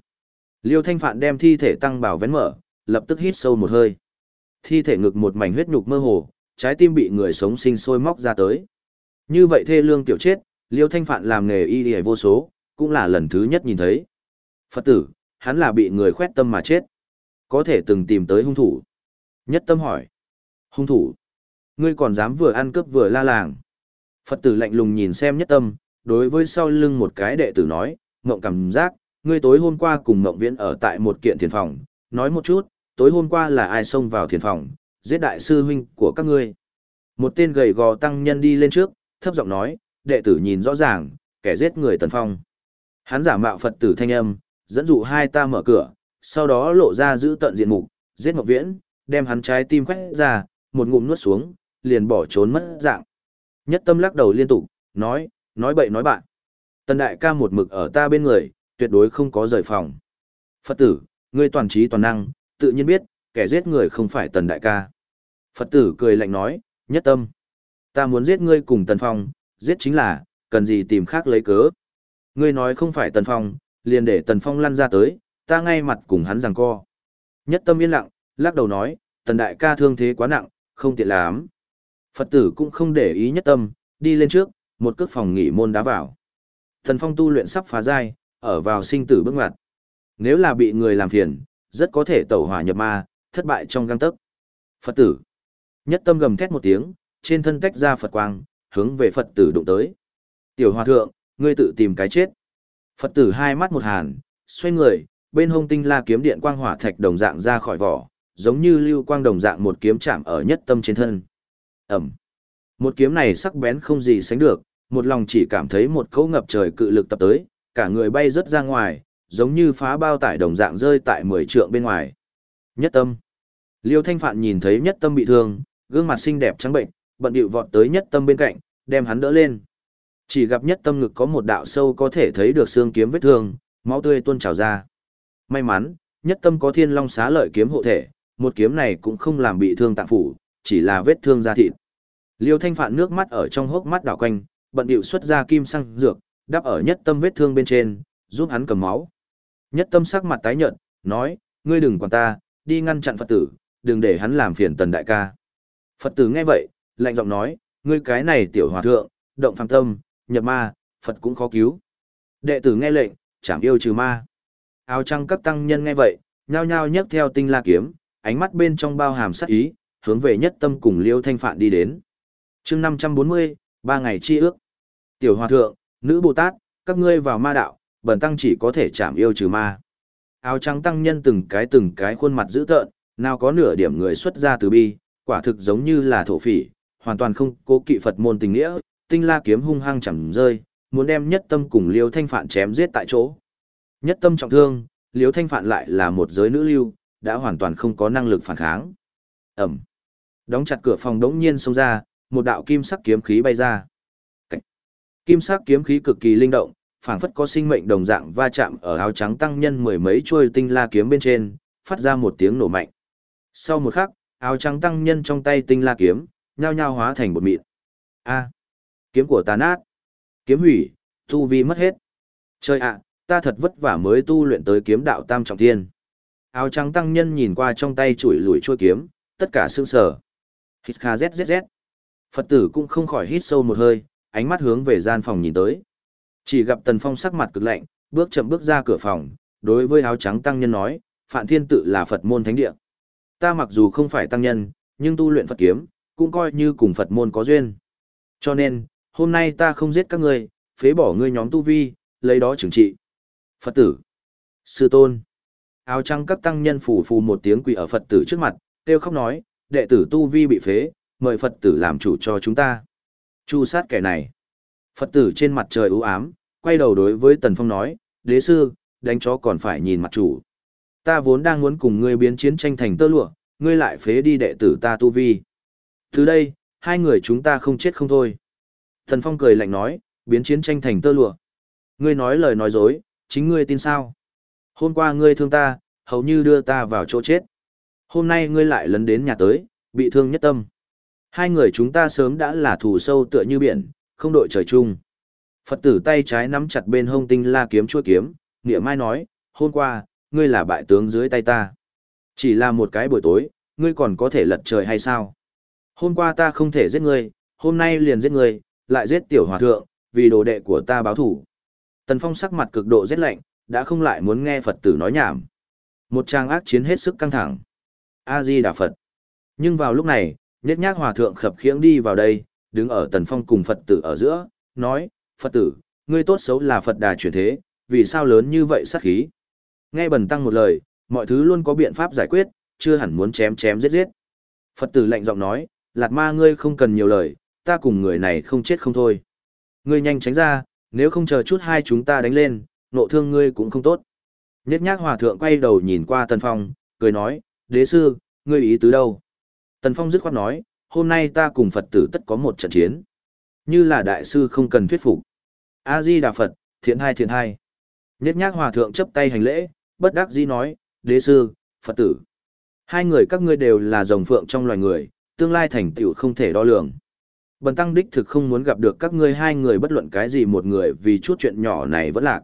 [SPEAKER 1] Liêu Thanh Phạn đem thi thể tăng bảo vén mở, lập tức hít sâu một hơi. Thi thể ngực một mảnh huyết nhục mơ hồ, trái tim bị người sống sinh sôi móc ra tới. Như vậy thê lương tiểu chết, Liêu Thanh Phạn làm nghề y y vô số, cũng là lần thứ nhất nhìn thấy. Phật tử, hắn là bị người khoét tâm mà chết. Có thể từng tìm tới hung thủ. Nhất tâm hỏi. Hung thủ. Ngươi còn dám vừa ăn cướp vừa la làng. Phật tử lạnh lùng nhìn xem nhất tâm, đối với sau lưng một cái đệ tử nói, ngộng cảm giác, ngươi tối hôm qua cùng ngộng viễn ở tại một kiện thiền phòng, nói một chút, tối hôm qua là ai xông vào thiền phòng, giết đại sư huynh của các ngươi. Một tên gầy gò tăng nhân đi lên trước, thấp giọng nói, đệ tử nhìn rõ ràng, kẻ giết người tần phong. Hắn giả mạo Phật tử thanh âm, dẫn dụ hai ta mở cửa, sau đó lộ ra giữ tận diện mục, giết Ngọc Viễn, đem hắn trái tim khoét ra, một ngụm nuốt xuống, liền bỏ trốn mất dạng. Nhất tâm lắc đầu liên tục, nói, nói bậy nói bạn. Tần đại ca một mực ở ta bên người, tuyệt đối không có rời phòng. Phật tử, ngươi toàn trí toàn năng, tự nhiên biết, kẻ giết người không phải tần đại ca. Phật tử cười lạnh nói, nhất tâm. Ta muốn giết ngươi cùng tần phong, giết chính là, cần gì tìm khác lấy cớ. Ngươi nói không phải tần phong, liền để tần phong lăn ra tới, ta ngay mặt cùng hắn rằng co. Nhất tâm yên lặng, lắc đầu nói, tần đại ca thương thế quá nặng, không tiện lắm. Phật tử cũng không để ý nhất tâm, đi lên trước, một cước phòng nghỉ môn đá vào. Tần phong tu luyện sắp phá giai, ở vào sinh tử bước ngoặt. Nếu là bị người làm phiền, rất có thể tẩu hỏa nhập ma, thất bại trong găng tấc. Phật tử. Nhất tâm gầm thét một tiếng, trên thân tách ra Phật quang, hướng về Phật tử đụng tới. Tiểu hòa thượng, ngươi tự tìm cái chết. Phật tử hai mắt một hàn, xoay người, bên hông tinh la kiếm điện quang hỏa thạch đồng dạng ra khỏi vỏ, giống như lưu quang đồng dạng một kiếm chạm ở nhất tâm trên thân. Ẩm. Một kiếm này sắc bén không gì sánh được, một lòng chỉ cảm thấy một cỗ ngập trời cự lực tập tới, cả người bay rất ra ngoài, giống như phá bao tải đồng dạng rơi tại mười trượng bên ngoài. Nhất tâm. Liêu Thanh Phạn nhìn thấy nhất tâm bị thương, gương mặt xinh đẹp trắng bệnh, bận điệu vọt tới nhất tâm bên cạnh, đem hắn đỡ lên. Chỉ gặp nhất tâm ngực có một đạo sâu có thể thấy được xương kiếm vết thương, máu tươi tuôn trào ra. May mắn, nhất tâm có thiên long xá lợi kiếm hộ thể, một kiếm này cũng không làm bị thương tạng phủ, chỉ là vết thương da thịt. Liêu Thanh Phạn nước mắt ở trong hốc mắt đảo quanh, bận điệu xuất ra kim xăng dược, đắp ở nhất tâm vết thương bên trên, giúp hắn cầm máu. Nhất tâm sắc mặt tái nhợt, nói, ngươi đừng quản ta, đi ngăn chặn Phật tử, đừng để hắn làm phiền tần đại ca. Phật tử nghe vậy, lạnh giọng nói, ngươi cái này tiểu hòa thượng, động phàm tâm, nhập ma, Phật cũng khó cứu. Đệ tử nghe lệnh, chẳng yêu trừ ma. Áo trăng các tăng nhân nghe vậy, nhao nhao nhấc theo tinh la kiếm, ánh mắt bên trong bao hàm sát ý, hướng về nhất tâm cùng liêu thanh phạn đi đến. chương 540, ba ngày chi ước. Tiểu hòa thượng, nữ Bồ Tát, các ngươi vào ma đạo, bần tăng chỉ có thể chạm yêu trừ ma. Áo trắng tăng nhân từng cái từng cái khuôn mặt dữ tợn, nào có nửa điểm người xuất ra từ bi, quả thực giống như là thổ phỉ, hoàn toàn không cố kỵ Phật môn tình nghĩa, tinh la kiếm hung hăng chẳng rơi, muốn đem nhất tâm cùng liêu thanh phạn chém giết tại chỗ. Nhất tâm trọng thương, liêu thanh phạn lại là một giới nữ lưu, đã hoàn toàn không có năng lực phản kháng. Ẩm. Đóng chặt cửa phòng đống nhiên xông ra, một đạo kim sắc kiếm khí bay ra. Cảnh. Kim sắc kiếm khí cực kỳ linh động, phảng phất có sinh mệnh đồng dạng va chạm ở áo trắng tăng nhân mười mấy chuôi tinh la kiếm bên trên, phát ra một tiếng nổ mạnh. Sau một khắc, áo trắng tăng nhân trong tay tinh la kiếm, nhao nhao hóa thành bột mịn. A, kiếm của ta nát, kiếm hủy, tu vi mất hết. Trời ạ, ta thật vất vả mới tu luyện tới kiếm đạo tam trọng thiên. Áo trắng tăng nhân nhìn qua trong tay chuỗi lùi chuôi kiếm, tất cả sương sở. Hít kha zzz. Phật tử cũng không khỏi hít sâu một hơi, ánh mắt hướng về gian phòng nhìn tới. Chỉ gặp Tần Phong sắc mặt cực lạnh, bước chậm bước ra cửa phòng, đối với áo trắng tăng nhân nói, Phạn Thiên tự là Phật môn thánh địa. Ta mặc dù không phải tăng nhân, nhưng tu luyện Phật kiếm, cũng coi như cùng Phật môn có duyên. Cho nên, hôm nay ta không giết các ngươi, phế bỏ ngươi nhóm tu vi, lấy đó trừng trị. Phật tử, sư tôn, áo trắng các tăng nhân phủ phù một tiếng quỳ ở Phật tử trước mặt, kêu khóc nói, đệ tử tu vi bị phế, mời Phật tử làm chủ cho chúng ta. Chu sát kẻ này. Phật tử trên mặt trời ưu ám, quay đầu đối với Tần Phong nói, đế sư, đánh chó còn phải nhìn mặt chủ. Ta vốn đang muốn cùng ngươi biến chiến tranh thành tơ lụa, ngươi lại phế đi đệ tử ta tu vi. Từ đây, hai người chúng ta không chết không thôi. Thần Phong cười lạnh nói, biến chiến tranh thành tơ lụa. Ngươi nói lời nói dối, chính ngươi tin sao? Hôm qua ngươi thương ta, hầu như đưa ta vào chỗ chết. Hôm nay ngươi lại lấn đến nhà tới, bị thương nhất tâm. Hai người chúng ta sớm đã là thù sâu tựa như biển, không đội trời chung. Phật tử tay trái nắm chặt bên hông tinh la kiếm chuôi kiếm, nghĩa mai nói, hôm qua, ngươi là bại tướng dưới tay ta. Chỉ là một cái buổi tối, ngươi còn có thể lật trời hay sao? Hôm qua ta không thể giết ngươi, hôm nay liền giết ngươi, lại giết tiểu hòa thượng, vì đồ đệ của ta báo thủ. Tần Phong sắc mặt cực độ rét lạnh, đã không lại muốn nghe Phật tử nói nhảm. Một trang ác chiến hết sức căng thẳng. A-di Đà Phật. Nhưng vào lúc này, Nhất Nhác Hòa Thượng khập khiễng đi vào đây, đứng ở Tần Phong cùng Phật tử ở giữa, nói, Phật tử, ngươi tốt xấu là Phật đà chuyển thế, vì sao lớn như vậy sát khí? Nghe bần tăng một lời, mọi thứ luôn có biện pháp giải quyết, chưa hẳn muốn chém chém giết giết. Phật tử lạnh giọng nói, Lạt ma ngươi không cần nhiều lời, ta cùng người này không chết không thôi. Ngươi nhanh tránh ra, nếu không chờ chút hai chúng ta đánh lên, nộ thương ngươi cũng không tốt. Nhất nhác hòa thượng quay đầu nhìn qua Tần Phong, cười nói, đế sư, ngươi ý tứ đâu? Tần Phong dứt khoát nói, hôm nay ta cùng Phật tử tất có một trận chiến. Như là đại sư không cần thuyết phục. A-di Đà Phật, thiện hai thiện hai. Nhất nhác hòa thượng chấp tay hành lễ, bất đắc dĩ nói, đế sư, Phật tử. Hai người các ngươi đều là rồng phượng trong loài người, tương lai thành tựu không thể đo lường. Bần tăng đích thực không muốn gặp được các ngươi hai người bất luận cái gì một người vì chút chuyện nhỏ này vẫn lạc.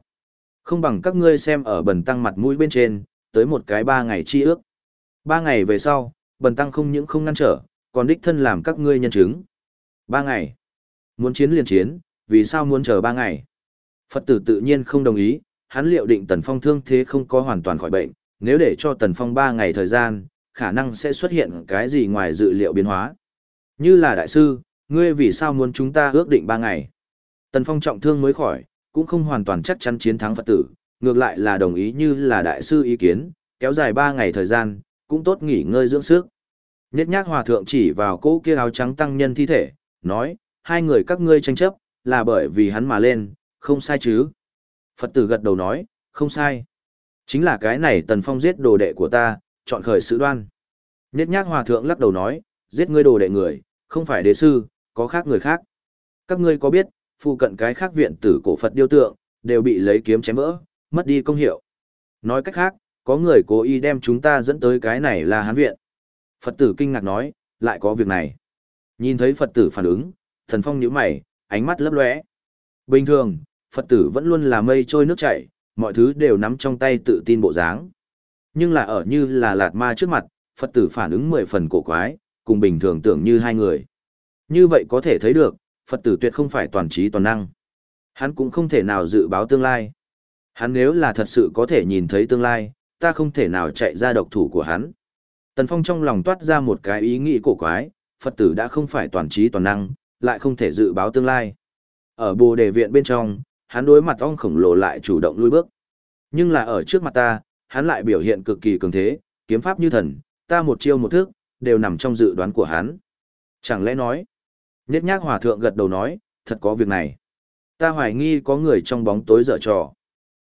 [SPEAKER 1] Không bằng các ngươi xem ở bần tăng mặt mũi bên trên, tới một cái ba ngày chi ước. Ba ngày về sau, bần tăng không những không ngăn trở, còn đích thân làm các ngươi nhân chứng. Ba ngày. Muốn chiến liền chiến, vì sao muốn chờ ba ngày? Phật tử tự nhiên không đồng ý, hắn liệu định Tần Phong thương thế không có hoàn toàn khỏi bệnh, nếu để cho Tần Phong ba ngày thời gian, khả năng sẽ xuất hiện cái gì ngoài dự liệu biến hóa. Như là đại sư, ngươi vì sao muốn chúng ta ước định ba ngày? Tần Phong trọng thương mới khỏi, cũng không hoàn toàn chắc chắn chiến thắng Phật tử, ngược lại là đồng ý như là đại sư ý kiến, kéo dài ba ngày thời gian, cũng tốt nghỉ ngơi dưỡng sức. Nhất nhác hòa thượng chỉ vào cỗ kia áo trắng tăng nhân thi thể, nói, hai người các ngươi tranh chấp, là bởi vì hắn mà lên, không sai chứ. Phật tử gật đầu nói, không sai. Chính là cái này tần phong giết đồ đệ của ta, chọn khởi sự đoan. Nhất nhác hòa thượng lắc đầu nói, giết ngươi đồ đệ người, không phải đế sư, có khác người khác. Các ngươi có biết, phụ cận cái khác viện tử cổ Phật điêu tượng, đều bị lấy kiếm chém vỡ, mất đi công hiệu. Nói cách khác, có người cố ý đem chúng ta dẫn tới cái này là hán viện. Phật tử kinh ngạc nói, lại có việc này. Nhìn thấy Phật tử phản ứng, thần phong nhíu mày, ánh mắt lấp lóe. Bình thường, Phật tử vẫn luôn là mây trôi nước chảy, mọi thứ đều nắm trong tay tự tin bộ dáng. Nhưng là ở như là lạt ma trước mặt, Phật tử phản ứng mười phần cổ quái, cùng bình thường tưởng như hai người. Như vậy có thể thấy được, Phật tử tuyệt không phải toàn trí toàn năng. Hắn cũng không thể nào dự báo tương lai. Hắn nếu là thật sự có thể nhìn thấy tương lai, ta không thể nào chạy ra độc thủ của hắn. Tần Phong trong lòng toát ra một cái ý nghĩ cổ quái, Phật tử đã không phải toàn trí toàn năng, lại không thể dự báo tương lai. Ở bồ đề viện bên trong, hắn đối mặt ong khổng lồ lại chủ động lui bước. Nhưng là ở trước mặt ta, hắn lại biểu hiện cực kỳ cường thế, kiếm pháp như thần, ta một chiêu một thức, đều nằm trong dự đoán của hắn. Chẳng lẽ nói, Nhất nhác hòa thượng gật đầu nói, thật có việc này. Ta hoài nghi có người trong bóng tối dở trò.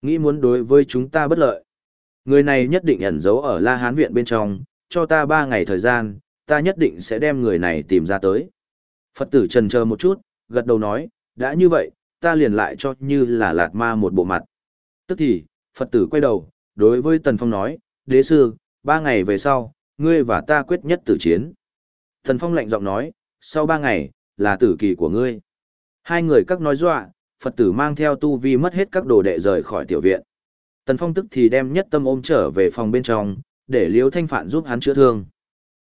[SPEAKER 1] Nghĩ muốn đối với chúng ta bất lợi. Người này nhất định ẩn giấu ở La Hán Viện bên trong, cho ta ba ngày thời gian, ta nhất định sẽ đem người này tìm ra tới. Phật tử trần chờ một chút, gật đầu nói, đã như vậy, ta liền lại cho như là lạt ma một bộ mặt. Tức thì, Phật tử quay đầu, đối với Tần Phong nói, đế sư, ba ngày về sau, ngươi và ta quyết nhất tử chiến. Tần Phong lạnh giọng nói, sau ba ngày, là tử kỳ của ngươi. Hai người các nói dọa, Phật tử mang theo tu vi mất hết các đồ đệ rời khỏi tiểu viện. Tần Phong tức thì đem nhất tâm ôm trở về phòng bên trong, để Liễu Thanh Phạn giúp hắn chữa thương.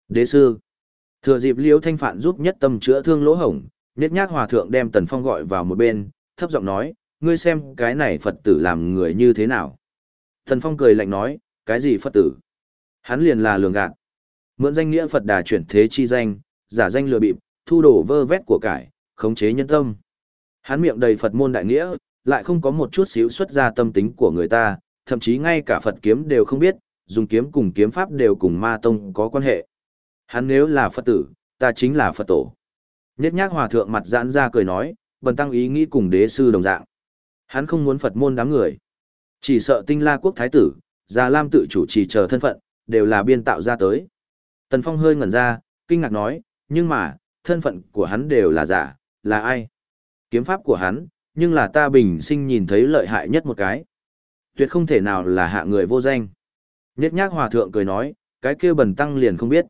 [SPEAKER 1] Đế sư, thừa dịp Liễu Thanh Phạn giúp nhất tâm chữa thương lỗ hổng, nhất nhác hòa thượng đem Tần Phong gọi vào một bên, thấp giọng nói, ngươi xem cái này Phật tử làm người như thế nào. Thần Phong cười lạnh nói, cái gì Phật tử? Hắn liền là lường gạt. Mượn danh nghĩa Phật đà chuyển thế chi danh, giả danh lừa bịp, thu đổ vơ vét của cải, khống chế nhân tâm. Hắn miệng đầy Phật môn đại nghĩa, lại không có một chút xíu xuất ra tâm tính của người ta, thậm chí ngay cả Phật kiếm đều không biết, dùng kiếm cùng kiếm pháp đều cùng ma tông có quan hệ. Hắn nếu là Phật tử, ta chính là Phật tổ. Nhất nhác hòa thượng mặt giãn ra cười nói, bần tăng ý nghĩ cùng đế sư đồng dạng. Hắn không muốn Phật môn đám người. Chỉ sợ tinh la quốc thái tử, Già Lam tự chủ trì chờ thân phận, đều là biên tạo ra tới. Tần Phong hơi ngẩn ra, kinh ngạc nói, nhưng mà, thân phận của hắn đều là giả, là ai? Kiếm pháp của hắn, nhưng là ta bình sinh nhìn thấy lợi hại nhất một cái. Tuyệt không thể nào là hạ người vô danh. Nhét nhác hòa thượng cười nói, cái kia bần tăng liền không biết.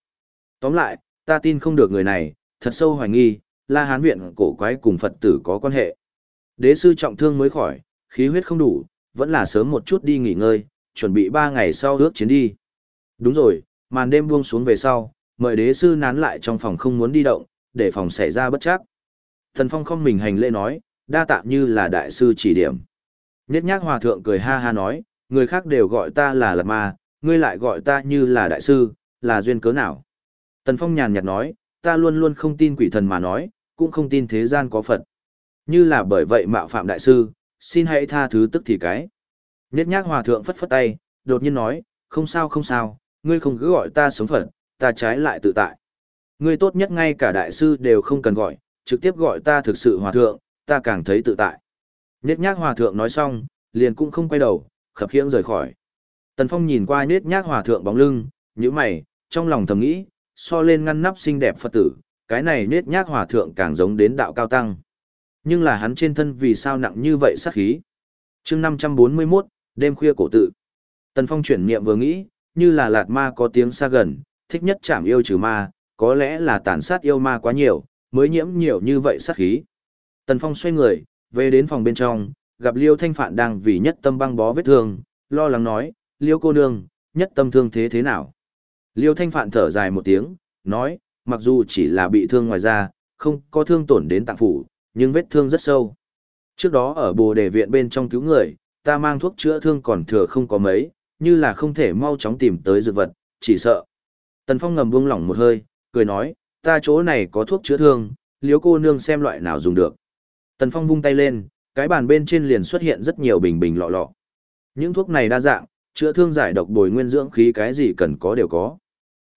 [SPEAKER 1] Tóm lại, ta tin không được người này, thật sâu hoài nghi, la hán viện cổ quái cùng Phật tử có quan hệ. Đế sư trọng thương mới khỏi, khí huyết không đủ, vẫn là sớm một chút đi nghỉ ngơi, chuẩn bị ba ngày sau ước chiến đi. Đúng rồi, màn đêm buông xuống về sau, mời đế sư nán lại trong phòng không muốn đi động, để phòng xảy ra bất chắc. Thần Phong không mình hành lễ nói, đa tạm như là đại sư chỉ điểm. Nhất nhác hòa thượng cười ha ha nói, người khác đều gọi ta là lạt ma, ngươi lại gọi ta như là đại sư, là duyên cớ nào. Tần Phong nhàn nhạt nói, ta luôn luôn không tin quỷ thần mà nói, cũng không tin thế gian có Phật. Như là bởi vậy mạo phạm đại sư, xin hãy tha thứ tức thì cái. Nhất nhác hòa thượng phất phất tay, đột nhiên nói, không sao không sao, ngươi không cứ gọi ta sống Phật, ta trái lại tự tại. Ngươi tốt nhất ngay cả đại sư đều không cần gọi, trực tiếp gọi ta thực sự hòa thượng, ta càng thấy tự tại. Nhất nhác hòa thượng nói xong, liền cũng không quay đầu, khập khiễng rời khỏi. Tần Phong nhìn qua nết nhác hòa thượng bóng lưng, như mày, trong lòng thầm nghĩ, so lên ngăn nắp xinh đẹp Phật tử, cái này nết nhác hòa thượng càng giống đến đạo cao tăng. Nhưng là hắn trên thân vì sao nặng như vậy sát khí. chương 541, đêm khuya cổ tự. Tần Phong chuyển niệm vừa nghĩ, như là lạt ma có tiếng xa gần, thích nhất chạm yêu trừ ma, có lẽ là tàn sát yêu ma quá nhiều, mới nhiễm nhiều như vậy sát khí. Tần Phong xoay người, về đến phòng bên trong, gặp Liêu Thanh Phạn đang vì nhất tâm băng bó vết thương, lo lắng nói, Liêu cô nương, nhất tâm thương thế thế nào? Liêu Thanh Phạn thở dài một tiếng, nói, mặc dù chỉ là bị thương ngoài da, không có thương tổn đến tạng phủ, nhưng vết thương rất sâu. Trước đó ở bồ đề viện bên trong cứu người, ta mang thuốc chữa thương còn thừa không có mấy, như là không thể mau chóng tìm tới dược vật, chỉ sợ. Tần Phong ngầm buông lỏng một hơi, cười nói, ta chỗ này có thuốc chữa thương, liếu cô nương xem loại nào dùng được. Tần Phong vung tay lên, cái bàn bên trên liền xuất hiện rất nhiều bình bình lọ lọ. Những thuốc này đa dạng, chữa thương giải độc bồi nguyên dưỡng khí cái gì cần có đều có.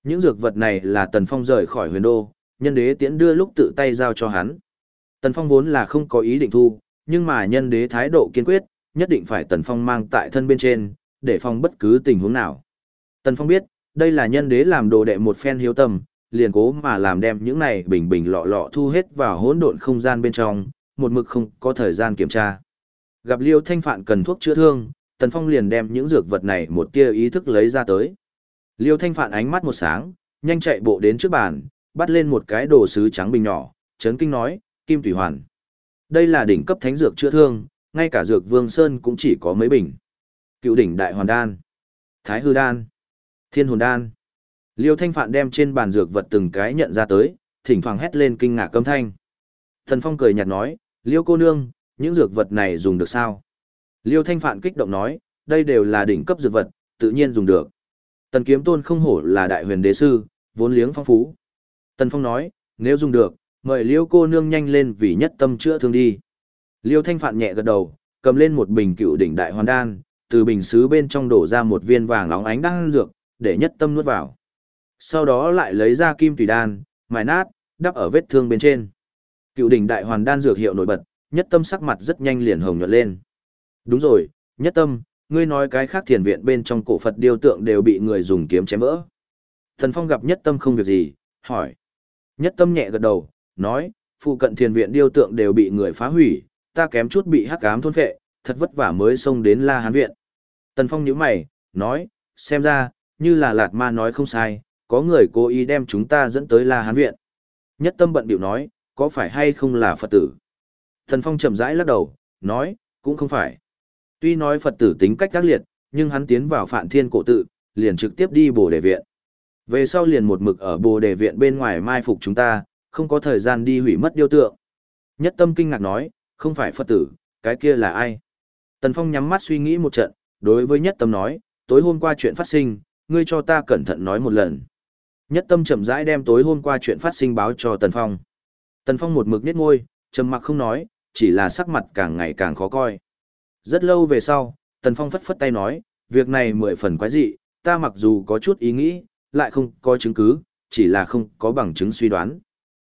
[SPEAKER 1] Những dược vật này là Tần Phong rời khỏi huyền đô, nhân đế tiễn đưa lúc tự tay giao cho hắn. Tần Phong vốn là không có ý định thu, nhưng mà nhân đế thái độ kiên quyết, nhất định phải Tần Phong mang tại thân bên trên, để phòng bất cứ tình huống nào. Tần Phong biết, đây là nhân đế làm đồ đệ một phen hiếu tâm, liền cố mà làm đem những này bình bình lọ lọ thu hết vào hỗn độn không gian bên trong, một mực không có thời gian kiểm tra. Gặp Liêu Thanh Phạn cần thuốc chữa thương, Tần Phong liền đem những dược vật này một tia ý thức lấy ra tới. Liêu Thanh Phạn ánh mắt một sáng, nhanh chạy bộ đến trước bàn, bắt lên một cái đồ sứ trắng bình nhỏ, chấn kinh nói, Kim Thủy Hoàn. Đây là đỉnh cấp thánh dược chữa thương, ngay cả dược Vương Sơn cũng chỉ có mấy bình. Cựu đỉnh Đại Hoàn Đan, Thái Hư Đan, Thiên Hồn Đan. Liêu Thanh Phạn đem trên bàn dược vật từng cái nhận ra tới, thỉnh thoảng hét lên kinh ngạc câm thanh. Thần Phong cười nhạt nói, Liêu cô nương, những dược vật này dùng được sao? Liêu Thanh Phạn kích động nói, đây đều là đỉnh cấp dược vật, tự nhiên dùng được. Tần Kiếm Tôn không hổ là đại huyền đế sư, vốn liếng phong phú. Tần Phong nói, nếu dùng được, mời Liêu cô nương nhanh lên vì nhất tâm chữa thương đi. Liêu Thanh Phạn nhẹ gật đầu, cầm lên một bình cựu đỉnh đại hoàn đan, từ bình xứ bên trong đổ ra một viên vàng óng ánh đan dược, để nhất tâm nuốt vào. Sau đó lại lấy ra kim tùy đan, mài nát, đắp ở vết thương bên trên. Cựu đỉnh đại hoàn đan dược hiệu nổi bật, nhất tâm sắc mặt rất nhanh liền hồng nhuận lên. Đúng rồi, nhất tâm, ngươi nói cái khác thiền viện bên trong cổ Phật điêu tượng đều bị người dùng kiếm chém vỡ. Thần Phong gặp nhất tâm không việc gì, hỏi. Nhất tâm nhẹ gật đầu, nói, phụ cận thiền viện điêu tượng đều bị người phá hủy, ta kém chút bị hắc ám thôn phệ, thật vất vả mới xông đến La Hán viện. Tần Phong nhíu mày, nói, xem ra, như là Lạt Ma nói không sai, có người cố ý đem chúng ta dẫn tới La Hán viện. Nhất tâm bận biểu nói, có phải hay không là Phật tử? Tần Phong chậm rãi lắc đầu, nói, cũng không phải. Tuy nói Phật tử tính cách các liệt, nhưng hắn tiến vào Phạn Thiên cổ tự, liền trực tiếp đi Bồ Đề viện. Về sau liền một mực ở Bồ Đề viện bên ngoài mai phục chúng ta, không có thời gian đi hủy mất điêu tượng. Nhất tâm kinh ngạc nói, không phải Phật tử, cái kia là ai? Tần Phong nhắm mắt suy nghĩ một trận, đối với Nhất tâm nói, tối hôm qua chuyện phát sinh, ngươi cho ta cẩn thận nói một lần. Nhất tâm chậm rãi đem tối hôm qua chuyện phát sinh báo cho Tần Phong. Tần Phong một mực nhếch môi, trầm mặc không nói, chỉ là sắc mặt càng ngày càng khó coi. Rất lâu về sau, Tần Phong phất phất tay nói, việc này mười phần quái dị, ta mặc dù có chút ý nghĩ, lại không có chứng cứ, chỉ là không có bằng chứng suy đoán.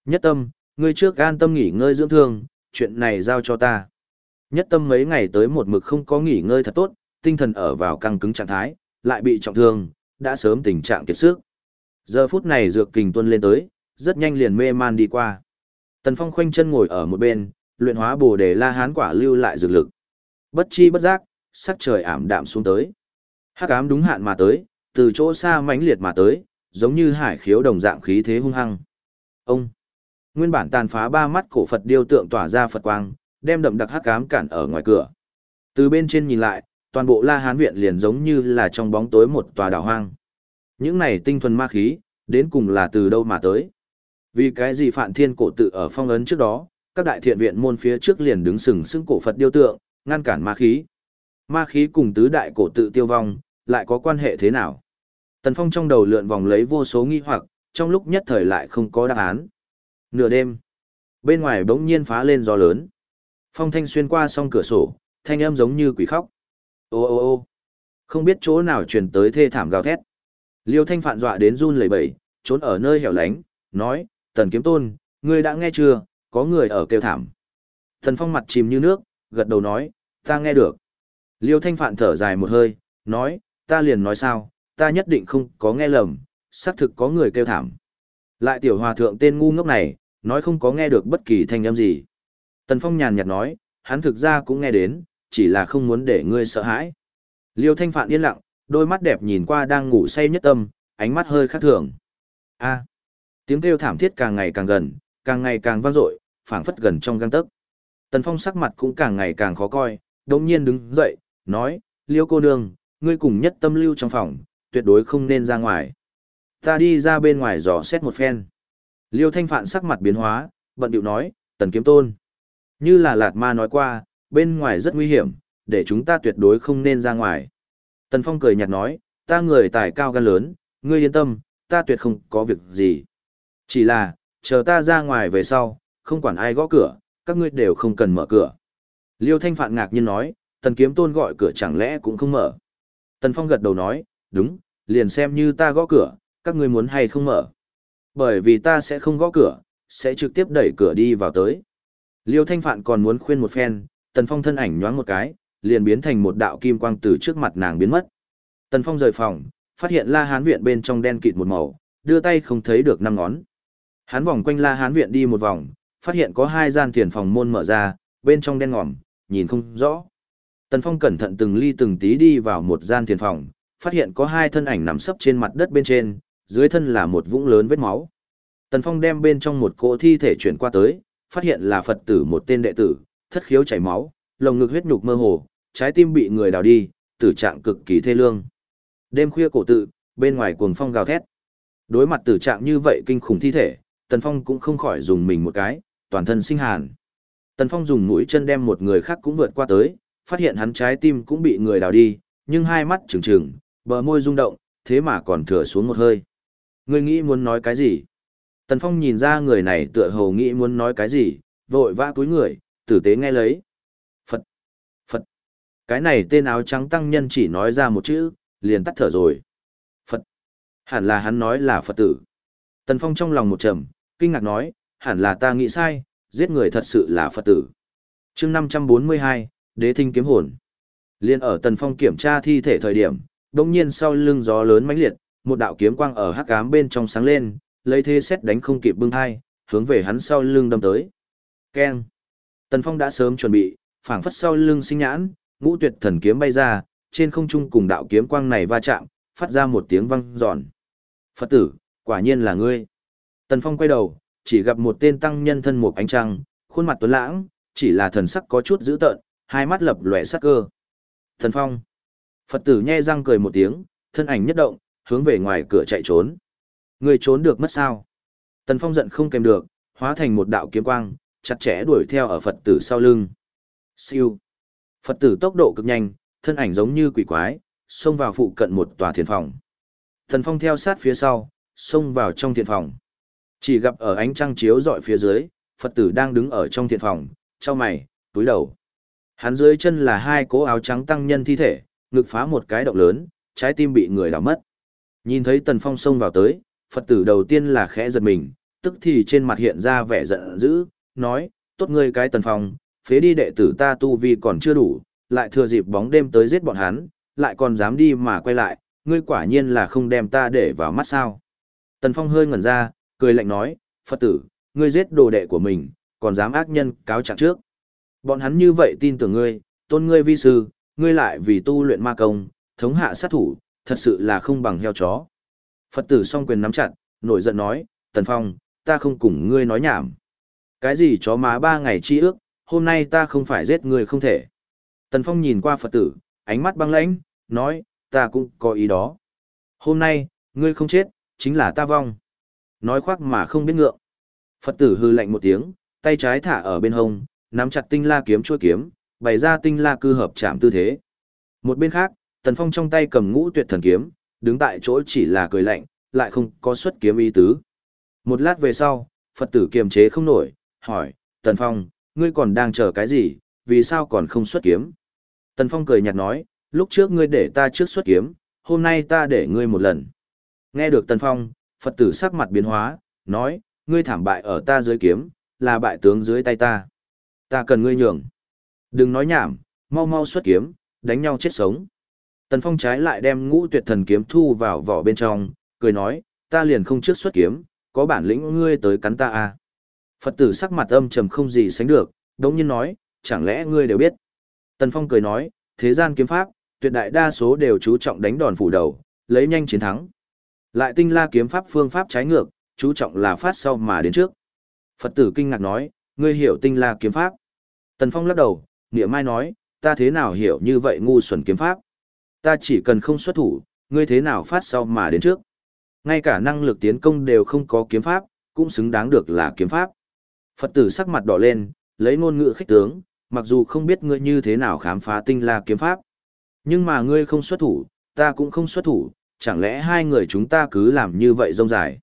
[SPEAKER 1] Nhất tâm, ngươi trước an tâm nghỉ ngơi dưỡng thương, chuyện này giao cho ta. Nhất tâm mấy ngày tới một mực không có nghỉ ngơi thật tốt, tinh thần ở vào căng cứng trạng thái, lại bị trọng thương, đã sớm tình trạng kiệt sức. Giờ phút này dược kình tuân lên tới, rất nhanh liền mê man đi qua. Tần Phong khoanh chân ngồi ở một bên, luyện hóa bồ đề la hán quả lưu lại dược lực. Bất chi bất giác, sắc trời ảm đạm xuống tới. Hắc ám đúng hạn mà tới, từ chỗ xa mãnh liệt mà tới, giống như hải khiếu đồng dạng khí thế hung hăng. Ông Nguyên bản tàn phá ba mắt cổ Phật điêu tượng tỏa ra Phật quang, đem đậm đặc hắc ám cản ở ngoài cửa. Từ bên trên nhìn lại, toàn bộ La Hán viện liền giống như là trong bóng tối một tòa đảo hoang. Những này tinh thuần ma khí, đến cùng là từ đâu mà tới? Vì cái gì Phạn Thiên cổ tự ở phong ấn trước đó, các đại thiện viện môn phía trước liền đứng sừng sững cổ Phật điêu tượng, ngăn cản ma khí. Ma khí cùng tứ đại cổ tự tiêu vong, lại có quan hệ thế nào? Tần Phong trong đầu lượn vòng lấy vô số nghi hoặc, trong lúc nhất thời lại không có đáp án. Nửa đêm, bên ngoài bỗng nhiên phá lên gió lớn. Phong thanh xuyên qua song cửa sổ, thanh âm giống như quỷ khóc. Ô ô ô không biết chỗ nào truyền tới thê thảm gào thét. Liêu thanh phạn dọa đến run lẩy bẩy, trốn ở nơi hẻo lánh, nói, tần kiếm tôn, ngươi đã nghe chưa, có người ở kêu thảm. Thần phong mặt chìm như nước, gật đầu nói, ta nghe được. Liêu thanh phạn thở dài một hơi, nói, ta liền nói sao, ta nhất định không có nghe lầm, xác thực có người kêu thảm. Lại tiểu hòa thượng tên ngu ngốc này, nói không có nghe được bất kỳ thanh âm gì. Tần Phong nhàn nhạt nói, hắn thực ra cũng nghe đến, chỉ là không muốn để ngươi sợ hãi. Liêu Thanh Phạn yên lặng, đôi mắt đẹp nhìn qua đang ngủ say nhất tâm, ánh mắt hơi khác thường. A. tiếng kêu thảm thiết càng ngày càng gần, càng ngày càng vang dội, phảng phất gần trong gang tấc. Tần Phong sắc mặt cũng càng ngày càng khó coi, đột nhiên đứng dậy, nói, Liêu cô nương, ngươi cùng nhất tâm lưu trong phòng, tuyệt đối không nên ra ngoài. Ta đi ra bên ngoài dò xét một phen. Liêu Thanh Phạn sắc mặt biến hóa, bận điệu nói, Tần Kiếm Tôn. Như là Lạt Ma nói qua, bên ngoài rất nguy hiểm, để chúng ta tuyệt đối không nên ra ngoài. Tần Phong cười nhạt nói, ta người tài cao gan lớn, ngươi yên tâm, ta tuyệt không có việc gì. Chỉ là, chờ ta ra ngoài về sau, không quản ai gõ cửa, các ngươi đều không cần mở cửa. Liêu Thanh Phạn ngạc nhiên nói, Tần Kiếm Tôn gọi cửa chẳng lẽ cũng không mở. Tần Phong gật đầu nói, đúng, liền xem như ta gõ cửa, các ngươi muốn hay không mở. Bởi vì ta sẽ không gõ cửa, sẽ trực tiếp đẩy cửa đi vào tới. Liêu Thanh Phạn còn muốn khuyên một phen, Tần Phong thân ảnh nhoáng một cái, liền biến thành một đạo kim quang từ trước mặt nàng biến mất. Tần Phong rời phòng, phát hiện La Hán viện bên trong đen kịt một màu, đưa tay không thấy được năm ngón. Hắn vòng quanh La Hán viện đi một vòng, phát hiện có hai gian tiền phòng môn mở ra, bên trong đen ngòm, nhìn không rõ. Tần Phong cẩn thận từng ly từng tí đi vào một gian tiền phòng, phát hiện có hai thân ảnh nằm sấp trên mặt đất bên trên, dưới thân là một vũng lớn vết máu. Tần Phong đem bên trong một cỗ thi thể chuyển qua tới, phát hiện là Phật tử một tên đệ tử, thất khiếu chảy máu, lồng ngực huyết nhục mơ hồ, trái tim bị người đào đi, tử trạng cực kỳ thê lương. Đêm khuya cổ tự, bên ngoài cuồng phong gào thét. Đối mặt tử trạng như vậy kinh khủng thi thể, Tần Phong cũng không khỏi dùng mình một cái, toàn thân sinh hàn. Tần Phong dùng mũi chân đem một người khác cũng vượt qua tới, phát hiện hắn trái tim cũng bị người đào đi, nhưng hai mắt trừng trừng, bờ môi rung động, thế mà còn thừa xuống một hơi. Ngươi nghĩ muốn nói cái gì? Tần Phong nhìn ra người này tựa hồ nghĩ muốn nói cái gì, vội vã túi người, tử tế nghe lấy. Phật! Phật! Cái này tên áo trắng tăng nhân chỉ nói ra một chữ, liền tắt thở rồi. Phật! Hẳn là hắn nói là Phật tử. Tần Phong trong lòng một trầm, kinh ngạc nói, hẳn là ta nghĩ sai, giết người thật sự là Phật tử. chương 542, Đế Thinh Kiếm Hồn. Liên ở Tần Phong kiểm tra thi thể thời điểm, đông nhiên sau lưng gió lớn mãnh liệt, một đạo kiếm quang ở hắc ám bên trong sáng lên, lấy thế xét đánh không kịp bưng thai, hướng về hắn sau lưng đâm tới. Keng. Tần Phong đã sớm chuẩn bị, phảng phất sau lưng sinh nhãn, ngũ tuyệt thần kiếm bay ra, trên không trung cùng đạo kiếm quang này va chạm, phát ra một tiếng vang giòn. Phật tử, quả nhiên là ngươi. Tần Phong quay đầu, chỉ gặp một tên tăng nhân thân một ánh trăng, khuôn mặt tuấn lãng, chỉ là thần sắc có chút dữ tợn, hai mắt lập lòe sắc cơ. Thần Phong. Phật tử nhe răng cười một tiếng, thân ảnh nhất động, hướng về ngoài cửa chạy trốn. Người trốn được mất sao? Tần Phong giận không kèm được, hóa thành một đạo kiếm quang, chặt chẽ đuổi theo ở Phật tử sau lưng. Siêu. Phật tử tốc độ cực nhanh, thân ảnh giống như quỷ quái, xông vào phụ cận một tòa thiền phòng. Tần Phong theo sát phía sau, xông vào trong thiền phòng. Chỉ gặp ở ánh trăng chiếu dọi phía dưới, Phật tử đang đứng ở trong thiền phòng, trao mày, túi đầu. Hắn dưới chân là hai cố áo trắng tăng nhân thi thể, ngực phá một cái động lớn, trái tim bị người đào mất. Nhìn thấy Tần Phong xông vào tới, Phật tử đầu tiên là khẽ giật mình, tức thì trên mặt hiện ra vẻ giận dữ, nói, tốt ngươi cái Tần Phong, phế đi đệ tử ta tu vi còn chưa đủ, lại thừa dịp bóng đêm tới giết bọn hắn, lại còn dám đi mà quay lại, ngươi quả nhiên là không đem ta để vào mắt sao. Tần Phong hơi ngẩn ra, cười lạnh nói, Phật tử, ngươi giết đồ đệ của mình, còn dám ác nhân cáo trạng trước. Bọn hắn như vậy tin tưởng ngươi, tôn ngươi vi sư, ngươi lại vì tu luyện ma công, thống hạ sát thủ, thật sự là không bằng heo chó. Phật tử song quyền nắm chặt, nổi giận nói, Tần Phong, ta không cùng ngươi nói nhảm. Cái gì chó má ba ngày chi ước, hôm nay ta không phải giết ngươi không thể. Tần Phong nhìn qua Phật tử, ánh mắt băng lãnh, nói, ta cũng có ý đó. Hôm nay, ngươi không chết, chính là ta vong. Nói khoác mà không biết ngượng. Phật tử hư lạnh một tiếng, tay trái thả ở bên hông, nắm chặt tinh la kiếm chuôi kiếm, bày ra tinh la cư hợp chạm tư thế. Một bên khác, Tần Phong trong tay cầm ngũ tuyệt thần kiếm, đứng tại chỗ chỉ là cười lạnh, lại không có xuất kiếm ý tứ. Một lát về sau, Phật tử kiềm chế không nổi, hỏi, Tần Phong, ngươi còn đang chờ cái gì, vì sao còn không xuất kiếm? Tần Phong cười nhạt nói, lúc trước ngươi để ta trước xuất kiếm, hôm nay ta để ngươi một lần. Nghe được Tần Phong, Phật tử sắc mặt biến hóa, nói, ngươi thảm bại ở ta dưới kiếm, là bại tướng dưới tay ta. Ta cần ngươi nhường. Đừng nói nhảm, mau mau xuất kiếm, đánh nhau chết sống. Tần Phong trái lại đem ngũ tuyệt thần kiếm thu vào vỏ bên trong, cười nói, ta liền không trước xuất kiếm, có bản lĩnh ngươi tới cắn ta à. Phật tử sắc mặt âm trầm không gì sánh được, đống nhiên nói, chẳng lẽ ngươi đều biết. Tần Phong cười nói, thế gian kiếm pháp, tuyệt đại đa số đều chú trọng đánh đòn phủ đầu, lấy nhanh chiến thắng. Lại tinh la kiếm pháp phương pháp trái ngược, chú trọng là phát sau mà đến trước. Phật tử kinh ngạc nói, ngươi hiểu tinh la kiếm pháp. Tần Phong lắc đầu, nghĩa mai nói, ta thế nào hiểu như vậy ngu xuẩn kiếm pháp. Ta chỉ cần không xuất thủ, ngươi thế nào phát sau mà đến trước. Ngay cả năng lực tiến công đều không có kiếm pháp, cũng xứng đáng được là kiếm pháp. Phật tử sắc mặt đỏ lên, lấy ngôn ngữ khích tướng, mặc dù không biết ngươi như thế nào khám phá tinh la kiếm pháp. Nhưng mà ngươi không xuất thủ, ta cũng không xuất thủ, chẳng lẽ hai người chúng ta cứ làm như vậy rông dài.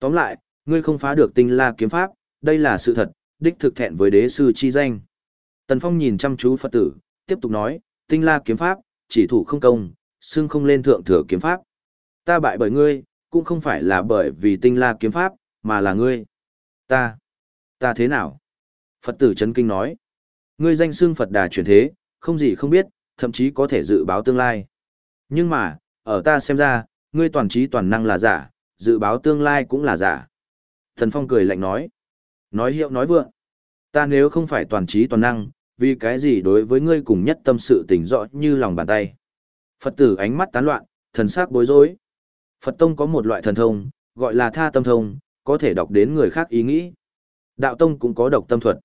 [SPEAKER 1] Tóm lại, ngươi không phá được tinh la kiếm pháp, đây là sự thật, đích thực thẹn với đế sư chi danh. Tần Phong nhìn chăm chú Phật tử, tiếp tục nói, tinh la kiếm pháp, chỉ thủ không công, xưng không lên thượng thừa kiếm pháp. Ta bại bởi ngươi, cũng không phải là bởi vì tinh la kiếm pháp, mà là ngươi. Ta, ta thế nào? Phật tử chấn kinh nói, ngươi danh xưng Phật đà chuyển thế, không gì không biết, thậm chí có thể dự báo tương lai. Nhưng mà, ở ta xem ra, ngươi toàn trí toàn năng là giả, dự báo tương lai cũng là giả. Thần Phong cười lạnh nói, nói hiệu nói vượng. Ta nếu không phải toàn trí toàn năng, vì cái gì đối với ngươi cùng nhất tâm sự tình rõ như lòng bàn tay. Phật tử ánh mắt tán loạn, thần sắc bối rối. Phật tông có một loại thần thông, gọi là tha tâm thông, có thể đọc đến người khác ý nghĩ. Đạo tông cũng có độc tâm thuật.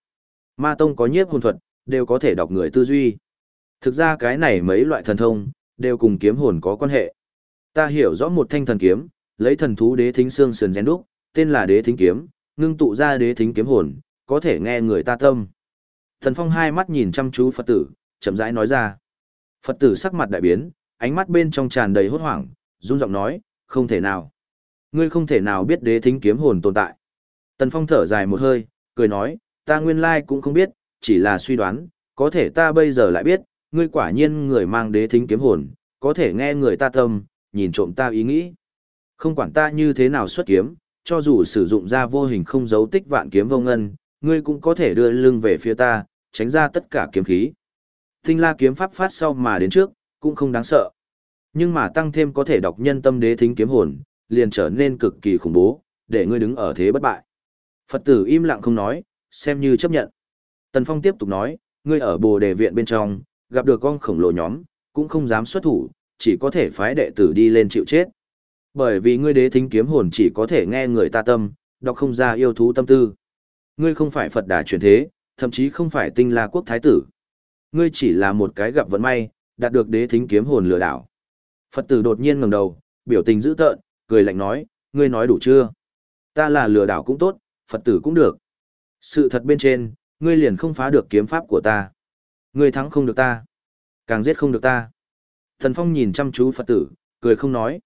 [SPEAKER 1] Ma tông có nhiếp hồn thuật, đều có thể đọc người tư duy. Thực ra cái này mấy loại thần thông, đều cùng kiếm hồn có quan hệ. Ta hiểu rõ một thanh thần kiếm, lấy thần thú đế thính xương sườn rèn đúc, tên là đế thính kiếm, ngưng tụ ra đế thính kiếm hồn, có thể nghe người ta tâm. Thần Phong hai mắt nhìn chăm chú Phật tử, chậm rãi nói ra. Phật tử sắc mặt đại biến, ánh mắt bên trong tràn đầy hốt hoảng, run giọng nói, không thể nào. Ngươi không thể nào biết đế thính kiếm hồn tồn tại. Tần Phong thở dài một hơi, cười nói, ta nguyên lai cũng không biết, chỉ là suy đoán, có thể ta bây giờ lại biết, ngươi quả nhiên người mang đế thính kiếm hồn, có thể nghe người ta tâm, nhìn trộm ta ý nghĩ. Không quản ta như thế nào xuất kiếm, cho dù sử dụng ra vô hình không dấu tích vạn kiếm vô ngân, ngươi cũng có thể đưa lưng về phía ta, tránh ra tất cả kiếm khí. Tinh la kiếm pháp phát sau mà đến trước, cũng không đáng sợ. Nhưng mà tăng thêm có thể đọc nhân tâm đế thính kiếm hồn, liền trở nên cực kỳ khủng bố, để ngươi đứng ở thế bất bại. Phật tử im lặng không nói, xem như chấp nhận. Tần Phong tiếp tục nói, ngươi ở bồ đề viện bên trong, gặp được con khổng lồ nhóm, cũng không dám xuất thủ, chỉ có thể phái đệ tử đi lên chịu chết. Bởi vì ngươi đế thính kiếm hồn chỉ có thể nghe người ta tâm, đọc không ra yêu thú tâm tư. Ngươi không phải Phật đà chuyển thế, thậm chí không phải tinh la quốc thái tử. Ngươi chỉ là một cái gặp vận may, đạt được đế thính kiếm hồn lừa đảo. Phật tử đột nhiên ngẩng đầu, biểu tình dữ tợn, cười lạnh nói, ngươi nói đủ chưa? Ta là lừa đảo cũng tốt, Phật tử cũng được. Sự thật bên trên, ngươi liền không phá được kiếm pháp của ta. Ngươi thắng không được ta, càng giết không được ta. Thần Phong nhìn chăm chú Phật tử, cười không nói.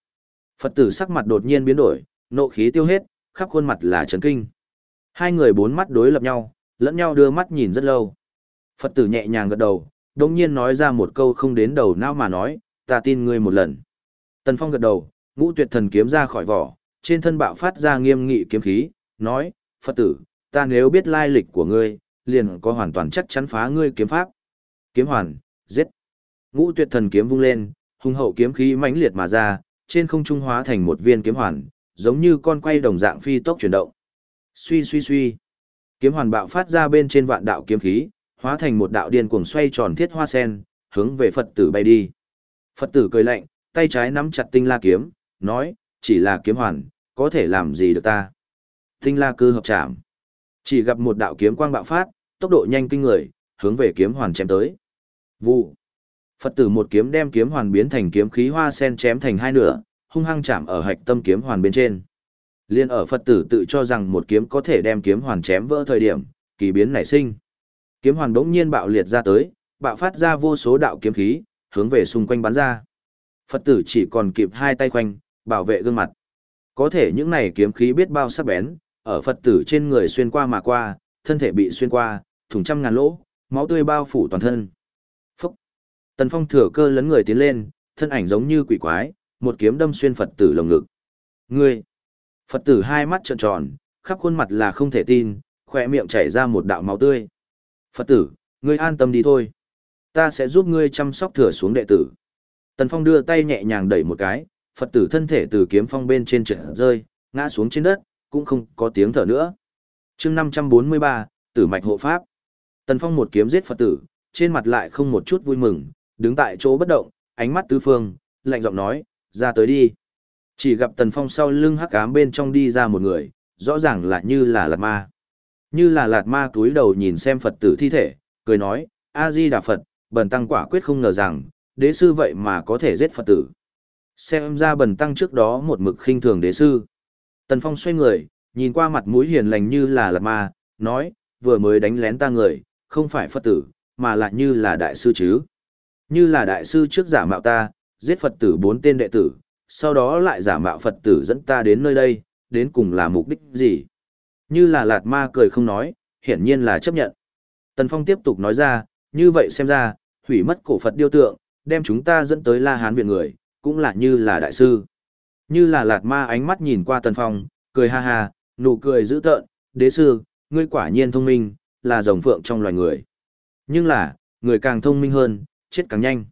[SPEAKER 1] Phật tử sắc mặt đột nhiên biến đổi, nộ khí tiêu hết, khắp khuôn mặt là chấn kinh. Hai người bốn mắt đối lập nhau, lẫn nhau đưa mắt nhìn rất lâu. Phật tử nhẹ nhàng gật đầu, đồng nhiên nói ra một câu không đến đầu não mà nói, ta tin ngươi một lần. Tần Phong gật đầu, ngũ tuyệt thần kiếm ra khỏi vỏ, trên thân bạo phát ra nghiêm nghị kiếm khí, nói, Phật tử, ta nếu biết lai lịch của ngươi, liền có hoàn toàn chắc chắn phá ngươi kiếm pháp. Kiếm hoàn, giết. Ngũ tuyệt thần kiếm vung lên, hung hậu kiếm khí mãnh liệt mà ra, trên không trung hóa thành một viên kiếm hoàn, giống như con quay đồng dạng phi tốc chuyển động. Suy suy suy. Kiếm hoàn bạo phát ra bên trên vạn đạo kiếm khí, hóa thành một đạo điên cuồng xoay tròn thiết hoa sen, hướng về Phật tử bay đi. Phật tử cười lạnh, tay trái nắm chặt tinh la kiếm, nói, chỉ là kiếm hoàn, có thể làm gì được ta. Tinh la cư hợp chạm. Chỉ gặp một đạo kiếm quang bạo phát, tốc độ nhanh kinh người, hướng về kiếm hoàn chém tới. Vụ. Phật tử một kiếm đem kiếm hoàn biến thành kiếm khí hoa sen chém thành hai nửa, hung hăng chạm ở hạch tâm kiếm hoàn bên trên. Liên ở Phật tử tự cho rằng một kiếm có thể đem kiếm hoàn chém vỡ thời điểm, kỳ biến nảy sinh. Kiếm hoàn đống nhiên bạo liệt ra tới, bạo phát ra vô số đạo kiếm khí, hướng về xung quanh bắn ra. Phật tử chỉ còn kịp hai tay quanh, bảo vệ gương mặt. Có thể những này kiếm khí biết bao sắc bén, ở Phật tử trên người xuyên qua mà qua, thân thể bị xuyên qua, thủng trăm ngàn lỗ, máu tươi bao phủ toàn thân. Phúc! Tần Phong thừa cơ lấn người tiến lên, thân ảnh giống như quỷ quái, một kiếm đâm xuyên Phật tử lồng ngực. Ngươi! Phật tử hai mắt trợn tròn, khắp khuôn mặt là không thể tin, khỏe miệng chảy ra một đạo máu tươi. Phật tử, ngươi an tâm đi thôi. Ta sẽ giúp ngươi chăm sóc thừa xuống đệ tử. Tần Phong đưa tay nhẹ nhàng đẩy một cái, Phật tử thân thể từ kiếm phong bên trên trượt rơi, ngã xuống trên đất, cũng không có tiếng thở nữa. chương 543, Tử Mạch Hộ Pháp. Tần Phong một kiếm giết Phật tử, trên mặt lại không một chút vui mừng, đứng tại chỗ bất động, ánh mắt tứ phương, lạnh giọng nói, ra tới đi. Chỉ gặp Tần Phong sau lưng hắc ám bên trong đi ra một người, rõ ràng là như là lạt ma. Như là lạt ma túi đầu nhìn xem Phật tử thi thể, cười nói, A-di-đà Phật, bần tăng quả quyết không ngờ rằng, đế sư vậy mà có thể giết Phật tử. Xem ra bần tăng trước đó một mực khinh thường đế sư. Tần Phong xoay người, nhìn qua mặt mũi hiền lành như là lạt ma, nói, vừa mới đánh lén ta người, không phải Phật tử, mà lại như là đại sư chứ. Như là đại sư trước giả mạo ta, giết Phật tử bốn tên đệ tử, sau đó lại giả mạo Phật tử dẫn ta đến nơi đây, đến cùng là mục đích gì. Như là lạt ma cười không nói, hiển nhiên là chấp nhận. Tần Phong tiếp tục nói ra, như vậy xem ra, hủy mất cổ Phật điêu tượng, đem chúng ta dẫn tới La Hán viện người, cũng là như là đại sư. Như là lạt ma ánh mắt nhìn qua Tần Phong, cười ha ha, nụ cười dữ tợn, đế sư, ngươi quả nhiên thông minh, là rồng phượng trong loài người. Nhưng là, người càng thông minh hơn, chết càng nhanh.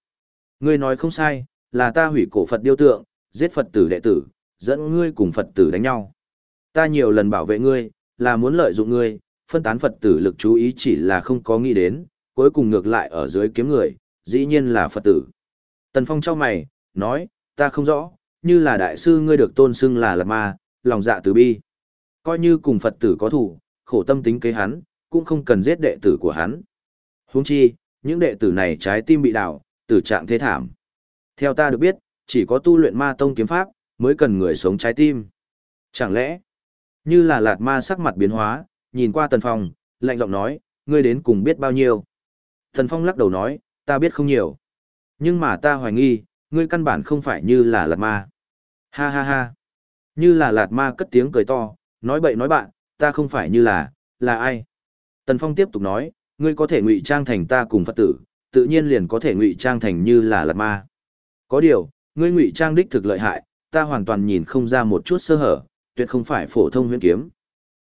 [SPEAKER 1] Ngươi nói không sai, là ta hủy cổ Phật điêu tượng, giết Phật tử đệ tử, dẫn ngươi cùng Phật tử đánh nhau. Ta nhiều lần bảo vệ ngươi, là muốn lợi dụng ngươi, phân tán Phật tử lực chú ý chỉ là không có nghĩ đến, cuối cùng ngược lại ở dưới kiếm người, dĩ nhiên là Phật tử. Tần Phong trao mày, nói, ta không rõ, như là đại sư ngươi được tôn xưng là Lạt Ma, lòng dạ từ bi. Coi như cùng Phật tử có thủ, khổ tâm tính kế hắn, cũng không cần giết đệ tử của hắn. Huống chi, những đệ tử này trái tim bị đảo, tử trạng thế thảm. Theo ta được biết, chỉ có tu luyện ma tông kiếm pháp, mới cần người sống trái tim. Chẳng lẽ, như là lạt ma sắc mặt biến hóa, nhìn qua Tần Phong, lạnh giọng nói, ngươi đến cùng biết bao nhiêu. Tần Phong lắc đầu nói, ta biết không nhiều. Nhưng mà ta hoài nghi, ngươi căn bản không phải như là lạt ma. Ha ha ha. Như là lạt ma cất tiếng cười to, nói bậy nói bạn, ta không phải như là, là ai. Tần Phong tiếp tục nói, ngươi có thể ngụy trang thành ta cùng Phật tử, tự nhiên liền có thể ngụy trang thành như là lạt ma. Có điều, ngươi ngụy trang đích thực lợi hại, ta hoàn toàn nhìn không ra một chút sơ hở, tuyệt không phải phổ thông huyễn kiếm.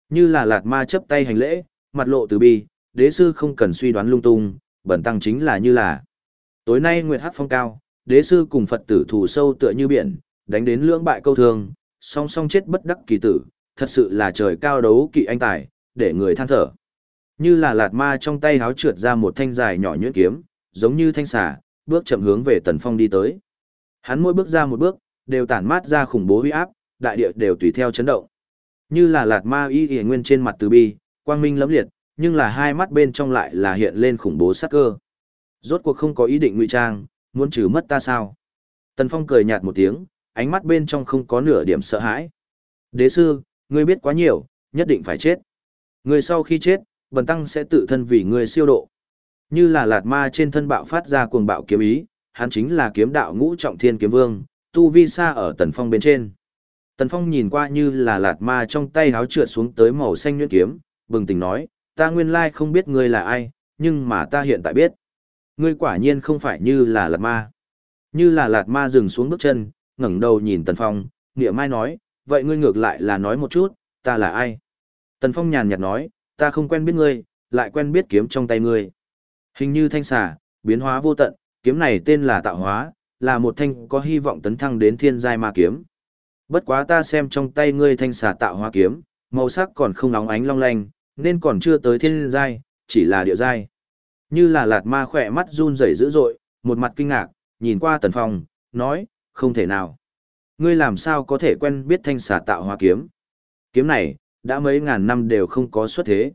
[SPEAKER 1] Như là lạt ma chấp tay hành lễ, mặt lộ từ bi, đế sư không cần suy đoán lung tung, bẩn tăng chính là như là. Tối nay Nguyệt Hắc phong cao, đế sư cùng Phật tử thủ sâu tựa như biển, đánh đến lưỡng bại câu thương, song song chết bất đắc kỳ tử, thật sự là trời cao đấu kỵ anh tài, để người than thở. Như là lạt ma trong tay háo trượt ra một thanh dài nhỏ nhuyễn kiếm, giống như thanh xà, bước chậm hướng về Tần Phong đi tới. Hắn mỗi bước ra một bước, đều tản mát ra khủng bố uy áp, đại địa đều tùy theo chấn động. Như là lạt ma y y nguyên trên mặt từ bi, quang minh lẫm liệt, nhưng là hai mắt bên trong lại là hiện lên khủng bố sát cơ. Rốt cuộc không có ý định ngụy trang, muốn trừ mất ta sao? Tần Phong cười nhạt một tiếng, ánh mắt bên trong không có nửa điểm sợ hãi. Đế sư, ngươi biết quá nhiều, nhất định phải chết. Ngươi sau khi chết, bần tăng sẽ tự thân vì ngươi siêu độ. Như là lạt ma trên thân bạo phát ra cuồng bạo kiếm ý, hắn chính là kiếm đạo ngũ trọng thiên kiếm vương, tu vi xa ở tần phong bên trên. Tần phong nhìn qua như là lạt ma trong tay háo trượt xuống tới màu xanh nhuyễn kiếm, bừng tỉnh nói, ta nguyên lai không biết ngươi là ai, nhưng mà ta hiện tại biết. Ngươi quả nhiên không phải như là lạt ma. Như là lạt ma dừng xuống bước chân, ngẩng đầu nhìn tần phong, nghĩa mai nói, vậy ngươi ngược lại là nói một chút, ta là ai? Tần phong nhàn nhạt nói, ta không quen biết ngươi, lại quen biết kiếm trong tay ngươi. Hình như thanh xà, biến hóa vô tận, kiếm này tên là tạo hóa, là một thanh có hy vọng tấn thăng đến thiên giai ma kiếm. Bất quá ta xem trong tay ngươi thanh xà tạo Hóa kiếm, màu sắc còn không nóng ánh long lanh, nên còn chưa tới thiên giai, chỉ là địa giai. Như là lạt ma khỏe mắt run rẩy dữ dội, một mặt kinh ngạc, nhìn qua tần phong, nói, không thể nào. Ngươi làm sao có thể quen biết thanh xà tạo Hóa kiếm? Kiếm này, đã mấy ngàn năm đều không có xuất thế.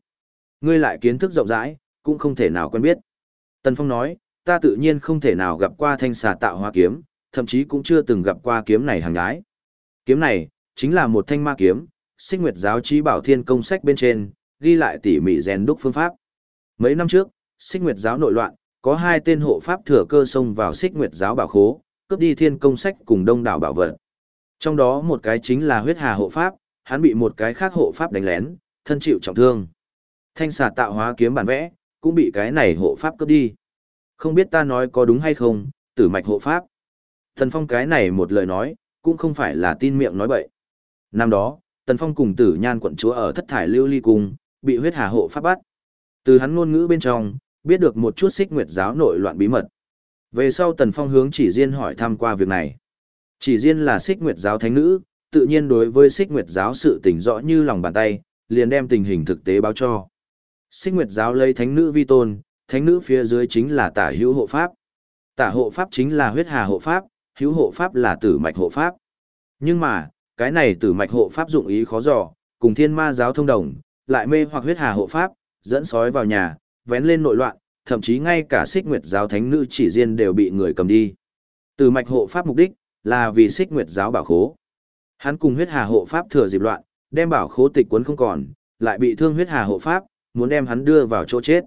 [SPEAKER 1] Ngươi lại kiến thức rộng rãi, cũng không thể nào quen biết. Tần Phong nói, ta tự nhiên không thể nào gặp qua thanh xà tạo hoa kiếm, thậm chí cũng chưa từng gặp qua kiếm này hàng gái. Kiếm này, chính là một thanh ma kiếm, sinh nguyệt giáo trí bảo thiên công sách bên trên, ghi lại tỉ mỉ rèn đúc phương pháp. Mấy năm trước, sinh nguyệt giáo nội loạn, có hai tên hộ pháp thừa cơ xông vào xích nguyệt giáo bảo khố, cướp đi thiên công sách cùng đông đảo bảo vật. Trong đó một cái chính là huyết hà hộ pháp, hắn bị một cái khác hộ pháp đánh lén, thân chịu trọng thương. Thanh xà tạo hóa kiếm bản vẽ, cũng bị cái này hộ pháp cướp đi. Không biết ta nói có đúng hay không, tử mạch hộ pháp. Thần Phong cái này một lời nói, cũng không phải là tin miệng nói bậy. Năm đó, Tần Phong cùng tử nhan quận chúa ở thất thải lưu ly cung, bị huyết hà hộ pháp bắt. Từ hắn ngôn ngữ bên trong, biết được một chút xích nguyệt giáo nội loạn bí mật. Về sau Tần Phong hướng chỉ riêng hỏi thăm qua việc này. Chỉ riêng là xích nguyệt giáo thánh nữ, tự nhiên đối với xích nguyệt giáo sự tình rõ như lòng bàn tay, liền đem tình hình thực tế báo cho. Xích nguyệt giáo lấy thánh nữ vi tôn, thánh nữ phía dưới chính là tả hữu hộ pháp. Tả hộ pháp chính là huyết hà hộ pháp, hữu hộ pháp là tử mạch hộ pháp. Nhưng mà, cái này tử mạch hộ pháp dụng ý khó dò, cùng thiên ma giáo thông đồng, lại mê hoặc huyết hà hộ pháp, dẫn sói vào nhà, vén lên nội loạn, thậm chí ngay cả xích nguyệt giáo thánh nữ chỉ riêng đều bị người cầm đi. Tử mạch hộ pháp mục đích, là vì xích nguyệt giáo bảo khố. Hắn cùng huyết hà hộ pháp thừa dịp loạn, đem bảo khố tịch cuốn không còn, lại bị thương huyết hà hộ pháp, muốn đem hắn đưa vào chỗ chết.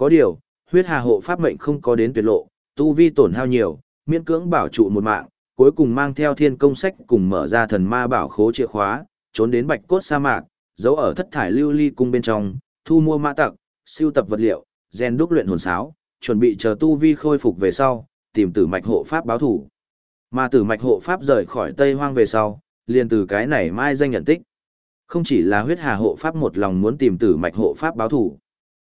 [SPEAKER 1] Có điều, huyết hà hộ pháp mệnh không có đến tuyệt lộ, tu vi tổn hao nhiều, miễn cưỡng bảo trụ một mạng, cuối cùng mang theo thiên công sách cùng mở ra thần ma bảo khố chìa khóa, trốn đến bạch cốt sa mạc, giấu ở thất thải lưu ly cung bên trong, thu mua mã tặc, siêu tập vật liệu, gen đúc luyện hồn sáo, chuẩn bị chờ tu vi khôi phục về sau, tìm tử mạch hộ pháp báo thủ. Mà tử mạch hộ pháp rời khỏi Tây Hoang về sau, liền từ cái này mai danh nhận tích. Không chỉ là huyết hà hộ pháp một lòng muốn tìm tử mạch hộ pháp báo thủ.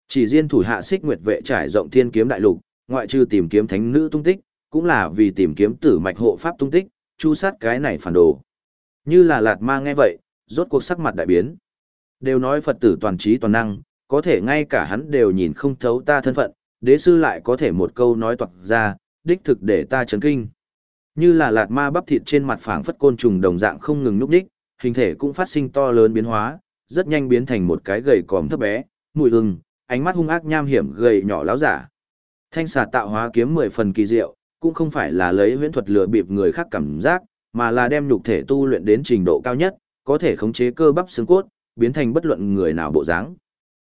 [SPEAKER 1] Chỉ riêng thủ hạ xích nguyệt vệ trải rộng thiên kiếm đại lục, ngoại trừ tìm kiếm thánh nữ tung tích, cũng là vì tìm kiếm tử mạch hộ pháp tung tích, chu sát cái này phản đồ. Như là lạt ma nghe vậy, rốt cuộc sắc mặt đại biến. Đều nói Phật tử toàn trí toàn năng, có thể ngay cả hắn đều nhìn không thấu ta thân phận, đế sư lại có thể một câu nói toạc ra, đích thực để ta chấn kinh. Như là lạt ma bắp thịt trên mặt phảng phất côn trùng đồng dạng không ngừng núp đích, hình thể cũng phát sinh to lớn biến hóa, rất nhanh biến thành một cái gầy còm thấp bé, mùi hừng, ánh mắt hung ác nham hiểm gầy nhỏ láo giả. Thanh xà tạo hóa kiếm mười phần kỳ diệu, cũng không phải là lấy huyễn thuật lừa bịp người khác cảm giác, mà là đem nhục thể tu luyện đến trình độ cao nhất, có thể khống chế cơ bắp xương cốt, biến thành bất luận người nào bộ dáng.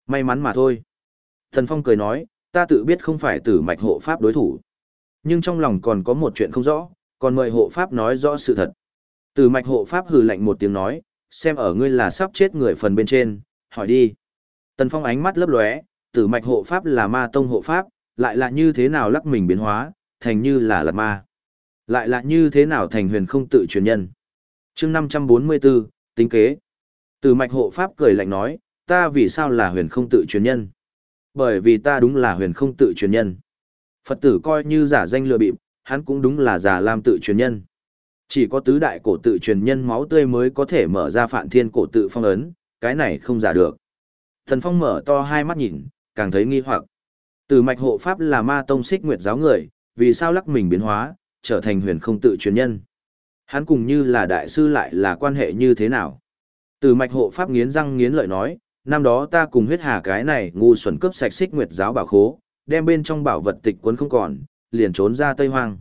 [SPEAKER 1] May mắn mà thôi. Thần Phong cười nói, ta tự biết không phải tử mạch hộ pháp đối thủ. Nhưng trong lòng còn có một chuyện không rõ, còn mời hộ pháp nói rõ sự thật. Tử mạch hộ pháp hừ lạnh một tiếng nói, xem ở ngươi là sắp chết người phần bên trên, hỏi đi. Tần Phong ánh mắt lấp lóe, tử mạch hộ pháp là ma tông hộ pháp, lại là như thế nào lắc mình biến hóa, thành như là lật ma. Lại là như thế nào thành huyền không tự truyền nhân. chương 544, tính kế. Tử mạch hộ pháp cười lạnh nói, ta vì sao là huyền không tự truyền nhân? Bởi vì ta đúng là huyền không tự truyền nhân. Phật tử coi như giả danh lừa bịp, hắn cũng đúng là giả lam tự truyền nhân. Chỉ có tứ đại cổ tự truyền nhân máu tươi mới có thể mở ra phản thiên cổ tự phong ấn, cái này không giả được. Thần Phong mở to hai mắt nhìn, càng thấy nghi hoặc. Từ mạch hộ pháp là ma tông xích nguyệt giáo người, vì sao lắc mình biến hóa, trở thành huyền không tự truyền nhân. Hắn cùng như là đại sư lại là quan hệ như thế nào? Từ mạch hộ pháp nghiến răng nghiến lợi nói, năm đó ta cùng huyết hà cái này ngu xuẩn cướp sạch xích nguyệt giáo bảo khố, đem bên trong bảo vật tịch cuốn không còn, liền trốn ra Tây Hoang.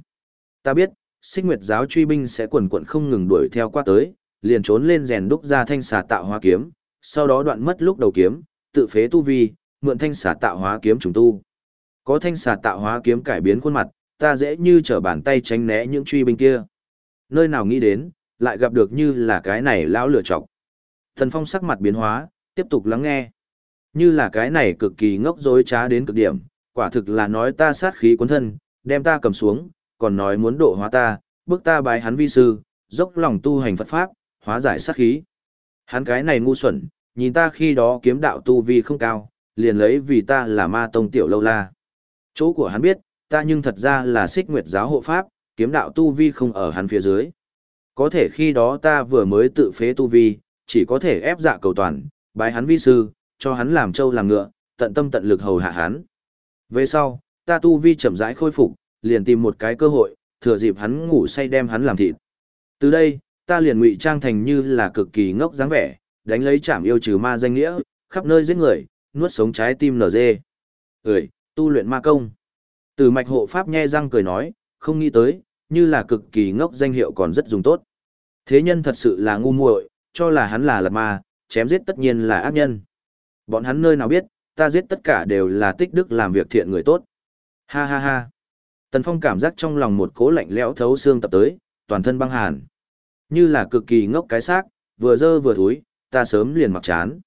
[SPEAKER 1] Ta biết, xích nguyệt giáo truy binh sẽ quần quận không ngừng đuổi theo qua tới, liền trốn lên rèn đúc ra thanh xà tạo hoa kiếm, sau đó đoạn mất lúc đầu kiếm, tự phế tu vi, mượn thanh xà tạo hóa kiếm trùng tu. Có thanh xà tạo hóa kiếm cải biến khuôn mặt, ta dễ như trở bàn tay tránh né những truy binh kia. Nơi nào nghĩ đến, lại gặp được như là cái này lão lửa chọc. Thần Phong sắc mặt biến hóa, tiếp tục lắng nghe. Như là cái này cực kỳ ngốc dối trá đến cực điểm, quả thực là nói ta sát khí cuốn thân, đem ta cầm xuống, còn nói muốn độ hóa ta, bước ta bái hắn vi sư, dốc lòng tu hành Phật Pháp, hóa giải sát khí. Hắn cái này ngu xuẩn, nhìn ta khi đó kiếm đạo tu vi không cao, liền lấy vì ta là ma tông tiểu lâu la. Chỗ của hắn biết, ta nhưng thật ra là xích nguyệt giáo hộ pháp, kiếm đạo tu vi không ở hắn phía dưới. Có thể khi đó ta vừa mới tự phế tu vi, chỉ có thể ép dạ cầu toàn, bái hắn vi sư, cho hắn làm trâu làm ngựa, tận tâm tận lực hầu hạ hắn. Về sau, ta tu vi chậm rãi khôi phục, liền tìm một cái cơ hội, thừa dịp hắn ngủ say đem hắn làm thịt. Từ đây, ta liền ngụy trang thành như là cực kỳ ngốc dáng vẻ, đánh lấy chảm yêu trừ ma danh nghĩa, khắp nơi giết người, nuốt sống trái tim nở dê. Ơi, tu luyện ma công. Từ mạch hộ pháp nhe răng cười nói, không nghĩ tới, như là cực kỳ ngốc danh hiệu còn rất dùng tốt. Thế nhân thật sự là ngu muội, cho là hắn là lật ma, chém giết tất nhiên là ác nhân. Bọn hắn nơi nào biết, ta giết tất cả đều là tích đức làm việc thiện người tốt. Ha ha ha. Tần Phong cảm giác trong lòng một cố lạnh lẽo thấu xương tập tới, toàn thân băng hàn. Như là cực kỳ ngốc cái xác, vừa dơ vừa thúi, ta sớm liền mặc chán.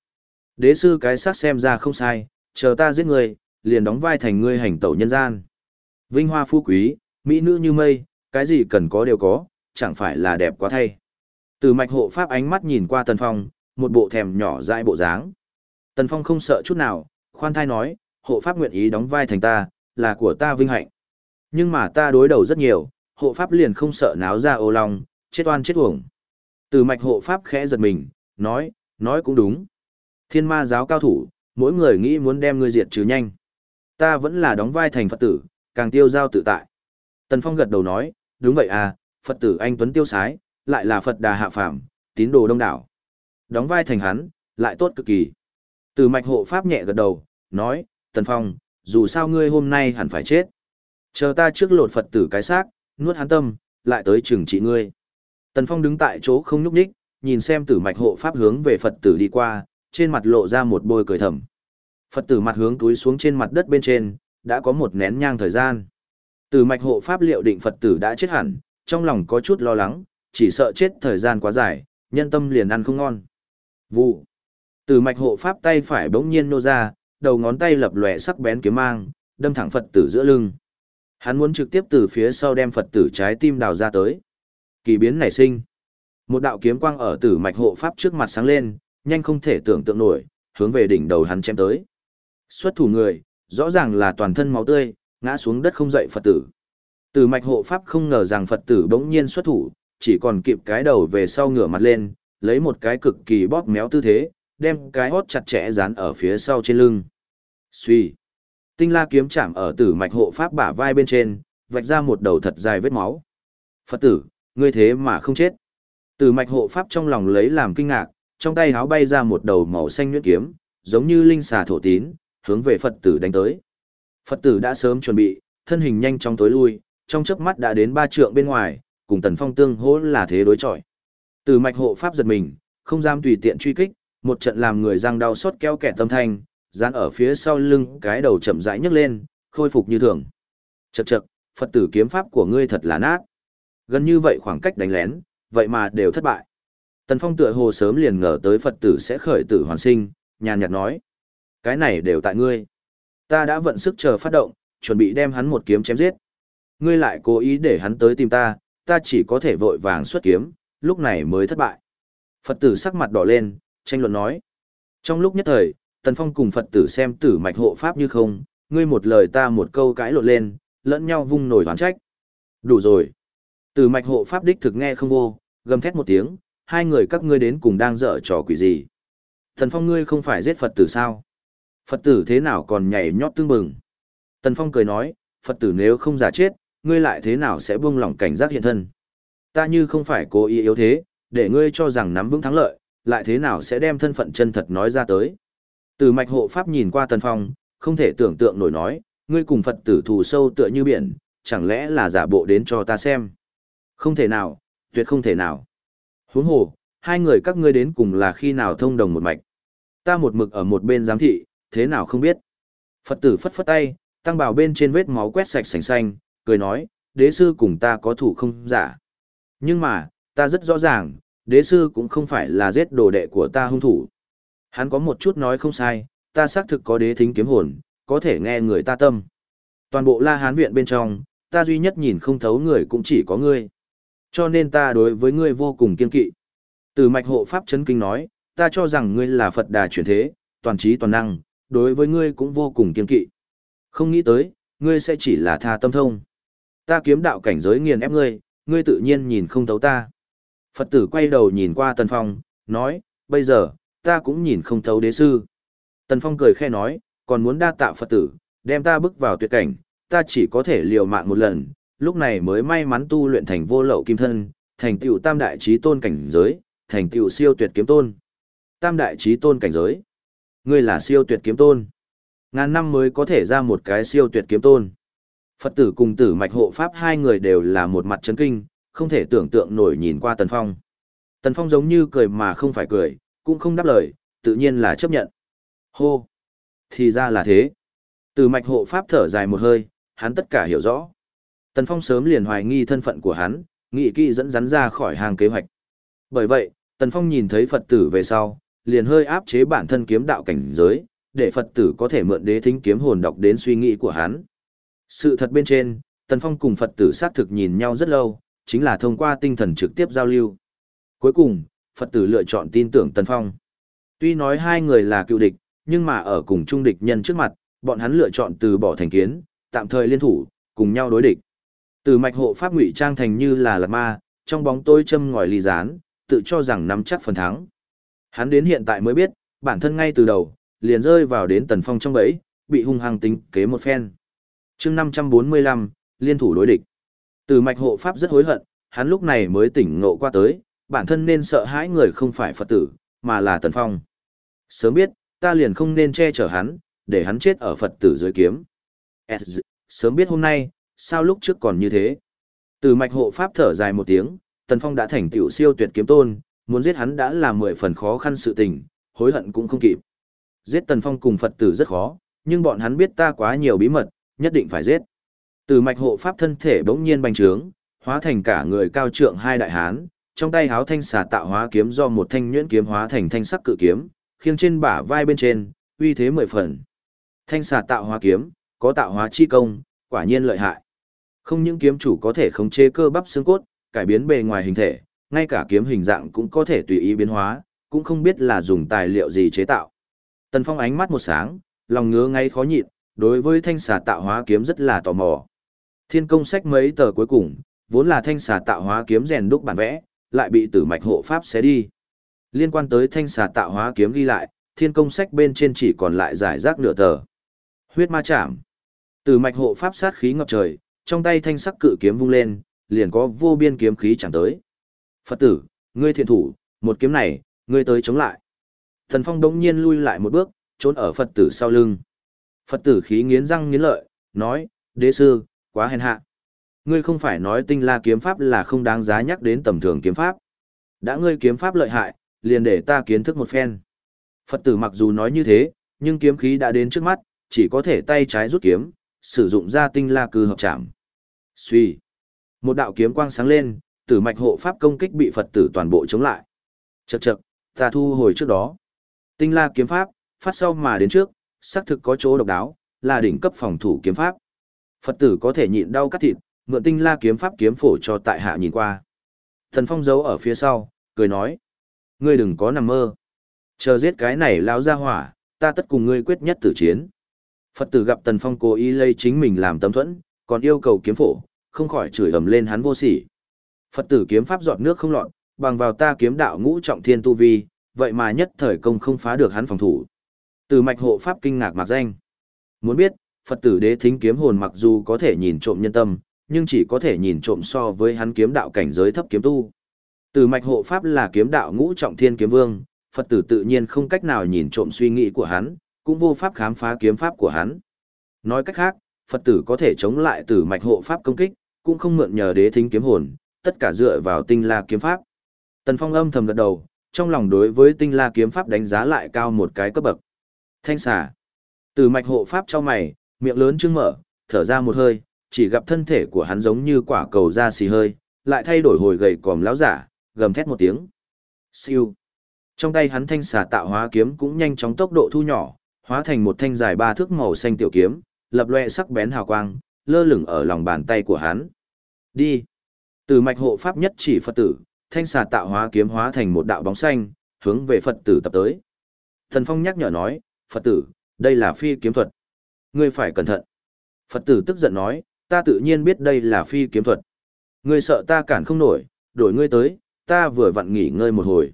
[SPEAKER 1] Đế sư cái xác xem ra không sai, chờ ta giết người, liền đóng vai thành ngươi hành tẩu nhân gian. Vinh hoa phú quý, mỹ nữ như mây, cái gì cần có đều có, chẳng phải là đẹp quá thay. Từ mạch hộ pháp ánh mắt nhìn qua Tần Phong, một bộ thèm nhỏ dại bộ dáng. Tần Phong không sợ chút nào, khoan thai nói, hộ pháp nguyện ý đóng vai thành ta, là của ta vinh hạnh. Nhưng mà ta đối đầu rất nhiều, hộ pháp liền không sợ náo ra ô long, chết oan chết uổng. Từ mạch hộ pháp khẽ giật mình, nói, nói cũng đúng. Thiên ma giáo cao thủ, mỗi người nghĩ muốn đem ngươi diệt trừ nhanh. Ta vẫn là đóng vai thành Phật tử, càng tiêu giao tự tại. Tần Phong gật đầu nói, đúng vậy à, Phật tử anh Tuấn tiêu sái, lại là Phật đà hạ phàm, tín đồ đông đảo. Đóng vai thành hắn, lại tốt cực kỳ. Từ mạch hộ pháp nhẹ gật đầu, nói, Tần Phong, dù sao ngươi hôm nay hẳn phải chết. Chờ ta trước lột Phật tử cái xác, nuốt hắn tâm, lại tới trừng trị ngươi. Tần Phong đứng tại chỗ không nhúc nhích, nhìn xem tử mạch hộ pháp hướng về Phật tử đi qua, trên mặt lộ ra một bôi cười thầm. Phật tử mặt hướng túi xuống trên mặt đất bên trên, đã có một nén nhang thời gian. Tử mạch hộ pháp liệu định Phật tử đã chết hẳn, trong lòng có chút lo lắng, chỉ sợ chết thời gian quá dài, nhân tâm liền ăn không ngon. Vụ. Tử mạch hộ pháp tay phải bỗng nhiên nô ra, đầu ngón tay lập lòe sắc bén kiếm mang, đâm thẳng Phật tử giữa lưng. Hắn muốn trực tiếp từ phía sau đem Phật tử trái tim đào ra tới. Kỳ biến nảy sinh. Một đạo kiếm quang ở tử mạch hộ pháp trước mặt sáng lên, nhanh không thể tưởng tượng nổi, hướng về đỉnh đầu hắn chém tới. Xuất thủ người, rõ ràng là toàn thân máu tươi, ngã xuống đất không dậy Phật tử. Tử mạch hộ pháp không ngờ rằng Phật tử bỗng nhiên xuất thủ, chỉ còn kịp cái đầu về sau ngửa mặt lên, lấy một cái cực kỳ bóp méo tư thế, đem cái hót chặt chẽ dán ở phía sau trên lưng. Suy. Tinh la kiếm chạm ở tử mạch hộ pháp bả vai bên trên, vạch ra một đầu thật dài vết máu. Phật tử, ngươi thế mà không chết. Từ mạch hộ pháp trong lòng lấy làm kinh ngạc, trong tay háo bay ra một đầu màu xanh nhuyễn kiếm, giống như linh xà thổ tín, hướng về Phật tử đánh tới. Phật tử đã sớm chuẩn bị, thân hình nhanh chóng tối lui, trong chớp mắt đã đến ba trượng bên ngoài, cùng Tần Phong tương hỗ là thế đối chọi. Từ mạch hộ pháp giật mình, không dám tùy tiện truy kích, một trận làm người răng đau xót kéo kẻ tâm thanh, dán ở phía sau lưng cái đầu chậm rãi nhấc lên, khôi phục như thường. Chậc chậc, Phật tử kiếm pháp của ngươi thật là nát. Gần như vậy khoảng cách đánh lén, vậy mà đều thất bại. Tần Phong tựa hồ sớm liền ngờ tới Phật tử sẽ khởi tử hoàn sinh, nhàn nhạt nói. Cái này đều tại ngươi. Ta đã vận sức chờ phát động, chuẩn bị đem hắn một kiếm chém giết. Ngươi lại cố ý để hắn tới tìm ta, ta chỉ có thể vội vàng xuất kiếm, lúc này mới thất bại. Phật tử sắc mặt đỏ lên, tranh luận nói. Trong lúc nhất thời, Tần Phong cùng Phật tử xem tử mạch hộ pháp như không, ngươi một lời ta một câu cãi lộn lên, lẫn nhau vung nổi oán trách. Đủ rồi. Từ mạch hộ pháp đích thực nghe không vô, gầm thét một tiếng, hai người các ngươi đến cùng đang dở trò quỷ gì. Tần Phong ngươi không phải giết Phật tử sao? Phật tử thế nào còn nhảy nhót tương bừng? Tần Phong cười nói, Phật tử nếu không giả chết, ngươi lại thế nào sẽ buông lỏng cảnh giác hiện thân? Ta như không phải cố ý yếu thế, để ngươi cho rằng nắm vững thắng lợi, lại thế nào sẽ đem thân phận chân thật nói ra tới? Từ mạch hộ pháp nhìn qua Tần Phong, không thể tưởng tượng nổi nói, ngươi cùng Phật tử thù sâu tựa như biển, chẳng lẽ là giả bộ đến cho ta xem? Không thể nào, tuyệt không thể nào. Huống hồ, hai người các ngươi đến cùng là khi nào thông đồng một mạch. Ta một mực ở một bên giám thị, thế nào không biết. Phật tử phất phất tay, tăng bảo bên trên vết máu quét sạch sành xanh, cười nói, đế sư cùng ta có thủ không giả. Nhưng mà, ta rất rõ ràng, đế sư cũng không phải là giết đồ đệ của ta hung thủ. Hắn có một chút nói không sai, ta xác thực có đế thính kiếm hồn, có thể nghe người ta tâm. Toàn bộ la hán viện bên trong, ta duy nhất nhìn không thấu người cũng chỉ có ngươi. Cho nên ta đối với ngươi vô cùng kiên kỵ. Từ mạch hộ pháp chấn kinh nói, ta cho rằng ngươi là Phật đà chuyển thế, toàn trí toàn năng, đối với ngươi cũng vô cùng kiên kỵ. Không nghĩ tới, ngươi sẽ chỉ là tha tâm thông. Ta kiếm đạo cảnh giới nghiền ép ngươi, ngươi tự nhiên nhìn không thấu ta. Phật tử quay đầu nhìn qua Tần Phong, nói, bây giờ, ta cũng nhìn không thấu đế sư. Tần Phong cười khe nói, còn muốn đa tạ Phật tử, đem ta bước vào tuyệt cảnh, ta chỉ có thể liều mạng một lần, lúc này mới may mắn tu luyện thành vô lậu kim thân, thành tựu tam đại trí tôn cảnh giới, thành tựu siêu tuyệt kiếm tôn. Tam đại trí tôn cảnh giới. Ngươi là siêu tuyệt kiếm tôn. Ngàn năm mới có thể ra một cái siêu tuyệt kiếm tôn. Phật tử cùng tử mạch hộ pháp hai người đều là một mặt chấn kinh, không thể tưởng tượng nổi nhìn qua Tần Phong. Tần Phong giống như cười mà không phải cười, cũng không đáp lời, tự nhiên là chấp nhận. Hô! Thì ra là thế. Tử mạch hộ pháp thở dài một hơi, hắn tất cả hiểu rõ. Tần Phong sớm liền hoài nghi thân phận của hắn, nghị kỵ dẫn rắn ra khỏi hàng kế hoạch. Bởi vậy, Tần Phong nhìn thấy Phật tử về sau, liền hơi áp chế bản thân kiếm đạo cảnh giới, để Phật tử có thể mượn đế thính kiếm hồn đọc đến suy nghĩ của hắn. Sự thật bên trên, Tần Phong cùng Phật tử xác thực nhìn nhau rất lâu, chính là thông qua tinh thần trực tiếp giao lưu. Cuối cùng, Phật tử lựa chọn tin tưởng Tần Phong. Tuy nói hai người là cựu địch, nhưng mà ở cùng trung địch nhân trước mặt, bọn hắn lựa chọn từ bỏ thành kiến, tạm thời liên thủ, cùng nhau đối địch. Từ mạch hộ pháp ngụy trang thành như là lạt ma, trong bóng tôi châm ngòi ly gián, tự cho rằng nắm chắc phần thắng. Hắn đến hiện tại mới biết, bản thân ngay từ đầu, liền rơi vào đến tần phong trong bẫy, bị hung hăng tính kế một phen. chương 545, liên thủ đối địch. Từ mạch hộ pháp rất hối hận, hắn lúc này mới tỉnh ngộ qua tới, bản thân nên sợ hãi người không phải Phật tử, mà là tần phong. Sớm biết, ta liền không nên che chở hắn, để hắn chết ở Phật tử dưới kiếm. Sớm biết hôm nay, sao lúc trước còn như thế? Từ mạch hộ pháp thở dài một tiếng, Tần Phong đã thành tiểu siêu tuyệt kiếm tôn, muốn giết hắn đã là mười phần khó khăn sự tình, hối hận cũng không kịp. Giết Tần Phong cùng Phật tử rất khó, nhưng bọn hắn biết ta quá nhiều bí mật, nhất định phải giết. Từ mạch hộ pháp thân thể bỗng nhiên bành trướng, hóa thành cả người cao trượng hai đại hán, trong tay háo thanh xà tạo hóa kiếm do một thanh nhuyễn kiếm hóa thành thanh sắc cự kiếm, khiêng trên bả vai bên trên, uy thế mười phần. Thanh xà tạo hóa kiếm, có tạo hóa chi công, quả nhiên lợi hại. Không những kiếm chủ có thể khống chế cơ bắp xương cốt, cải biến bề ngoài hình thể, ngay cả kiếm hình dạng cũng có thể tùy ý biến hóa, cũng không biết là dùng tài liệu gì chế tạo. Tần Phong ánh mắt một sáng, lòng ngứa ngay khó nhịn, đối với thanh xà tạo hóa kiếm rất là tò mò. Thiên công sách mấy tờ cuối cùng, vốn là thanh xà tạo hóa kiếm rèn đúc bản vẽ, lại bị tử mạch hộ pháp xé đi. Liên quan tới thanh xà tạo hóa kiếm ghi lại, thiên công sách bên trên chỉ còn lại giải rác nửa tờ. Huyết ma chạm. Tử mạch hộ pháp sát khí ngập trời, trong tay thanh sắc cự kiếm vung lên, liền có vô biên kiếm khí chẳng tới. Phật tử, ngươi thiện thủ, một kiếm này, ngươi tới chống lại. Thần Phong đống nhiên lui lại một bước, trốn ở Phật tử sau lưng. Phật tử khí nghiến răng nghiến lợi, nói, đế sư, quá hèn hạ. Ngươi không phải nói tinh la kiếm pháp là không đáng giá nhắc đến tầm thường kiếm pháp. Đã ngươi kiếm pháp lợi hại, liền để ta kiến thức một phen. Phật tử mặc dù nói như thế, nhưng kiếm khí đã đến trước mắt, chỉ có thể tay trái rút kiếm, sử dụng ra tinh la cư hợp chạm. Suy. Một đạo kiếm quang sáng lên, tử mạch hộ pháp công kích bị Phật tử toàn bộ chống lại. Chậc chậc, ta thu hồi trước đó. Tinh la kiếm pháp, phát sau mà đến trước, xác thực có chỗ độc đáo, là đỉnh cấp phòng thủ kiếm pháp. Phật tử có thể nhịn đau cắt thịt, mượn tinh la kiếm pháp kiếm phổ cho tại hạ nhìn qua. Thần phong giấu ở phía sau, cười nói. Ngươi đừng có nằm mơ. Chờ giết cái này lao ra hỏa, ta tất cùng ngươi quyết nhất tử chiến. Phật tử gặp Tần Phong cố ý lây chính mình làm tấm thuẫn, còn yêu cầu kiếm phổ, không khỏi chửi ầm lên hắn vô sỉ. Phật tử kiếm pháp giọt nước không lọt, bằng vào ta kiếm đạo ngũ trọng thiên tu vi, vậy mà nhất thời công không phá được hắn phòng thủ. Từ mạch hộ pháp kinh ngạc mặc danh. Muốn biết, Phật tử đế thính kiếm hồn mặc dù có thể nhìn trộm nhân tâm, nhưng chỉ có thể nhìn trộm so với hắn kiếm đạo cảnh giới thấp kiếm tu. Từ mạch hộ pháp là kiếm đạo ngũ trọng thiên kiếm vương, Phật tử tự nhiên không cách nào nhìn trộm suy nghĩ của hắn, cũng vô pháp khám phá kiếm pháp của hắn. Nói cách khác, Phật tử có thể chống lại tử mạch hộ pháp công kích, cũng không mượn nhờ đế thính kiếm hồn, tất cả dựa vào tinh la kiếm pháp. Tần Phong âm thầm gật đầu, trong lòng đối với tinh la kiếm pháp đánh giá lại cao một cái cấp bậc. Thanh xà. tử mạch hộ pháp cho mày, miệng lớn trương mở, thở ra một hơi, chỉ gặp thân thể của hắn giống như quả cầu da xì hơi, lại thay đổi hồi gầy còm lão giả, gầm thét một tiếng. Siêu. Trong tay hắn thanh xà tạo hóa kiếm cũng nhanh chóng tốc độ thu nhỏ, hóa thành một thanh dài ba thước màu xanh tiểu kiếm, lập loe sắc bén hào quang, lơ lửng ở lòng bàn tay của hắn. Đi. Từ mạch hộ pháp nhất chỉ Phật tử, thanh xà tạo hóa kiếm hóa thành một đạo bóng xanh, hướng về Phật tử tập tới. Thần Phong nhắc nhở nói, Phật tử, đây là phi kiếm thuật. Ngươi phải cẩn thận. Phật tử tức giận nói, ta tự nhiên biết đây là phi kiếm thuật. Ngươi sợ ta cản không nổi, đổi ngươi tới, ta vừa vặn nghỉ ngơi một hồi.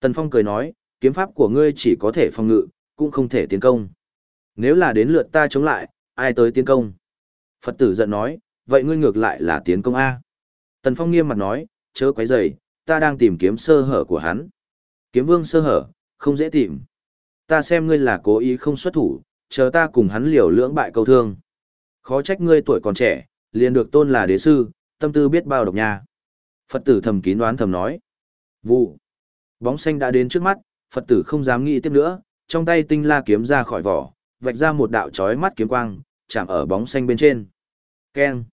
[SPEAKER 1] Tần Phong cười nói, kiếm pháp của ngươi chỉ có thể phòng ngự, cũng không thể tiến công. Nếu là đến lượt ta chống lại, ai tới tiến công? Phật tử giận nói, vậy ngươi ngược lại là tiến công A. Tần Phong nghiêm mặt nói, chớ quấy rầy, ta đang tìm kiếm sơ hở của hắn. Kiếm vương sơ hở, không dễ tìm. Ta xem ngươi là cố ý không xuất thủ, chờ ta cùng hắn liều lưỡng bại câu thương. Khó trách ngươi tuổi còn trẻ, liền được tôn là đế sư, tâm tư biết bao độc nha. Phật tử thầm kín đoán thầm nói. Vụ. Bóng xanh đã đến trước mắt, Phật tử không dám nghĩ tiếp nữa, trong tay tinh la kiếm ra khỏi vỏ, vạch ra một đạo chói mắt kiếm quang, chạm ở bóng xanh bên trên. Keng.